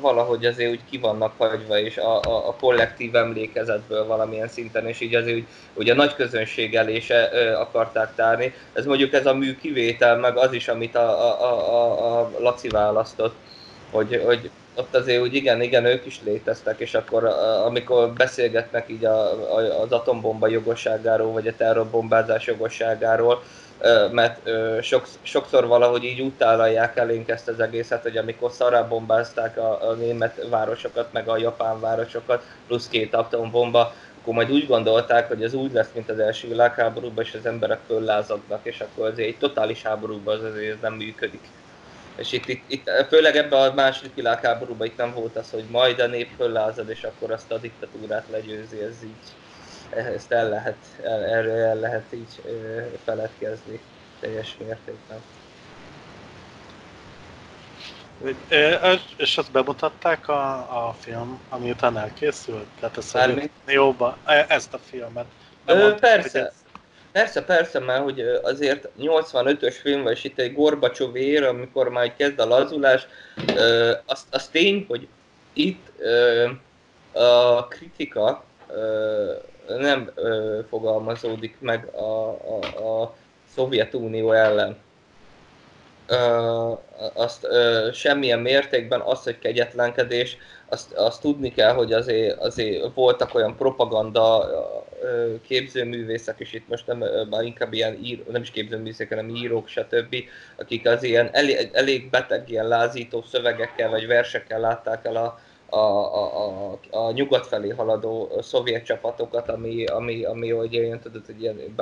valahogy azért úgy ki vannak hagyva, és a, a, a kollektív emlékezetből valamilyen szinten, és így azért úgy, úgy a nagy közönség elé se akarták tárni. Ez mondjuk ez a mű kivétel, meg az is, amit a, a, a, a Laci választott, hogy, hogy ott azért úgy igen, igen, ők is léteztek, és akkor amikor beszélgetnek így a, a, az atombomba jogosságáról, vagy a terrorbombázás jogosságáról, mert sokszor valahogy így utálalják elénk ezt az egészet, hogy amikor szarra bombázták a, a német városokat, meg a japán városokat, plusz két atombomba, akkor majd úgy gondolták, hogy ez úgy lesz, mint az első világháborúban, és az emberek föllázadnak, és akkor azért egy totális háborúban az azért nem működik. És itt, itt, itt, főleg ebben a második világháborúban itt nem volt az, hogy majd a nép föllázad, és akkor azt a diktatúrát legyőzi, ez így, ezt el lehet, el, erről el lehet így feledkezni teljes mértékben. És azt bemutatták a, a film, ami után elkészült? Tehát a jóba, e, ezt a filmet. Ö, persze, ez... persze, persze, mert hogy azért 85-ös film, és itt egy Gorbacsov ér, amikor már kezd a lazulás, az, az tény, hogy itt a kritika nem fogalmazódik meg a, a, a Szovjetunió ellen. Azt semmilyen mértékben, az, hogy kegyetlenkedés, azt, azt tudni kell, hogy azért, azért voltak olyan propaganda képzőművészek, és itt most nem, már inkább ilyen ír, nem is képzőművészek, hanem írók, stb., akik az ilyen elég, elég beteg, ilyen lázító szövegekkel vagy versekkel látták el a, a, a, a, a nyugat felé haladó szovjet csapatokat, ami, ami, ami hogy ilyen, tudod, hogy ilyen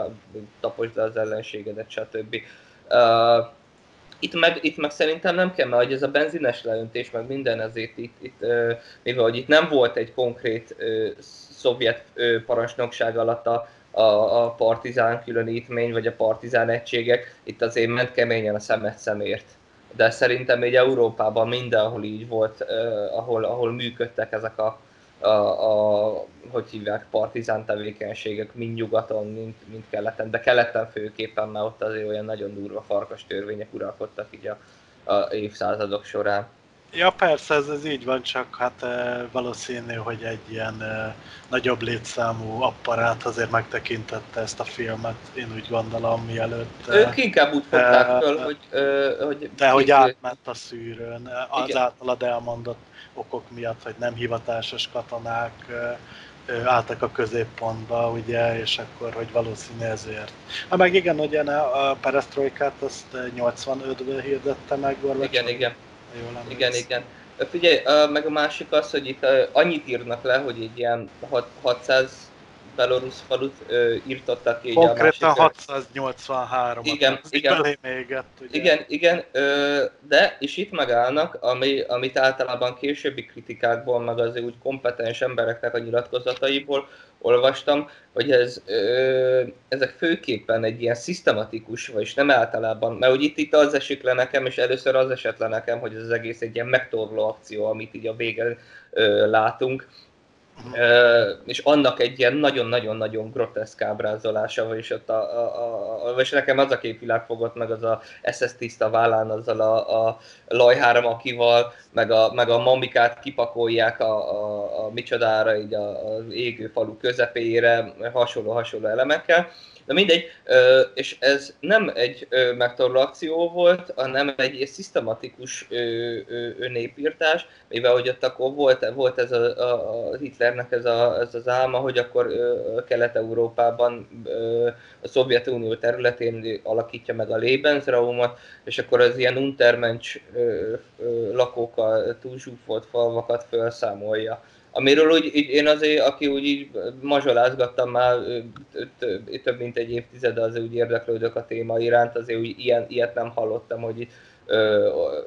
taposd le az ellenségedet, stb. Uh, itt meg, itt meg szerintem nem kell, mert hogy ez a benzines leöntés, meg minden azért itt, itt mivel hogy itt nem volt egy konkrét szovjet parancsnokság alatt a, a, a partizán különítmény, vagy a partizán egységek, itt azért ment keményen a szemet szemért. De szerintem még Európában mindenhol így volt, ahol, ahol működtek ezek a, a, a hogy hívják, partizán tevékenységek, mind nyugaton, mind, mind keleten, de keleten főképpen, mert ott azért olyan nagyon durva farkas törvények uralkodtak így a, a évszázadok során. Ja persze, ez, ez így van, csak hát e, valószínű, hogy egy ilyen e, nagyobb létszámú apparát azért megtekintette ezt a filmet, én úgy gondolom, mielőtt... E, ők inkább úgy fogták föl, hogy... E, hogy de hogy átment a szűrőn, az igen. általad elmondott okok miatt, hogy nem hivatásos katonák álltak a középpontba, ugye, és akkor, hogy valószínű ezért. Ha meg igen, ugye a perestroikát azt 85-ben hirdette meg Gorbacsov. Igen, igen. Jól igen, igen. Figyelj, meg a másik az, hogy itt annyit írnak le, hogy egy ilyen 600 belorusz falut ö, írtottak ki. Konkrétan 683 igen, igen, égett, ugye? igen, igen, ö, de és itt megállnak, ami, amit általában későbbi kritikákból, meg azért úgy kompetens embereknek a nyilatkozataiból olvastam, hogy ez, ö, ezek főképpen egy ilyen szisztematikus, vagyis nem általában, mert hogy itt, itt az esik le nekem, és először az esett le nekem, hogy ez az egész egy ilyen megtorló akció, amit így a végén ö, látunk, és annak egy ilyen nagyon-nagyon-nagyon groteszk ábrázolása, vagyis ott a, a, a, és nekem az a képvilág fogott meg, az a SS tiszta vállán, azzal a, a lajháram, akival, meg a, meg a mamikát kipakolják a, a, a micsodára, így a, az égő falu közepére, hasonló-hasonló elemekkel. De mindegy, és ez nem egy megtorló akció volt, hanem egy szisztematikus népírtás, mivel hogy ott akkor volt, volt ez a, a, Hitlernek ez, a, ez az álma, hogy akkor Kelet-Európában a Szovjetunió területén alakítja meg a Lebensraumot, és akkor az ilyen Untermensch lakókkal túlzsúfolt falvakat felszámolja amiről úgy, így, én azért, aki úgy így mazsolázgattam már több mint egy évtizede, azért úgy érdeklődök a téma iránt, azért úgy ilyen, ilyet nem hallottam, hogy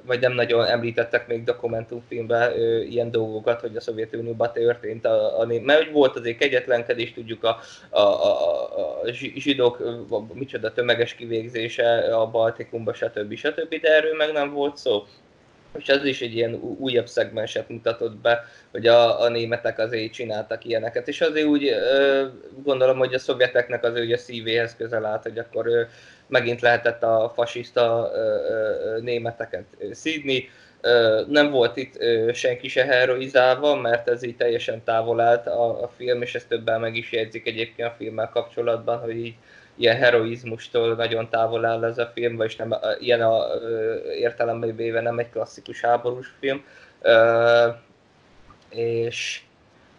vagy nem nagyon említettek még dokumentumfilmben ilyen dolgokat, hogy a Szovjetunióban történt, a, a, mert volt azért kegyetlenkedés, tudjuk a, a, a, a zsidók micsoda tömeges kivégzése a Baltikumban, stb. stb. De erről meg nem volt szó és ez is egy ilyen újabb szegmenset mutatott be, hogy a, a németek azért csináltak ilyeneket, és azért úgy gondolom, hogy a szovjeteknek azért ugye szívéhez közel állt, hogy akkor ö, megint lehetett a fasiszta németeket szídni, nem volt itt senki se heroizálva, mert ez így teljesen távol állt a, a film, és ezt többen meg is jegyzik egyébként a filmmel kapcsolatban, hogy így ilyen heroizmustól nagyon távol áll ez a film, vagyis nem, ilyen a, értelemben véve nem egy klasszikus háborús film, Ö, és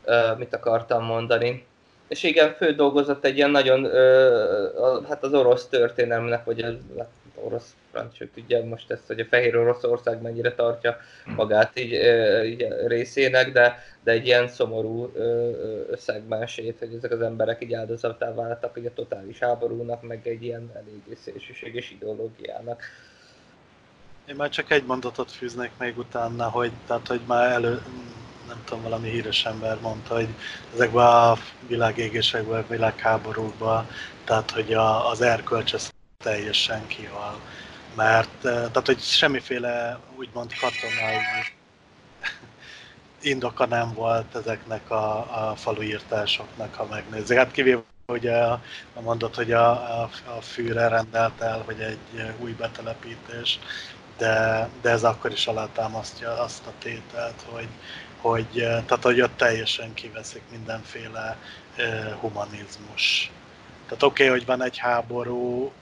ö, mit akartam mondani? És igen, fő dolgozott egy ilyen nagyon, ö, a, hát az orosz történelmnek, vagy az, hát orosz francia tudja most ezt, hogy a Fehér Oroszország mennyire tartja magát így, így részének, de, de egy ilyen szomorú szegmensét, hogy ezek az emberek így áldozattá váltak hogy a totális háborúnak, meg egy ilyen elég szélsőséges ideológiának. Én már csak egy mondatot fűznék még utána, hogy, tehát, hogy már elő, nem tudom, valami híres ember mondta, hogy ezekben a világégésekben, világháborúkban, tehát hogy a, az erkölcs az teljesen kihal. Mert, eh, tehát hogy semmiféle úgymond katonai *laughs* indoka nem volt ezeknek a, a faluírtásoknak, ha megnézzük. Hát kivéve ugye a, mondott, hogy a, a, a fűre rendelt el, hogy egy új betelepítés, de, de ez akkor is alátámasztja azt a tételt, hogy, hogy, tehát, hogy ott teljesen kiveszik mindenféle uh, humanizmus. Tehát oké, okay, hogy van egy háború,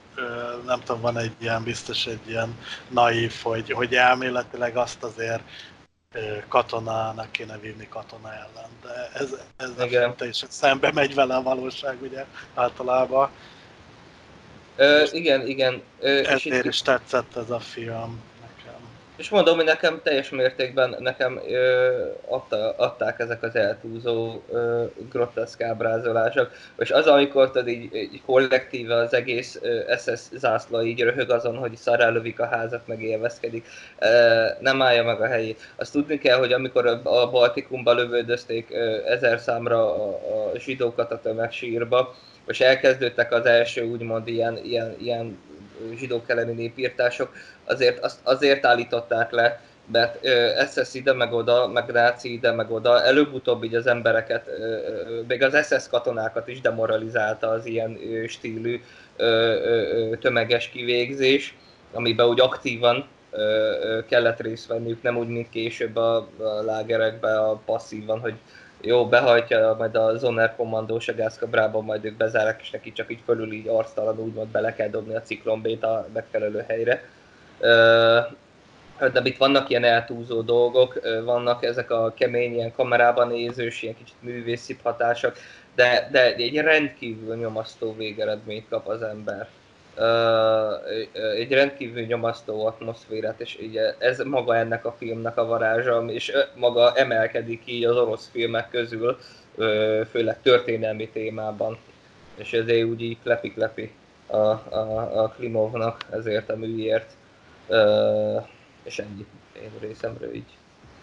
nem tudom, van egy ilyen, biztos egy ilyen naív, hogy, hogy elméletileg azt azért katonának kéne vívni katona ellen, de ez, ez nem teljesen szembe megy vele a valóság, ugye, általában. Ö, igen, igen. Ö, Ezért is tetszett ez a film. És mondom, hogy nekem teljes mértékben nekem ö, adta, adták ezek az eltúzó, ö, groteszk ábrázolások. És az, amikor tudod, így, így kollektíve az egész ö, SS zászló így röhög azon, hogy szar a házat, meg élvezkedik, ö, nem állja meg a helyét. Azt tudni kell, hogy amikor a Baltikumban lövöldözték ö, ezer számra a, a zsidókat a tömegsírba, és elkezdődtek az első úgymond ilyen, ilyen, ilyen zsidók elleni népírtások, azért, azt, azért állították le, mert SS ide meg oda, meg náci ide meg oda, előbb-utóbb így az embereket, még az SS katonákat is demoralizálta az ilyen stílű tömeges kivégzés, amiben úgy aktívan kellett részt venniük, nem úgy, mint később a, lágerekben a passzívan, hogy jó, behajtja majd a Zoner kommandós a gázkabrában, majd ők bezárják, és neki csak így fölül így arctalan úgymond bele kell dobni a ciklombét a megfelelő helyre. De itt vannak ilyen eltúzó dolgok, vannak ezek a kemény, ilyen kamerában nézős, ilyen kicsit művészi hatások, de, de egy rendkívül nyomasztó végeredményt kap az ember egy rendkívül nyomasztó atmoszférát, és ugye ez maga ennek a filmnek a varázsa, és maga emelkedik így az orosz filmek közül, főleg történelmi témában, és ezért úgy így klepi-klepi a, a, a Klimovnak ezért a műért, és ennyi. Én részemről így.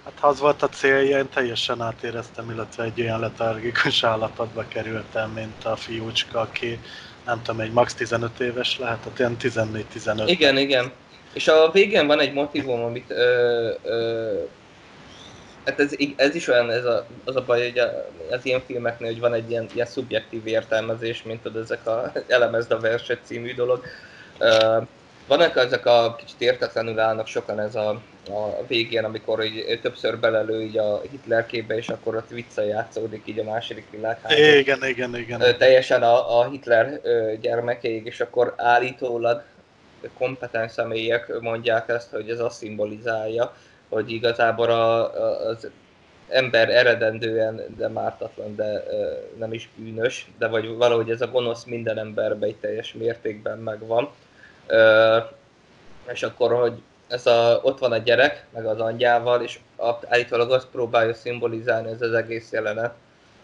Hát ha az volt a célja, én teljesen átéreztem, illetve egy olyan letargikus állapotba kerültem, mint a fiúcska, aki nem tudom, egy max 15 éves lehet, tehát ilyen 14-15. Igen, igen. És a végén van egy motivum, amit ö, ö, hát ez, ez is olyan, ez a, az a baj, hogy az ilyen filmeknél, hogy van egy ilyen, ilyen szubjektív értelmezés, mint tudod, ezek a *laughs* elemezd a verset című dolog. Ö, vannak ezek a kicsit értetlenül állnak sokan ez a, a végén, amikor így többször belelő így a Hitler képbe, és akkor ott vicca játszódik így a második világháború. Igen, igen, igen. Teljesen a, a Hitler gyermekeig, és akkor állítólag kompetens személyek mondják ezt, hogy ez azt szimbolizálja, hogy igazából a, a, az ember eredendően, de mártatlan, de nem is bűnös, de vagy valahogy ez a gonosz minden emberben egy teljes mértékben megvan és akkor, hogy ez a, ott van a gyerek, meg az anyjával, és állítólag azt próbálja szimbolizálni ez az egész jelenet,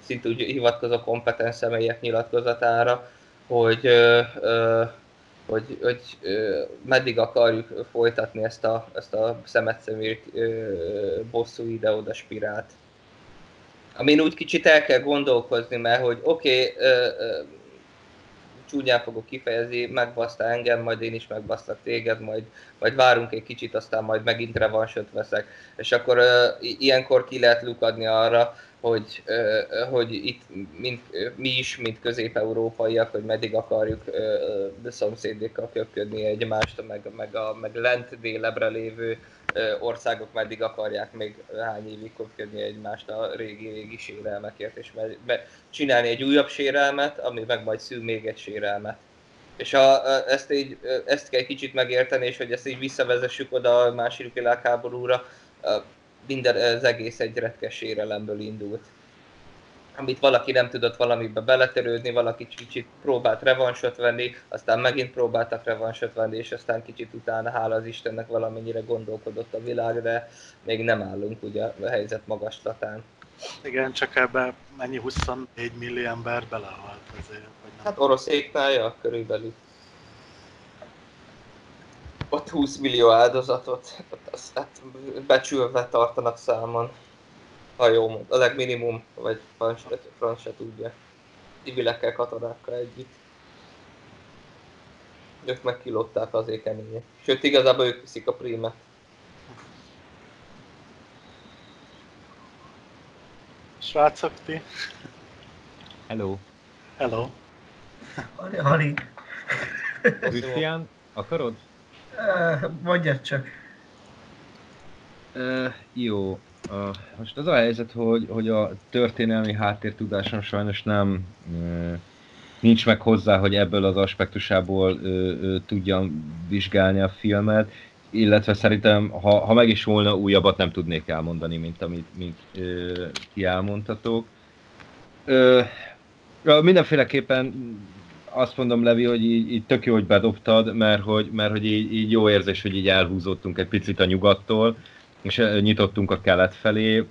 szinte úgy hivatkozó kompetens személyek nyilatkozatára, hogy, ö, hogy, hogy meddig akarjuk folytatni ezt a, ezt a szemetszemért bosszú ide-oda spirált. Amin úgy kicsit el kell gondolkozni, mert hogy oké, okay, csúnyán fogok kifejezni, megbaszta engem, majd én is megbasztak téged, majd, majd várunk egy kicsit, aztán majd megint revansot veszek. És akkor uh, ilyenkor ki lehet lukadni arra, hogy, uh, hogy itt mint, mi is, mint közép-európaiak, hogy meddig akarjuk uh, szomszédékkal köpködni egymást, meg, meg, a, meg lent délebre lévő országok meddig akarják még hány évig köpködni egymást a régi-régi sérelmekért, és me, csinálni egy újabb sérelmet, ami meg majd szül még egy sérelmet. És a, ezt, így, ezt kell kicsit megérteni, és hogy ezt így visszavezessük oda a második világháborúra, minden, az egész egy retkes sérelemből indult. Amit valaki nem tudott valamibe beletörődni, valaki kicsit próbált revansot venni, aztán megint próbáltak revansot venni, és aztán kicsit utána, hála az Istennek valamennyire gondolkodott a világ, de még nem állunk ugye a helyzet magaslatán. Igen, csak ebbe mennyi 24 millió ember belehalt ezért. Vagy nem. Hát orosz égtája körülbelül. Ott 20 millió áldozatot, azt hát becsülve tartanak számon. Ha jó mond, a legminimum, vagy franc, franc se tudja. Civilekkel, katonákkal együtt. Ők meg kilották azért keményen. Sőt, igazából ők viszik a prímet. Srácok, ti? Hello. Hello. Hali. Krisztián, akarod? Uh, mondjad csak. Uh, jó. Uh, most az a helyzet, hogy, hogy a történelmi háttértudásom sajnos nem uh, nincs meg hozzá, hogy ebből az aspektusából uh, uh, tudjam vizsgálni a filmet, illetve szerintem, ha, ha meg is volna, újabbat nem tudnék elmondani, mint amit mint, uh, ti elmondtatok. Uh, mindenféleképpen azt mondom, Levi, hogy így, így tök jó, hogy bedobtad, mert hogy, mert hogy így, így jó érzés, hogy így elhúzottunk egy picit a nyugattól, és nyitottunk a kelet felé.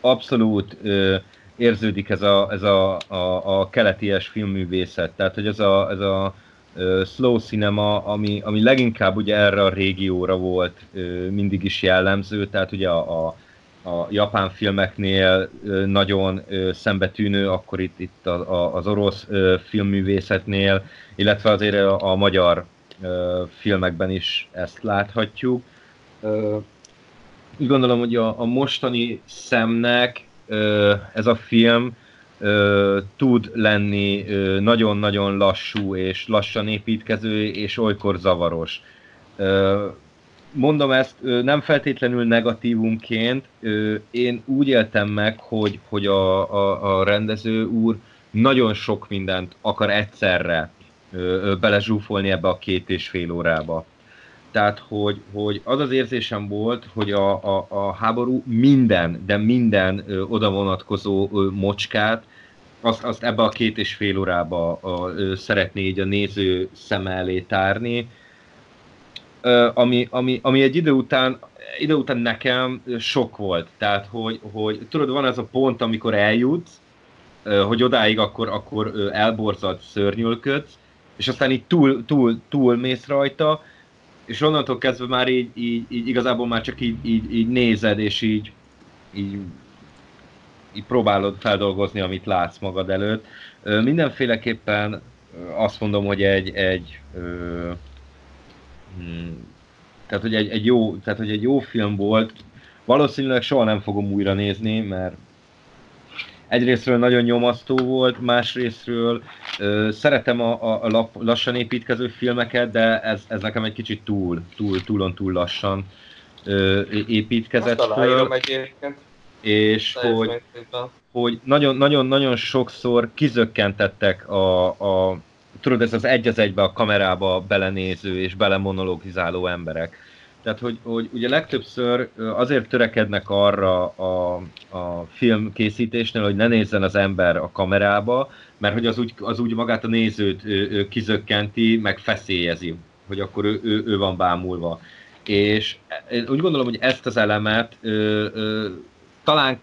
Abszolút ö, érződik ez a, ez a, a, a keleties filmművészet, tehát hogy ez a, ez a ö, slow cinema, ami, ami leginkább ugye erre a régióra volt ö, mindig is jellemző, tehát ugye a, a a japán filmeknél nagyon szembetűnő, akkor itt, itt az orosz filmművészetnél, illetve azért a, magyar filmekben is ezt láthatjuk. Úgy gondolom, hogy a, a mostani szemnek ez a film tud lenni nagyon-nagyon lassú és lassan építkező és olykor zavaros mondom ezt nem feltétlenül negatívumként, én úgy éltem meg, hogy, hogy a, a, a rendező úr nagyon sok mindent akar egyszerre belezsúfolni ebbe a két és fél órába. Tehát, hogy, hogy az az érzésem volt, hogy a, a, a háború minden, de minden ö, oda vonatkozó ö, mocskát, azt, azt ebbe a két és fél órába a, ö, szeretné így a néző szem elé tárni, ami, ami, ami egy idő után, idő után nekem sok volt. Tehát, hogy, hogy tudod, van ez a pont, amikor eljutsz, hogy odáig akkor, akkor elborzad, szörnyülködsz, és aztán így túl, túl, túl mész rajta, és onnantól kezdve már így, így, így igazából már csak így, így, így nézed, és így, így, így próbálod feldolgozni, amit látsz magad előtt. Mindenféleképpen azt mondom, hogy egy, egy Hmm. Tehát, hogy egy, egy jó, tehát, hogy egy jó film volt. Valószínűleg soha nem fogom újra nézni, mert egyrésztről nagyon nyomasztó volt, másrésztről ö, szeretem a, a, a lassan építkező filmeket, de ez, ez nekem egy kicsit túl, túl, túlon túl lassan ö, építkezett föl. És hogy, hogy nagyon, nagyon, nagyon sokszor kizökkentettek a, a tudod, ez az egy az egybe a kamerába belenéző és belemonologizáló emberek. Tehát, hogy, hogy ugye legtöbbször azért törekednek arra a, a film készítésnél, hogy ne nézzen az ember a kamerába, mert hogy az úgy, az úgy magát a nézőt ő, ő kizökkenti, meg feszélyezi, hogy akkor ő, ő, ő van bámulva. És én úgy gondolom, hogy ezt az elemet ö, ö, talán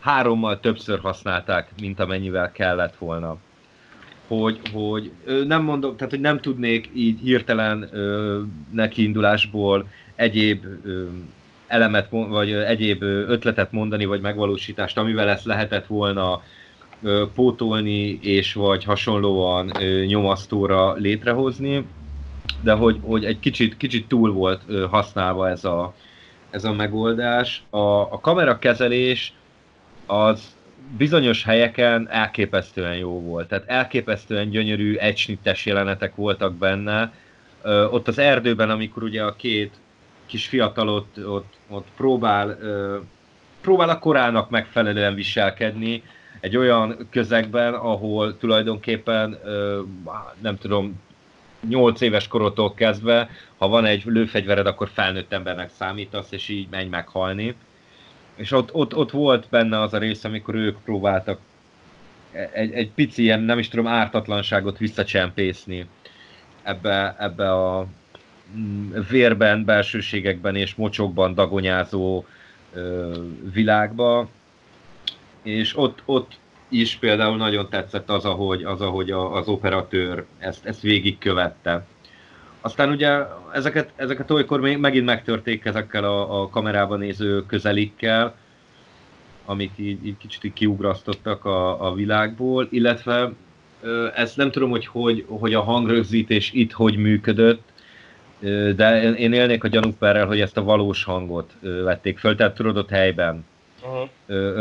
hárommal többször használták, mint amennyivel kellett volna hogy, hogy nem mondom, tehát hogy nem tudnék így hirtelen ö, nekiindulásból egyéb elemet, vagy egyéb ötletet mondani, vagy megvalósítást, amivel ezt lehetett volna pótolni, és vagy hasonlóan nyomasztóra létrehozni, de hogy, hogy egy kicsit, kicsit túl volt használva ez a, ez a megoldás. A, a kamerakezelés az bizonyos helyeken elképesztően jó volt. Tehát elképesztően gyönyörű, egysnittes jelenetek voltak benne. Ott az erdőben, amikor ugye a két kis fiatal ott, ott, ott próbál, próbál a korának megfelelően viselkedni, egy olyan közegben, ahol tulajdonképpen, nem tudom, 8 éves korotól kezdve, ha van egy lőfegyvered, akkor felnőtt embernek számítasz, és így menj meghalni. És ott, ott, ott volt benne az a rész, amikor ők próbáltak egy, egy pici ilyen, nem is tudom, ártatlanságot visszacsempészni ebbe, ebbe a vérben, belsőségekben és mocsokban dagonyázó világba. És ott, ott is például nagyon tetszett az, ahogy, az, ahogy a, az operatőr ezt, ezt végigkövette. Aztán ugye ezeket, ezeket olykor még megint megtörték ezekkel a, a kamerában néző közelikkel, amik így, így kicsit így kiugrasztottak a, a világból, illetve ezt nem tudom, hogy, hogy hogy a hangrögzítés itt hogy működött, de én élnék a gyanúperrel, hogy ezt a valós hangot vették föl, tehát tudod ott helyben uh-huh.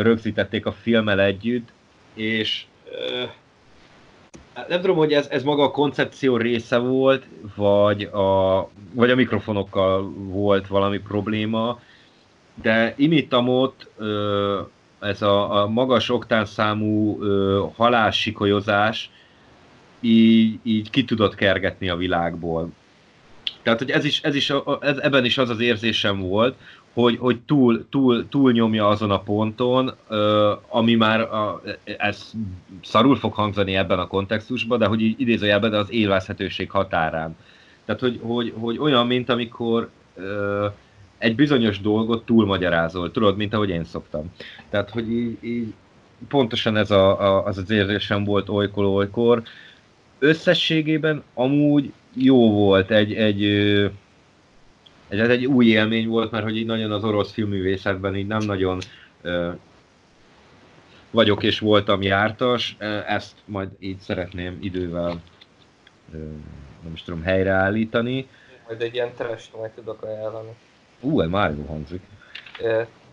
rögzítették a filmmel együtt, és nem tudom, hogy ez, ez maga a koncepció része volt, vagy a, vagy a mikrofonokkal volt valami probléma, de imitamot ez a, a magas oktánszámú halássikolyozás így, így ki tudott kergetni a világból. Tehát, hogy ez is, ez is, ez, ebben is az az érzésem volt, hogy, hogy túl, túl, túl nyomja azon a ponton, ami már, a, ez szarul fog hangzani ebben a kontextusban, de hogy így idézőjelben az élvezhetőség határán. Tehát, hogy, hogy, hogy olyan, mint amikor egy bizonyos dolgot túlmagyarázol, tudod, mint ahogy én szoktam. Tehát, hogy így, így pontosan ez a, a, az az érzésem volt olykor-olykor. Összességében amúgy jó volt, egy, egy, egy, egy új élmény volt, mert hogy így nagyon az orosz filmművészetben így nem nagyon vagyok és voltam jártas, ezt majd így szeretném idővel nem is tudom helyreállítani. Majd egy ilyen trash majd tudok ajánlani. Ú, ez már jó hangzik.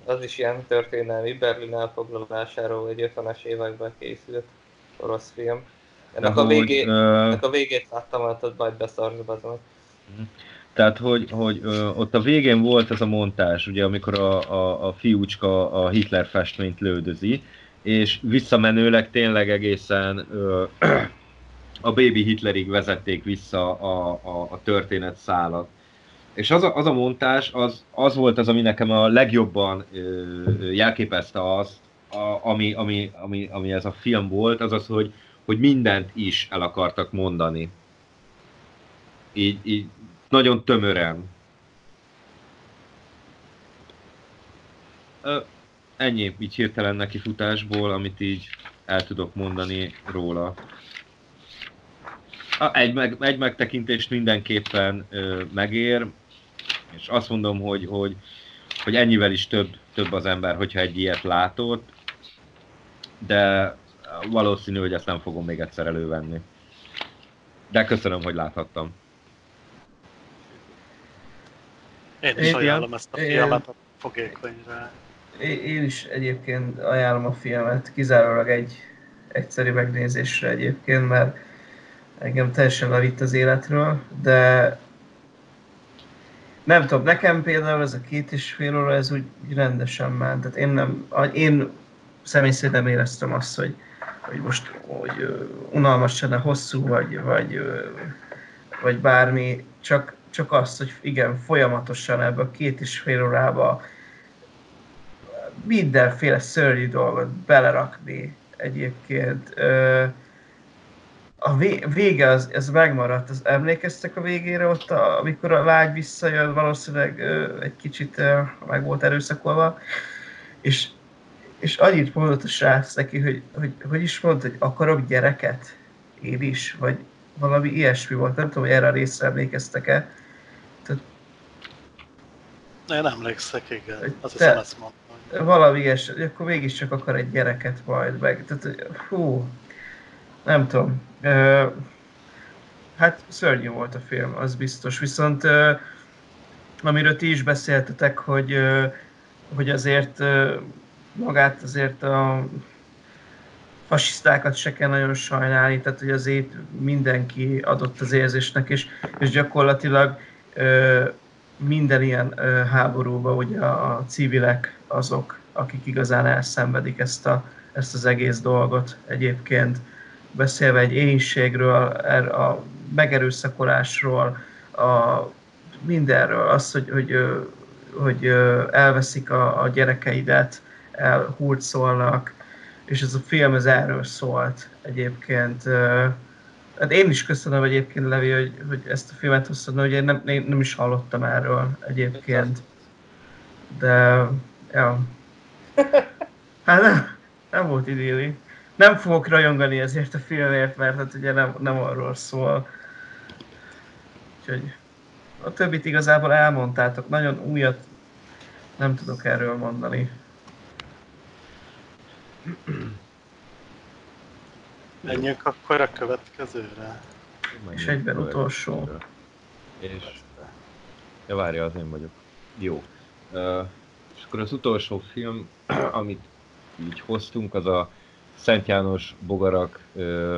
Az is ilyen történelmi Berlin elfoglalásáról egy 50-es években készült orosz film. Ennek, a, végé, uh, ennek a végét láttam, hogy majd beszarni azon. Tehát, hogy, hogy ö, ott a végén volt ez a montás, ugye, amikor a, a, a fiúcska a Hitler festményt lődözi, és visszamenőleg tényleg egészen ö, a Baby Hitlerig vezették vissza a, a, a történet szállat. És az a, az a montás, az, az volt az, ami nekem a legjobban ö, jelképezte azt, a, ami, ami, ami, ami ez a film volt, az az, hogy, hogy mindent is el akartak mondani. Így, így nagyon tömören. Ennyi, így hirtelen neki futásból, amit így el tudok mondani róla. Egy, meg, egy megtekintést mindenképpen ö, megér, és azt mondom, hogy, hogy, hogy ennyivel is több, több az ember, hogyha egy ilyet látott, de valószínű, hogy ezt nem fogom még egyszer elővenni. De köszönöm, hogy láthattam. Én is én, ajánlom ezt a filmet a fogékonyra. Én is egyébként ajánlom a filmet, kizárólag egy egyszerű megnézésre egyébként, mert engem teljesen levitt az életről, de nem tudom, nekem például ez a két és fél óra, ez úgy rendesen ment. Tehát én nem, én személy szerint nem éreztem azt, hogy, hogy most hogy unalmas lenne, hosszú, vagy, vagy, vagy bármi, csak, csak azt, hogy igen, folyamatosan ebbe a két és fél órába mindenféle szörnyű dolgot belerakni egyébként. A vége az, ez megmaradt, az emlékeztek a végére ott, a, amikor a lágy visszajön, valószínűleg egy kicsit meg volt erőszakolva, és, és annyit mondott a srác neki, hogy, hogy, hogy is mondta, hogy akarok gyereket, én is, vagy valami ilyesmi volt, nem tudom, hogy erre a részre emlékeztek-e. Tehát, én emlékszek, igen, azt hiszem ezt mondtam. Valami ilyesmi, akkor mégiscsak akar egy gyereket majd meg. Tehát, hú, nem tudom. Uh, hát szörnyű volt a film, az biztos. Viszont uh, amiről ti is beszéltetek, hogy, uh, hogy azért magát azért a fasisztákat se kell nagyon sajnálni, tehát hogy azért mindenki adott az érzésnek, és, és gyakorlatilag uh, minden ilyen uh, háborúban ugye a, a civilek azok, akik igazán elszenvedik ezt, a, ezt az egész dolgot egyébként. Beszélve egy éjségről, er, a megerőszakolásról, a mindenről, az, hogy, hogy hogy elveszik a, a gyerekeidet, elhurcolnak, és ez a film ez erről szólt egyébként. Hát én is köszönöm egyébként, Levi, hogy, hogy ezt a filmet hoztad, hogy én nem, én nem is hallottam erről egyébként. De, ja. *laughs* Hát nem, nem volt idilli. Nem fogok rajongani ezért a filmért, mert hát ugye nem, nem arról szól. Úgyhogy a többit igazából elmondtátok, nagyon újat nem tudok erről mondani. Menjünk akkor a következőre. És egyben utolsó. És... Ja, várja, az én vagyok. Jó. Uh, és akkor az utolsó film, *clears throat* amit így hoztunk, az a Szent János Bogarak uh,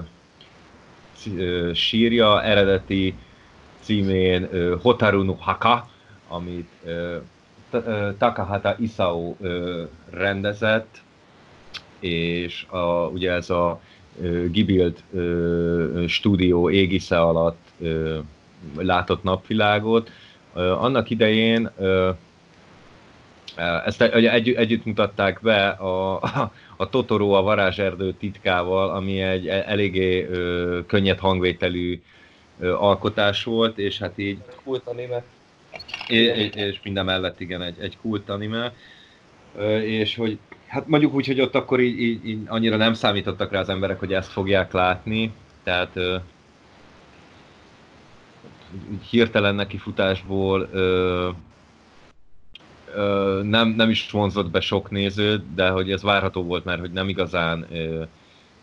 uh, sírja, eredeti címén uh, Hotaru no Haka, amit uh, Takahata Isao uh, rendezett, és a, ugye ez a Gibild stúdió égisze alatt látott napvilágot. Annak idején ezt egy, együtt mutatták be a, a Totoro a varázserdő titkával, ami egy e, eléggé ö, könnyed hangvételű ö, alkotás volt, és hát így... Kult anime. És, és minden mellett igen, egy, egy kult anime. Ö, és hogy Hát mondjuk úgy, hogy ott akkor így, így, így annyira nem számítottak rá az emberek, hogy ezt fogják látni, tehát ö, hirtelen nekifutásból ö, ö, nem, nem is vonzott be sok nézőt, de hogy ez várható volt, mert hogy nem igazán ö,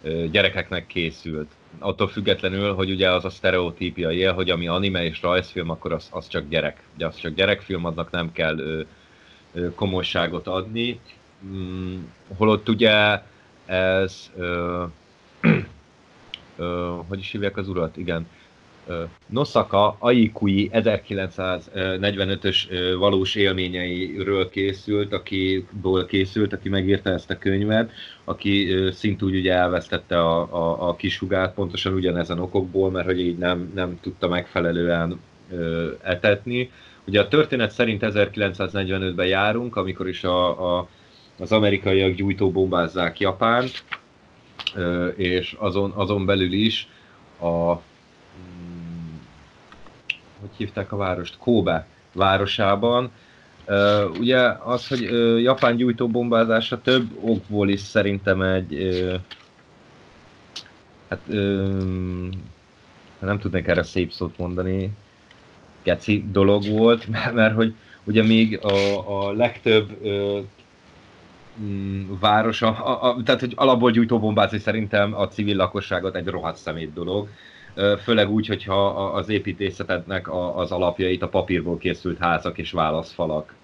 ö, gyerekeknek készült. Attól függetlenül, hogy ugye az a sztereotípia él, hogy ami anime és rajzfilm, akkor az, az csak gyerek. Ugye az csak gyerekfilm, annak nem kell ö, ö, komolyságot adni holott ugye ez, ö, ö, hogy is hívják az urat? Igen. Nosaka Aikui 1945-ös valós élményeiről készült, akiből készült, aki megírta ezt a könyvet, aki szintúgy ugye elvesztette a, a, a kisugát, pontosan ugyanezen okokból, mert hogy így nem, nem tudta megfelelően etetni. Ugye a történet szerint 1945-ben járunk, amikor is a, a az amerikaiak gyújtóbombázzák Japánt, és azon, azon belül is a mm, hogy hívták a várost? Kobe városában. ugye az, hogy Japán gyújtóbombázása több okból is szerintem egy hát nem tudnék erre szép szót mondani, geci dolog volt, *laughs* mert, mert hogy ugye még a, a legtöbb mm, város, a, a, a, tehát hogy alapból gyújtóbombázni szerintem a civil lakosságot egy rohadt szemét dolog. Főleg úgy, hogyha az építészetnek az alapjait a papírból készült házak és válaszfalak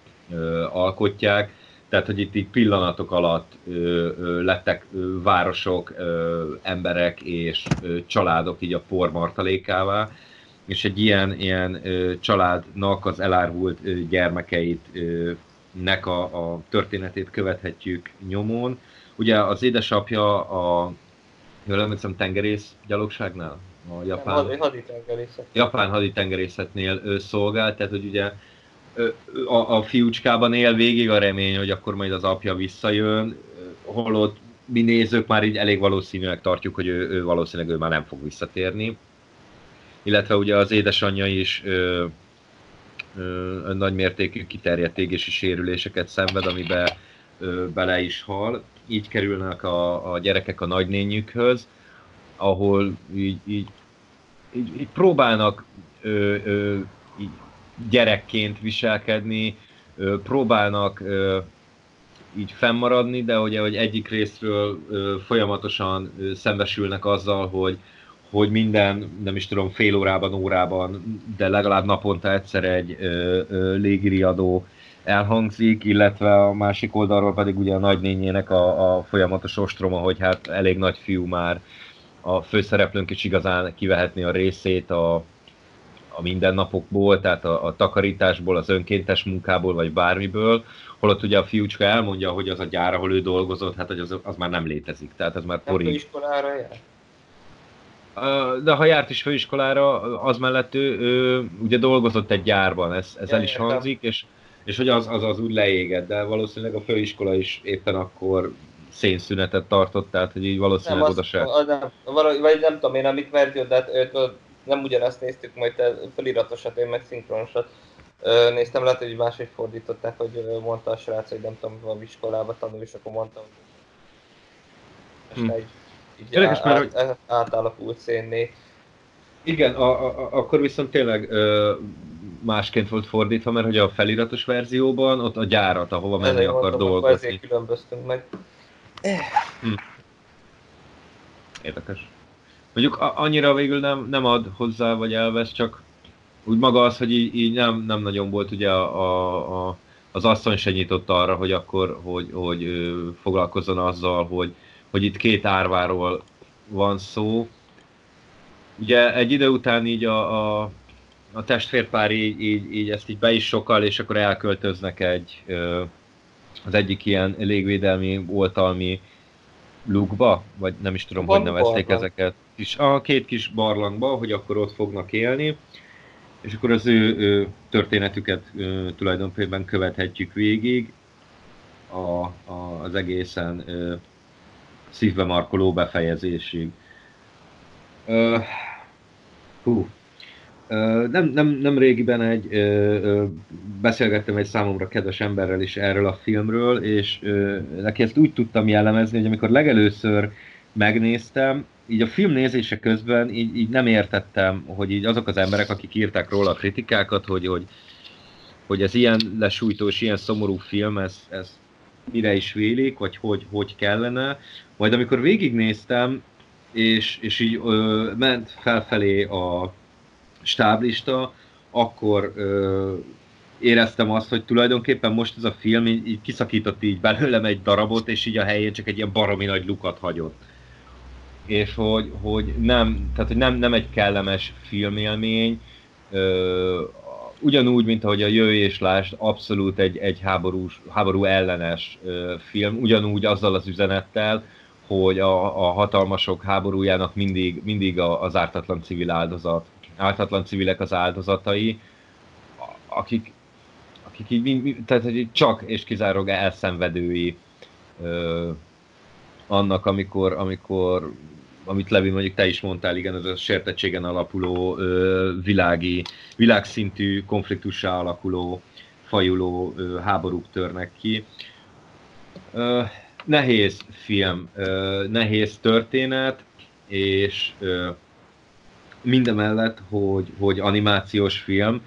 alkotják. Tehát, hogy itt, itt pillanatok alatt ö, ö, lettek ö, városok, ö, emberek és ö, családok így a por martalékává, és egy ilyen, ilyen ö, családnak az elárvult ö, gyermekeit ö, nek a, a történetét követhetjük nyomon. Ugye az édesapja a, jól emlékszem, tengerész gyalogságnál? A japán, haditengerészet. japán haditengerészetnél ő szolgált, tehát hogy ugye a, a fiúcskában él végig a remény, hogy akkor majd az apja visszajön, holott mi nézők már így elég valószínűleg tartjuk, hogy ő, ő valószínűleg ő már nem fog visszatérni. Illetve ugye az édesanyja is ö, nagy mértékű kiterjedt égési sérüléseket szenved, amiben bele is hal. Így kerülnek a, a gyerekek a nagynényükhöz, ahol így, így, így, így próbálnak ö, ö, így gyerekként viselkedni, ö, próbálnak ö, így fennmaradni, de ugye, hogy egyik részről ö, folyamatosan ö, szembesülnek azzal, hogy, hogy minden, nem is tudom, fél órában, órában, de legalább naponta egyszer egy ö, ö, légiriadó elhangzik, illetve a másik oldalról pedig ugye a nagynényének a, a folyamatos ostroma, hogy hát elég nagy fiú már, a főszereplőnk is igazán kivehetni a részét a, a mindennapokból, tehát a, a takarításból, az önkéntes munkából, vagy bármiből, holott ugye a fiúcska elmondja, hogy az a gyár, ahol ő dolgozott, hát hogy az, az már nem létezik, tehát ez már pori. iskolára jár? De ha járt is főiskolára, az mellett ő, ő ugye dolgozott egy gyárban, ez, ez el is hangzik, és és hogy az, az, az úgy leégett, de valószínűleg a főiskola is éppen akkor szénszünetet tartott, tehát hogy így valószínűleg nem, oda se. az nem, valahogy, vagy nem tudom én, amit verzió, de hát, őt, nem ugyanazt néztük, majd te feliratosat, én meg szinkronosat néztem, lehet, hogy máshogy fordították, hogy mondta a srác, hogy nem tudom, valami iskolába tanul, és akkor mondta, hogy Hm. így, így Érdekes, á, mert át, átalakult szénné. Igen, a, a, akkor viszont tényleg ö, másként volt fordítva, mert hogy a feliratos verzióban ott a gyárat, ahova menni Ezért akar akkor dolgozni. ezért különböztünk meg. Érdekes. Mondjuk a- annyira végül nem, nem ad hozzá, vagy elvesz, csak úgy maga az, hogy így, így nem, nem nagyon volt ugye a, a, a, az asszony se nyitott arra, hogy akkor, hogy, hogy ö, foglalkozzon azzal, hogy, hogy itt két árváról van szó. Ugye egy idő után így a, a, a testvérpár így, így, így ezt így be is sokal, és akkor elköltöznek egy az egyik ilyen légvédelmi, oltalmi lukba, vagy nem is tudom, Van hogy nevezték barlang. ezeket. Kis, a két kis barlangba, hogy akkor ott fognak élni, és akkor az ő, ő történetüket ö, tulajdonképpen követhetjük végig a, a, az egészen ö, szívbe markoló befejezésig. Ö, hú. Ö, nem, nem, nem régiben egy, ö, beszélgettem egy számomra kedves emberrel is erről a filmről, és ö, neki ezt úgy tudtam jellemezni, hogy amikor legelőször megnéztem, így a film nézése közben így, így nem értettem, hogy így azok az emberek, akik írták róla a kritikákat, hogy, hogy, hogy ez ilyen lesújtós, ilyen szomorú film, ez, ez mire is vélik, vagy hogy, hogy kellene. Majd amikor végignéztem, és, és így ö, ment felfelé a stáblista, akkor ö, éreztem azt, hogy tulajdonképpen most ez a film így, így kiszakított így belőlem egy darabot, és így a helyén csak egy ilyen baromi nagy lukat hagyott. És hogy, hogy nem, tehát hogy nem, nem egy kellemes filmélmény, ö, ugyanúgy, mint ahogy a Jöjj és Lásd abszolút egy, egy háborús, háború ellenes ö, film, ugyanúgy azzal az üzenettel, hogy a, a hatalmasok háborújának mindig, mindig a, az ártatlan civil áldozat, ártatlan civilek az áldozatai, akik, akik így, tehát hogy csak és kizárólag elszenvedői ö, annak, amikor, amikor amit Levi mondjuk te is mondtál, igen, ez a sértettségen alapuló, világi, világszintű konfliktussá alakuló, fajuló háborúk törnek ki. Nehéz film, nehéz történet, és mindemellett, hogy, hogy animációs film,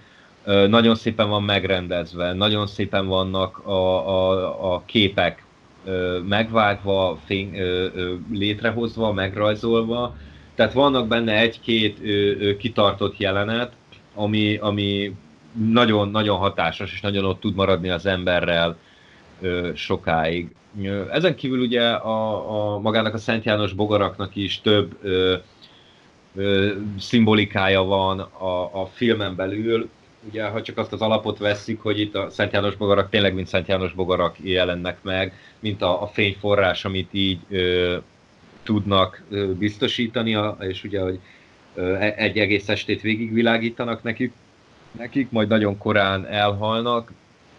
nagyon szépen van megrendezve, nagyon szépen vannak a, a, a képek ö, megvágva, fény, létrehozva, megrajzolva, tehát vannak benne egy-két kitartott jelenet, ami, ami nagyon, nagyon hatásos, és nagyon ott tud maradni az emberrel sokáig. Ezen kívül ugye a, a magának a Szent János bogaraknak is több ö, ö, szimbolikája van a, a filmen belül. Ugye, ha csak azt az alapot veszik, hogy itt a Szent János bogarak tényleg mint Szent János bogarak jelennek meg, mint a, a fényforrás, amit így ö, tudnak ö, biztosítani, és ugye, hogy ö, e- egy egész estét végigvilágítanak nekik, nekik, majd nagyon korán elhalnak.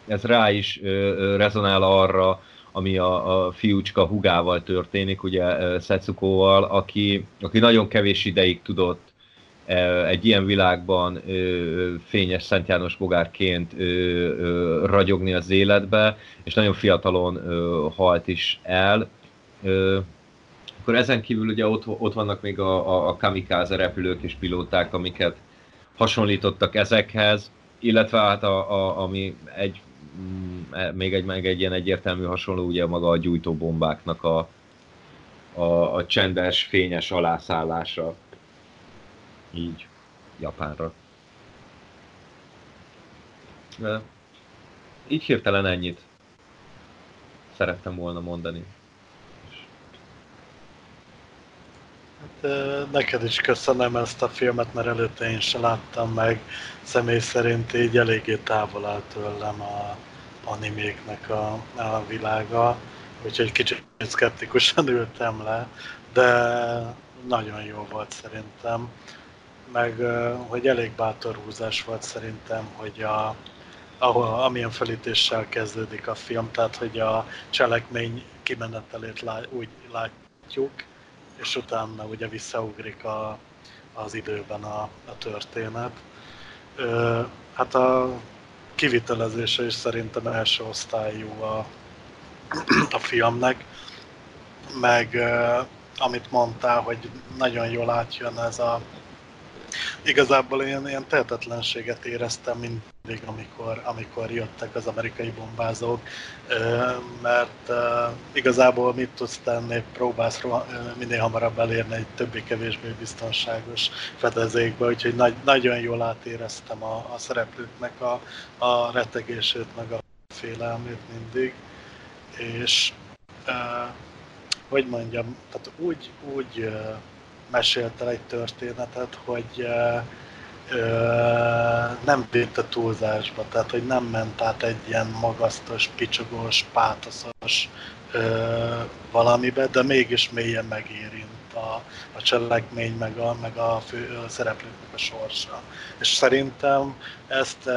Ez rá is ö, rezonál arra, ami a, a fiúcska hugával történik, ugye Szecukóval, aki, aki nagyon kevés ideig tudott egy ilyen világban fényes Szent János bogárként ragyogni az életbe, és nagyon fiatalon halt is el. Akkor ezen kívül ugye ott, ott vannak még a, a, a kamikáze repülők és pilóták, amiket hasonlítottak ezekhez, illetve hát a, a, ami egy, mm, még egy, meg egy ilyen egyértelmű hasonló, ugye maga a gyújtóbombáknak a, a, a csendes, fényes alászállása. Így, Japánra. De így hirtelen ennyit szerettem volna mondani. Hát, neked is köszönöm ezt a filmet, mert előtte én sem láttam meg. Személy szerint így eléggé távol áll tőlem a animéknek a, a világa, úgyhogy kicsit szkeptikusan *laughs* ültem le, de nagyon jó volt szerintem. Meg, hogy elég bátor húzás volt szerintem, hogy a, ahol, amilyen felítéssel kezdődik a film, tehát hogy a cselekmény kimenetelét lá, úgy látjuk, és utána ugye visszaugrik a, az időben a, a történet. Ö, hát a kivitelezése is szerintem első osztályú a, a filmnek, meg amit mondtál, hogy nagyon jól átjön ez a igazából ilyen, ilyen tehetetlenséget éreztem mindig, amikor, amikor jöttek az amerikai bombázók, mert igazából mit tudsz tenni, próbálsz minél hamarabb elérni egy többé-kevésbé biztonságos fedezékbe, úgyhogy nagy, nagyon jól átéreztem a, a szereplőknek a, a retegését, meg a félelmét mindig, és hogy mondjam, tehát úgy, úgy mesélt el egy történetet, hogy uh, nem a túlzásba, tehát hogy nem ment át egy ilyen magasztos, picsogós, pátoszos uh, valamibe, de mégis mélyen megérint a, a cselekmény, meg a, meg a, fő, a szereplőknek a sorsa. És szerintem ezt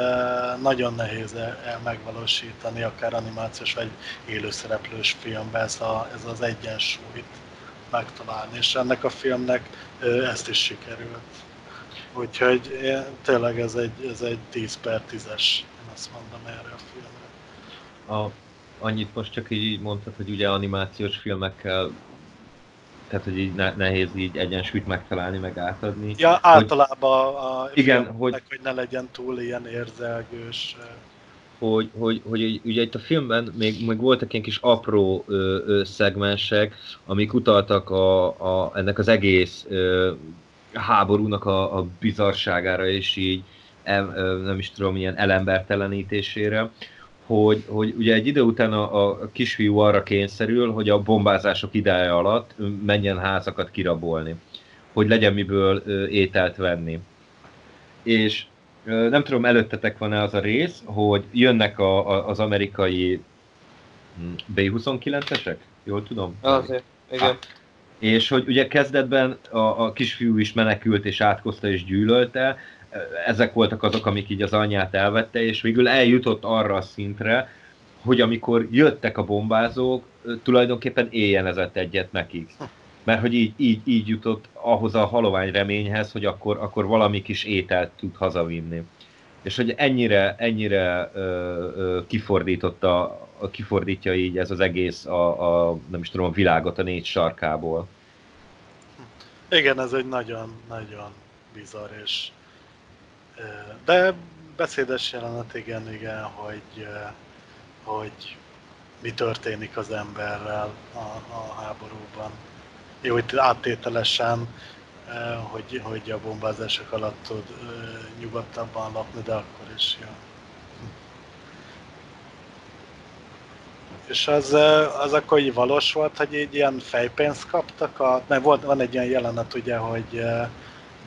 nagyon nehéz el megvalósítani, akár animációs vagy élőszereplős filmben, ez, a, ez az egyensúlyt megtalálni, és ennek a filmnek ezt is sikerült. Úgyhogy tényleg ez egy, ez egy 10 per 10-es, én azt mondom erre a filmre. A, annyit most csak így mondtad, hogy ugye animációs filmekkel tehát hogy így nehéz így egyensúlyt megtalálni, meg átadni. Ja, általában hogy, a igen, hogy, hogy ne legyen túl ilyen érzelgős hogy, hogy, hogy ugye itt a filmben még, még voltak ilyen kis apró ö, ö, szegmensek, amik utaltak a, a, ennek az egész ö, háborúnak a, a bizarságára, és így em, ö, nem is tudom, ilyen elembertelenítésére, hogy, hogy ugye egy idő után a, a kisfiú arra kényszerül, hogy a bombázások ideje alatt menjen házakat kirabolni, hogy legyen miből ö, ételt venni. És nem tudom, előttetek van-e az a rész, hogy jönnek a, a, az amerikai hm, B-29-esek? Jól tudom? Azért, igen. Hát, és hogy ugye kezdetben a, a kisfiú is menekült és átkozta és gyűlölte, ezek voltak azok, amik így az anyját elvette, és végül eljutott arra a szintre, hogy amikor jöttek a bombázók, tulajdonképpen éjjenezett egyet nekik mert hogy így, így, így jutott ahhoz a halovány reményhez, hogy akkor, akkor valami kis ételt tud hazavinni. És hogy ennyire, ennyire ö, ö, kifordította, kifordítja így ez az egész a, a, nem is tudom, a világot a négy sarkából. Igen, ez egy nagyon-nagyon bizarr és de beszédes jelenet, igen, igen, hogy, hogy mi történik az emberrel a, a háborúban jó, hogy áttételesen, eh, hogy, hogy a bombázások alatt tud eh, nyugodtabban lapni, de akkor is jó. És az, eh, az akkor így valós volt, hogy így ilyen fejpénzt kaptak? A, mert volt, van egy ilyen jelenet ugye, hogy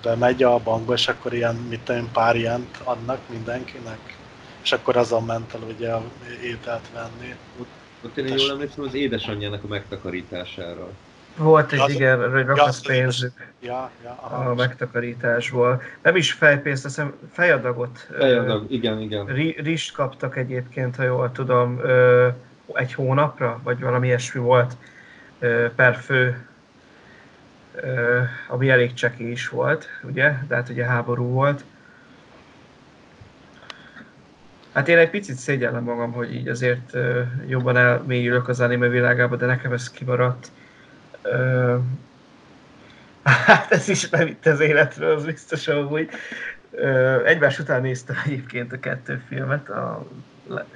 bemegy a bankba, és akkor ilyen, mit tudom, pár ilyent adnak mindenkinek, és akkor azon ment el ugye ételt venni. Ott, ott én jól emlékszem az édesanyjának a megtakarítására. Volt egy, ja, igen, hogy ja, pénzük ja, ja, a megtakarításból. Nem is fejpénzt, azt hiszem fejadagot. Fejadag, ö, igen, igen. Rist kaptak egyébként, ha jól tudom, egy hónapra, vagy valami ilyesmi volt per fő, ami elég cseki is volt, ugye? De hát ugye háború volt. Hát én egy picit szégyellem magam, hogy így azért jobban elmélyülök az anime világába, de nekem ez kimaradt Ö, *laughs* hát ez is bevitt az életről, az biztos hogy egymás után néztem egyébként a kettő filmet, a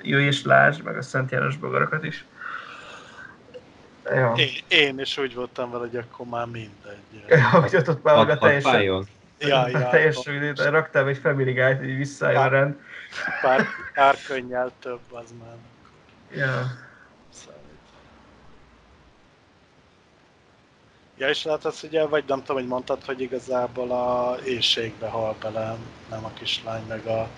Jöjj és Lásd, meg a Szent János bogarakat is. Ja. Én, én is úgy voltam vele, hogy akkor már mindegy. Ja, hogy ott, ott már a teljesen... Ja, ja, teljesen, raktál egy Family Guide, hogy visszajön rend. Pár, pár könnyel több az már. Ja. Ja, és hát az ugye, vagy nem tudom, hogy mondtad, hogy igazából a éjségbe hal bele, nem a kislány, meg a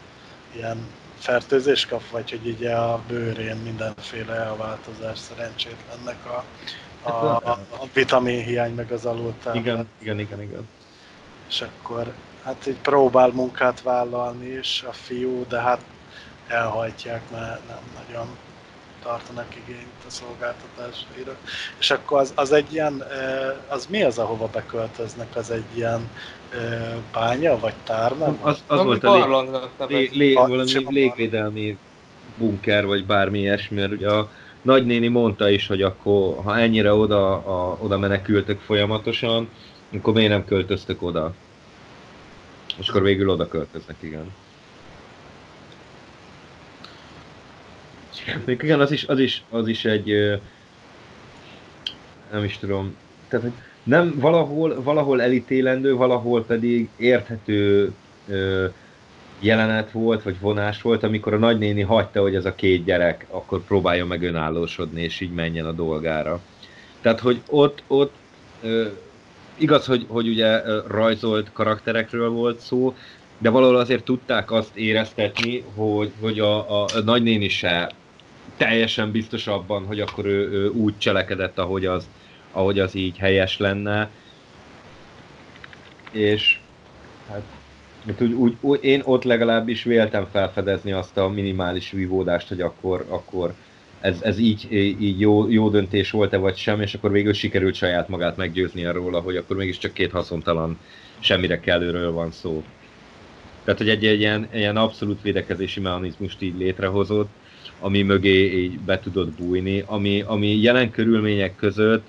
ilyen fertőzés kap, vagy hogy ugye a bőrén mindenféle elváltozás szerencsétlennek a, a, a, a vitamin hiány, meg az alultál. Igen, igen, igen, igen. És akkor hát így próbál munkát vállalni is a fiú, de hát elhajtják, mert nem nagyon tartanak igényt a szolgáltatásaira. És akkor az, az egy ilyen, az mi az, ahova beköltöznek? Az egy ilyen bánya, vagy tár, nem? Az, az volt a lé, lé, lé, valami légvédelmi bunker, vagy bármi ilyesmi, mert ugye a nagynéni mondta is, hogy akkor, ha ennyire oda, a, oda menekültek folyamatosan, akkor miért nem költöztek oda? És akkor végül oda költöznek, igen. Még igen, az is, az is, az is egy, nem is tudom, tehát hogy nem valahol, valahol elítélendő, valahol pedig érthető jelenet volt, vagy vonás volt, amikor a nagynéni hagyta, hogy ez a két gyerek akkor próbálja meg önállósodni, és így menjen a dolgára. Tehát, hogy ott, ott igaz, hogy, hogy ugye rajzolt karakterekről volt szó, de valahol azért tudták azt éreztetni, hogy, hogy a, a, a nagynéni se teljesen biztos abban, hogy akkor ő, ő úgy cselekedett, ahogy az, ahogy az így helyes lenne. És hát úgy, úgy, úgy, én ott legalábbis véltem felfedezni azt a minimális vívódást, hogy akkor, akkor ez, ez így, így jó, jó döntés volt-e vagy sem, és akkor végül sikerült saját magát meggyőzni arról, hogy akkor mégiscsak két haszontalan semmire kellőről van szó. Tehát, hogy egy, egy ilyen, ilyen abszolút védekezési mechanizmust így létrehozott, ami mögé így be tudott bújni, ami, ami jelen körülmények között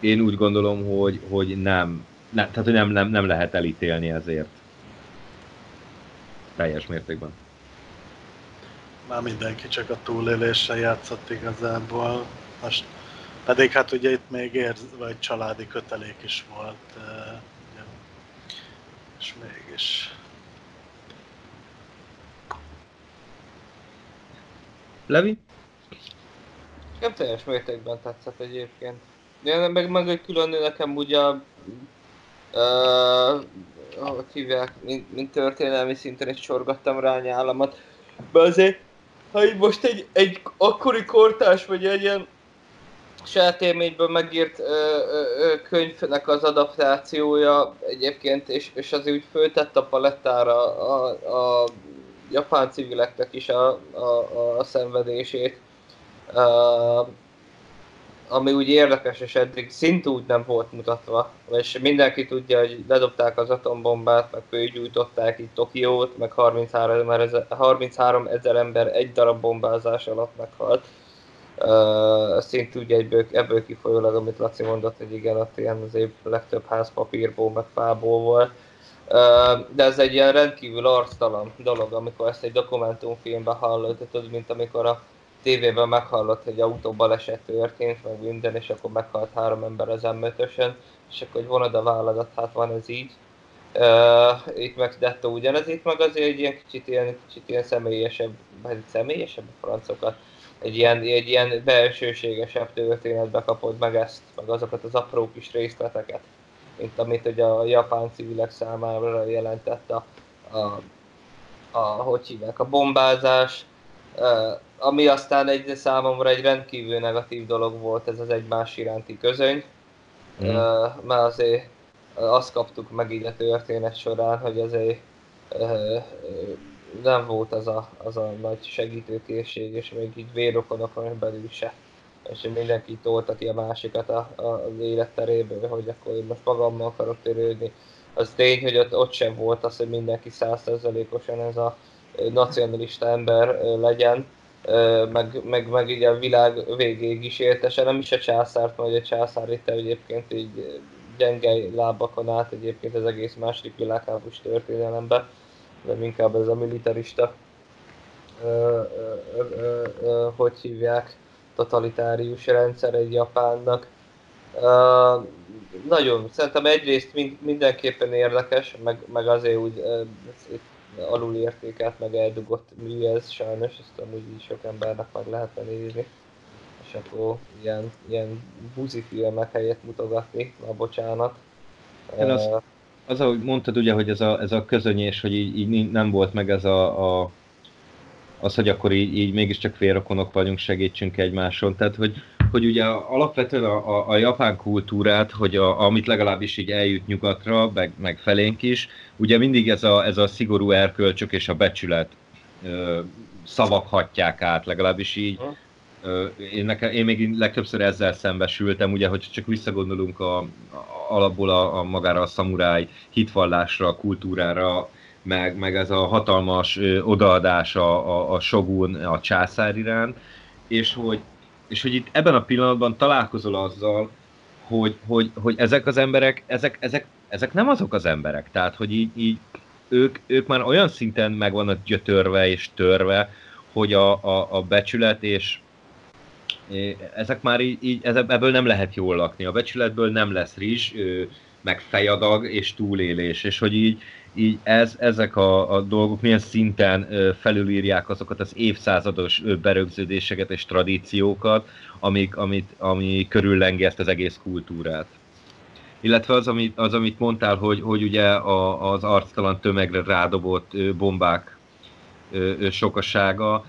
én úgy gondolom, hogy, hogy nem, ne, tehát hogy nem, nem, nem lehet elítélni ezért. Teljes mértékben. Már mindenki csak a túléléssel játszott igazából. Most pedig hát ugye itt még érz, vagy családi kötelék is volt. És mégis. Levi? Nem teljes mértékben tetszett egyébként. De meg, meg egy külön nekem ugye uh, ahogy hívják, mint, mint történelmi szinten is csorgattam rá a nyálamat. De azért, ha így most egy, egy akkori kortás, vagy egy ilyen saját élményből megírt ö, ö, ö, könyvnek az adaptációja egyébként, és, és az úgy föltett a palettára a, a japán civileknek is a, a, a szenvedését. Uh, ami úgy érdekes, és eddig szintú úgy nem volt mutatva, és mindenki tudja, hogy ledobták az atombombát, meg főgyújtották itt Tokiót, meg 33 ezer, 33 ezer ember egy darab bombázás alatt meghalt. Uh, szintű ugye egyből, ebből kifolyólag, amit Laci mondott, hogy igen, ott ilyen az év legtöbb ház papírból, meg fából volt. De ez egy ilyen rendkívül arctalan dolog, amikor ezt egy dokumentumfilmben hallod, tudod, mint amikor a tévében meghallott, hogy autóbaleset történt, meg minden, és akkor meghalt három ember az m és akkor hogy vonod a válladat, hát van ez így. Uh, itt meg dettó ugyanez, itt meg azért egy ilyen kicsit ilyen, kicsit ilyen személyesebb, vagy személyesebb a francokat, egy ilyen, egy ilyen belsőségesebb történetbe kapod meg ezt, meg azokat az apró kis részleteket, mint amit ugye a japán civilek számára jelentett a, a, a hogy hívják, a bombázás, ami aztán egy számomra egy rendkívül negatív dolog volt ez az egymás iránti közöny, mm. mert azért azt kaptuk meg így a történet során, hogy azért nem volt az a, az a nagy segítőkészség, és még így vérokonokon belül se. És mindenki tolta a másikat a, a, az életteréből, hogy akkor én most magammal akarok törődni. Az tény, hogy ott, ott sem volt az, hogy mindenki százszerzelékosan ez a nacionalista ember legyen, meg, meg, meg így a világ végéig is értese, nem is a császárt, mert a császár itt egyébként így gyenge lábakon át egyébként az egész második világháborús történelembe, de inkább ez a militarista, ö, ö, ö, ö, hogy hívják, totalitárius rendszer egy Japánnak. Ö, nagyon, szerintem egyrészt mindenképpen érdekes, meg, meg azért úgy ö, alul értékelt, meg eldugott mű ez sajnos, ezt amúgy így sok embernek meg lehetne nézni. És akkor ilyen, ilyen buzi filmek helyett mutogatni, na bocsánat. Én az, az, ahogy mondtad ugye, hogy ez a, ez a közönyés, hogy így, így nem volt meg ez a, a az, hogy akkor így, így mégiscsak félrokonok vagyunk, segítsünk egymáson. Tehát, hogy, hogy ugye alapvetően a, a, a japán kultúrát, hogy a, amit legalábbis így eljut nyugatra, meg, meg felénk is, ugye mindig ez a, ez a szigorú erkölcsök és a becsület ö, szavak hatják át, legalábbis így. Ö, én, nekem, én még legtöbbször ezzel szembesültem, ugye, hogy csak visszagondolunk a, a alapból a, a magára a szamuráj hitvallásra, a kultúrára, meg, meg ez a hatalmas odaadás a, a, a shogun, a császár iránt, és hogy, és hogy itt ebben a pillanatban találkozol azzal, hogy, hogy, hogy ezek az emberek, ezek, ezek, ezek nem azok az emberek. Tehát, hogy így, így ők, ők már olyan szinten meg vannak gyötörve és törve, hogy a, a, a becsület és ezek már így, így, ebből nem lehet jól lakni. A becsületből nem lesz rizs, meg fejadag és túlélés. És hogy így, így ez, ezek a, a dolgok milyen szinten felülírják azokat az évszázados berögződéseket és tradíciókat, amik, amit, ami körüllengi ezt az egész kultúrát. Illetve az, amit, az, amit mondtál, hogy, hogy ugye a, az arctalan tömegre rádobott bombák sokasága,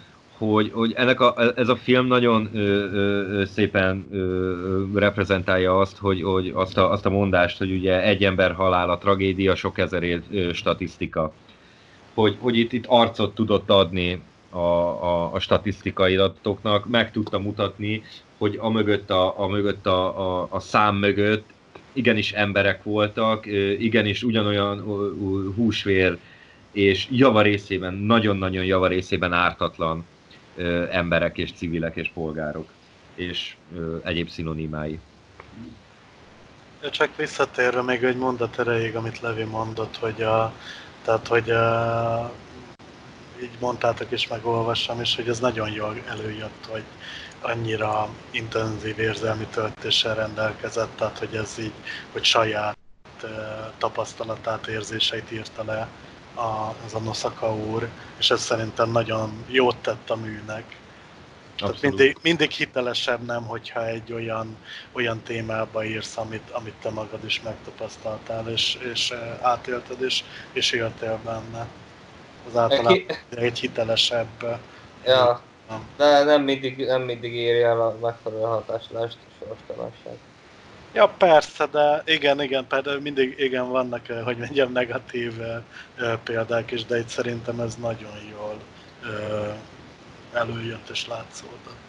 hogy, hogy ennek a, ez a film nagyon ö, ö, szépen ö, reprezentálja azt, hogy, hogy azt, a, azt a mondást, hogy ugye egy ember halála tragédia, sok ezer statisztika. Hogy, hogy itt, itt arcot tudott adni a, a, a statisztikai adatoknak, meg tudta mutatni, hogy a mögött a, a, mögött a, a, a szám mögött igenis emberek voltak, igenis ugyanolyan húsvér, és javarészében, nagyon-nagyon javarészében ártatlan ö, emberek és civilek és polgárok, és egyéb szinonimái. Csak visszatérve még egy mondat erejéig, amit Levi mondott, hogy a, tehát, hogy a, így mondtátok és megolvassam is, hogy ez nagyon jól előjött, hogy annyira intenzív érzelmi töltéssel rendelkezett, tehát hogy ez így, hogy saját tapasztalatát, érzéseit írta le a, az a Nosaka úr, és ez szerintem nagyon jót tett a műnek. Tehát mindig, mindig hitelesebb nem, hogyha egy olyan, olyan témába írsz, amit, amit te magad is megtapasztaltál, és, és átélted, és, és éltél benne. Az általában egy hitelesebb. Ja, de nem mindig, nem mindig éri el a megfelelő hatáslást és sorstalanság. Ja, persze, de igen, igen, például mindig igen vannak, eh, hogy mondjam, negatív eh, eh, példák is, de itt szerintem ez nagyon jól előjött és látszódott.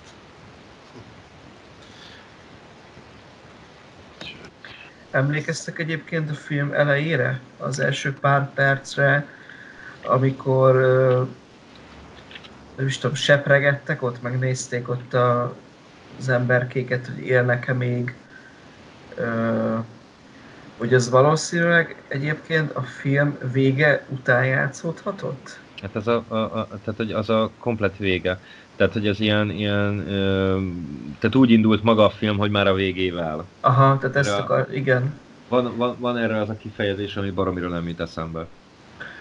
Emlékeztek egyébként a film elejére, az első pár percre, amikor nem is tudom, sepregettek ott, megnézték ott a, az emberkéket, hogy élnek-e még, hogy ez valószínűleg egyébként a film vége után játszódhatott? Hát az a, a, a, tehát, hogy az a komplet vége. Tehát, hogy ez ilyen, ilyen ö, tehát úgy indult maga a film, hogy már a végével. Aha, tehát ezt akar, igen. Van, van, van erre az a kifejezés, ami baromira nem jut eszembe.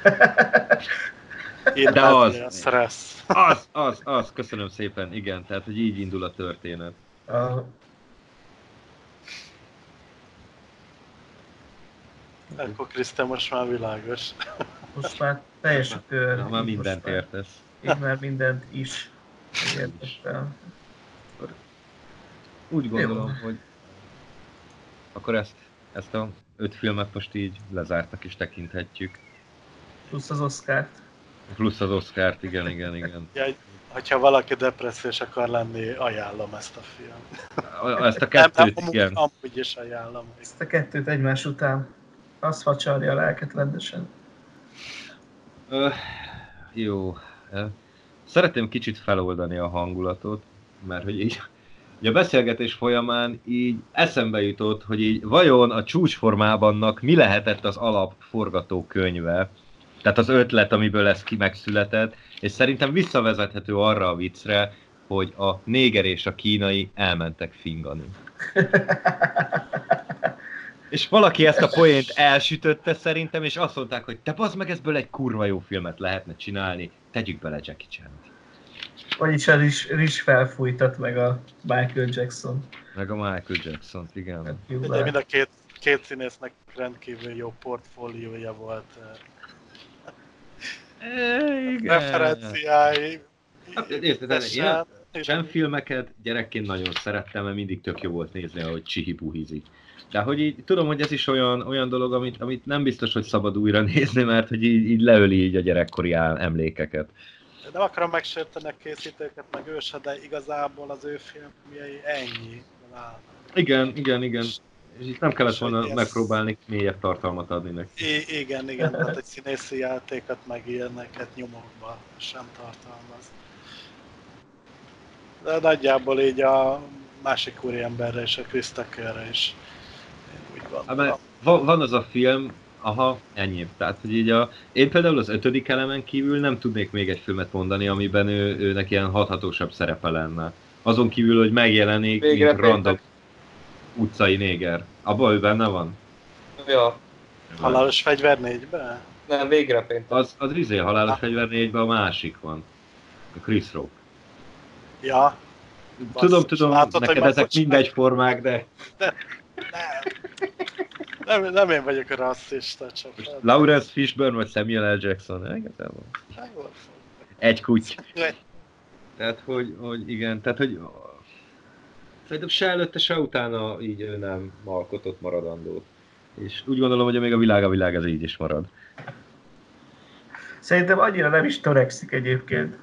*laughs* De az. Az, az, az, köszönöm szépen, igen, tehát, hogy így indul a történet. Uh, Akkor Krisztán most már világos. Most már teljes a kör. Na, már mindent már, értesz. Én már mindent is értettem. Úgy gondolom, Jó. hogy akkor ezt, ezt a öt filmet most így lezártak is tekinthetjük. Plusz az Oscárt. Plusz az Oscárt, igen, igen, igen. Ja, hogyha valaki depressziós akar lenni, ajánlom ezt a film. Ezt a kettőt, nem, nem, igen. Amúgy is ajánlom. Ezt a kettőt egymás után. Az facsarja a lelket rendesen. Jó. Szeretném kicsit feloldani a hangulatot, mert hogy így, így a beszélgetés folyamán így eszembe jutott, hogy így vajon a csúcsformábannak mi lehetett az alap forgatókönyve, tehát az ötlet, amiből ez ki megszületett, és szerintem visszavezethető arra a viccre, hogy a néger és a kínai elmentek fingani. *laughs* És valaki ezt a poént elsütötte szerintem, és azt mondták, hogy te bazd meg, ezből egy kurva jó filmet lehetne csinálni, tegyük bele Jackie Chan-t. Vagyis a Riz, Riz felfújtat meg a Michael Jackson. Meg a Michael Jackson, igen. Ugye mind a két, két színésznek rendkívül jó portfóliója volt. E, igen. Referenciái. Hát, érted, én filmeket gyerekként nagyon szerettem, mert mindig tök jó volt nézni, ahogy csihipuhizik. De hogy így tudom, hogy ez is olyan, olyan dolog, amit, amit nem biztos, hogy szabad újra nézni, mert hogy így, így leöli így a gyerekkori emlékeket. Nem akarom megsérteni a készítőket, meg ő se, de igazából az ő filmjei ennyi. Igen, igen, igen. És itt nem kellett volna Ez- megpróbálni mélyebb tartalmat adni neki. I- igen, igen, tehát egy színészi játékat meg ilyeneket nyomokba sem tartalmaz. De nagyjából így a másik úriemberre és a Chris Tuckerre is Hát, mert van, van az a film, aha, ennyi. Tehát, hogy így a, én például az ötödik elemen kívül nem tudnék még egy filmet mondani, amiben ő, őnek ilyen hathatósabb szerepe lenne. Azon kívül, hogy megjelenik, Végre mint random utcai néger. Abban ő benne van? Ja, Halálos fegyver négybe? nem, végre péntek. Az, az izé, halálos fegyver négyben a másik van. A Chris Rock. Ja. Tudom, Basszus, tudom, látod, hogy neked ezek mindegy formák, de Nem. Nem, nem én vagyok a rasszista, csak... most Lawrence Fishburne vagy Samuel L. Jackson, igazából. Egy kuty. Tehát, hogy, hogy igen, tehát, hogy szerintem se előtte, se utána így ő nem alkotott maradandót. És úgy gondolom, hogy még a világ a világ, ez így is marad. Szerintem annyira nem is törekszik egyébként.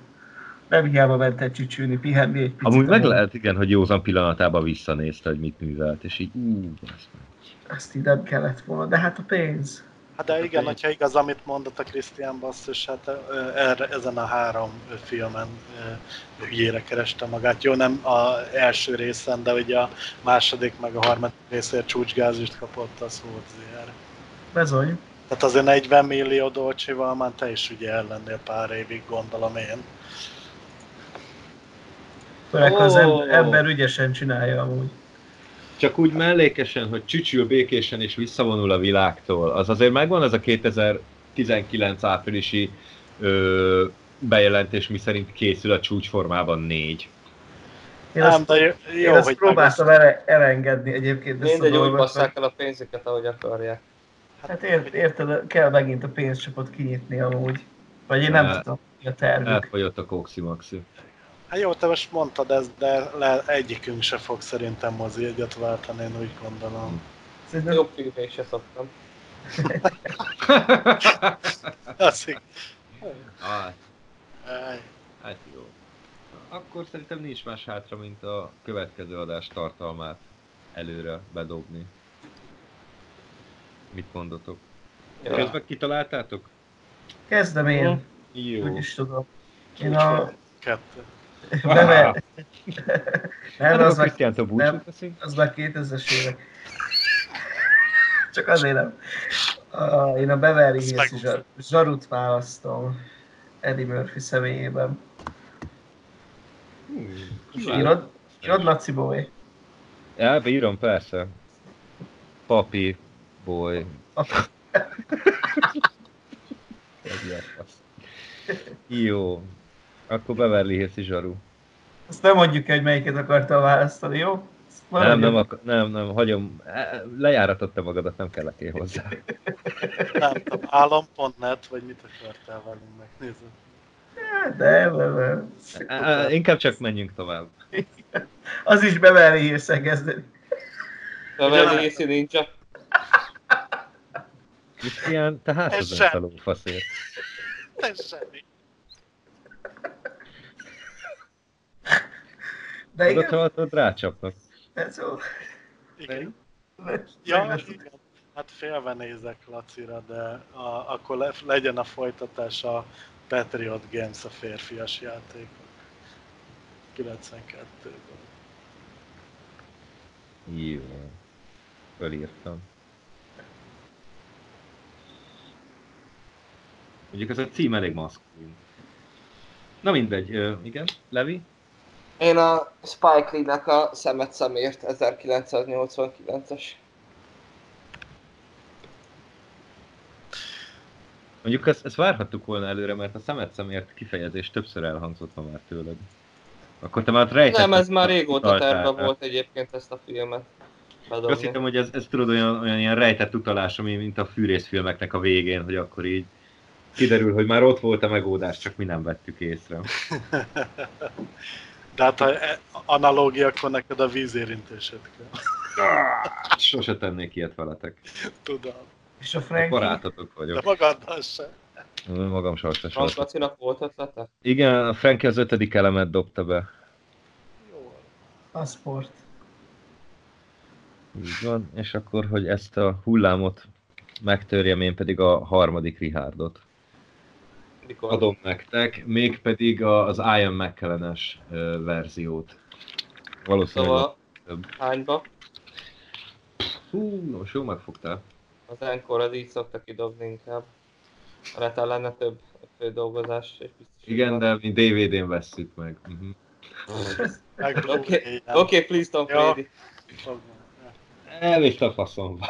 Nem hiába ment el csücsülni, pihenni egy picit. Amúgy meg lehet, igen, hogy józan pillanatában visszanézte, hogy mit művelt, és így, ú, azt meg. Ezt így nem kellett volna, de hát a pénz. Hát de igen, hogyha igaz, amit mondott a Christian Basszus, hát erre, ezen a három filmen hülyére kereste magát. Jó, nem az első részen, de ugye a második meg a harmadik részért csúcsgázist kapott a Schwarzenegger. Bezony. Tehát azért 40 millió dolcsival már te is ugye ellennél pár évig, gondolom én. Főleg, ha az ember ügyesen csinálja amúgy. Csak úgy mellékesen, hogy csücsül békésen és visszavonul a világtól, az azért megvan ez a 2019 áprilisi ö, bejelentés, mi szerint készül a csúcsformában négy. Én Nem, azt, de jó, én azt hogy próbáltam ele, elengedni egyébként Mindegy, úgy dolgot. basszák el a pénzüket, ahogy akarják. Hát ért, érted, kell megint a pénzcsapot kinyitni amúgy. Vagy én nem Ne. tudom, mi a tervük. Elfogyott a Coxi Maxi. Hát jó, te most mondtad ezt, de le, egyikünk se fog szerintem mozi egyet váltani, én úgy gondolom. Szerintem Jobb filmét se szoktam. Azt hát jó. Akkor szerintem nincs más hátra, mint a következő adás tartalmát előre bedobni. Mit mondotok? Ja. Közben kitaláltátok? kezdem én, Jó. úgy is tudom. Én a... kettő. Nem, Nem, az az meg, nem. az meg 2000-es évek. Csak azért nem. A, én a Beverly Ezt Hills zsar, zsarut választom Eddie Murphy személyében. Írod? Írod, Laci Boy? Ja, beírom, persze. Papi, boy. Ez. Jó. Akkor Beverly Hills zsaru. Azt nem mondjuk el, hogy melyiket akartál választani, jó? Nem, nem, ak- nem, nem, hagyom. E- Lejáratott te magadat, nem kellek én hozzá. Nem tudom, állam.net, vagy mit akartál velünk megnézni? Hát, De, de, de. E- e- Inkább csak menjünk tovább. *laughs* Az is Beverly hills kezdeni. Beverly Hills Ninja. Krisztián, te ment a lófaszért. Ez semmi. De Oda igen, csaltod, rácsapnak. ez jó. Igen. De- Ja, igen. Hát félve nézek Lacira, de a, akkor le, legyen a folytatás a Patriot Games, a férfias játékok. 92-ből. Jó. Fölírtam. Mondjuk ez a cím elég maszkulin. Na mindegy, igen, Levi? Én a Spike Lee-nek a Szemet Szemért 1989-es. Mondjuk ezt, ezt várhattuk volna előre, mert a szemet szemért kifejezés többször elhangzott ma már tőled. Akkor te már rejtetted. Nem, ez már régóta terve volt egyébként ezt a filmet. Azt Bedobni. hittem, hogy ez, ez tudod olyan, olyan ilyen rejtett utalás, ami mint a fűrészfilmeknek a végén, hogy akkor így kiderül, hogy már ott volt a megoldás, csak mi nem vettük észre. *laughs* De hát ha e- analógia, akkor neked a vízérintésed kell. Sose tennék ilyet veletek. Tudom. És a A Frankie? barátotok De vagyok. magaddal se. Magam Frank sorsra. Lacinak volt ötlete? Igen, a Frankie az ötödik elemet dobta be. A sport. Így van, és akkor, hogy ezt a hullámot megtörjem, én pedig a harmadik Richardot Mikor? adom nektek, mégpedig a- az Ian McKellen-es ö, verziót. Valószínűleg Szóval több. hányba? Hú, most jó megfogtál. Az encore az így szokta kidobni inkább. Mert hát lenne több fődolgozás és. Igen, de mi DVD-n vesszük meg. Uh-huh. Meg Oké, nem. okay, please don't Ja. play it. Elvitt a faszomba.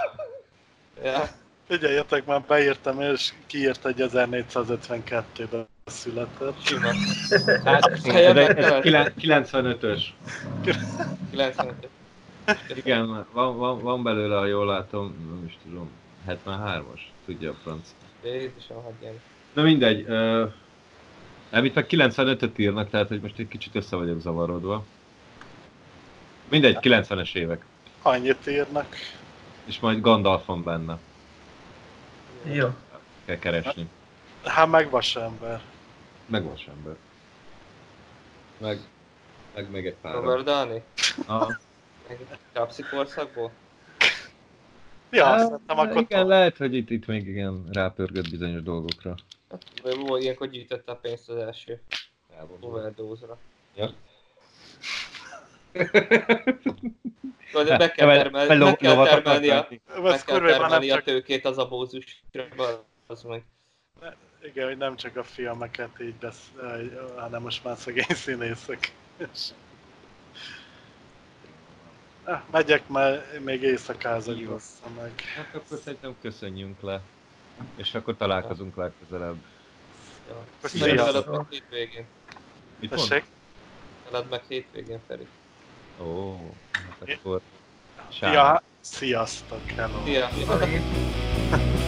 Ja. Figyeljetek, már beírtam, és kiírt, hogy 1452-ben született. Sima. Hát, Ez, helyen egy- ez megtaláltam. kilen- 95-ös. 95. Igen, van, van, van belőle, ha jól látom, nem is tudom, 73-as, tudja a franc. Jézusom, hagyján. Na mindegy, uh, amit meg 95-öt írnak, tehát hogy most egy kicsit össze vagyok zavarodva. Mindegy, 90-es évek. Annyit írnak. És majd Gandalf van benne. Jó. Kell keresni. Hát meg vasember. Meg ember. Meg, meg még egy pár. Robert Downey? Ah, Meg Csapszi korszakból? Ja, hát, szerintem akkor igen, lehet, hogy itt, itt még igen rápörgött bizonyos dolgokra. Hát, vagy volt ilyenkor gyűjtötte a pénzt az első overdose-ra. Ja. Vagy be kell termelni, meg kell termelni a, meg kell már termelni a tőkét az abózusra, az meg. igen, hogy nem csak a filmeket így besz, hanem most már szegény színészek. És- Ah, megyek, mert még éjszakázok Jó. bassza meg. Hát akkor szerintem köszönjünk le. És akkor találkozunk legközelebb. Ja. Köszönjük. Hétvégén. Mit mond? Tessék? Felad meg hétvégén, Feri. Ó, hát akkor... Sár. Ja, sziasztok, hello. Szia! Szia.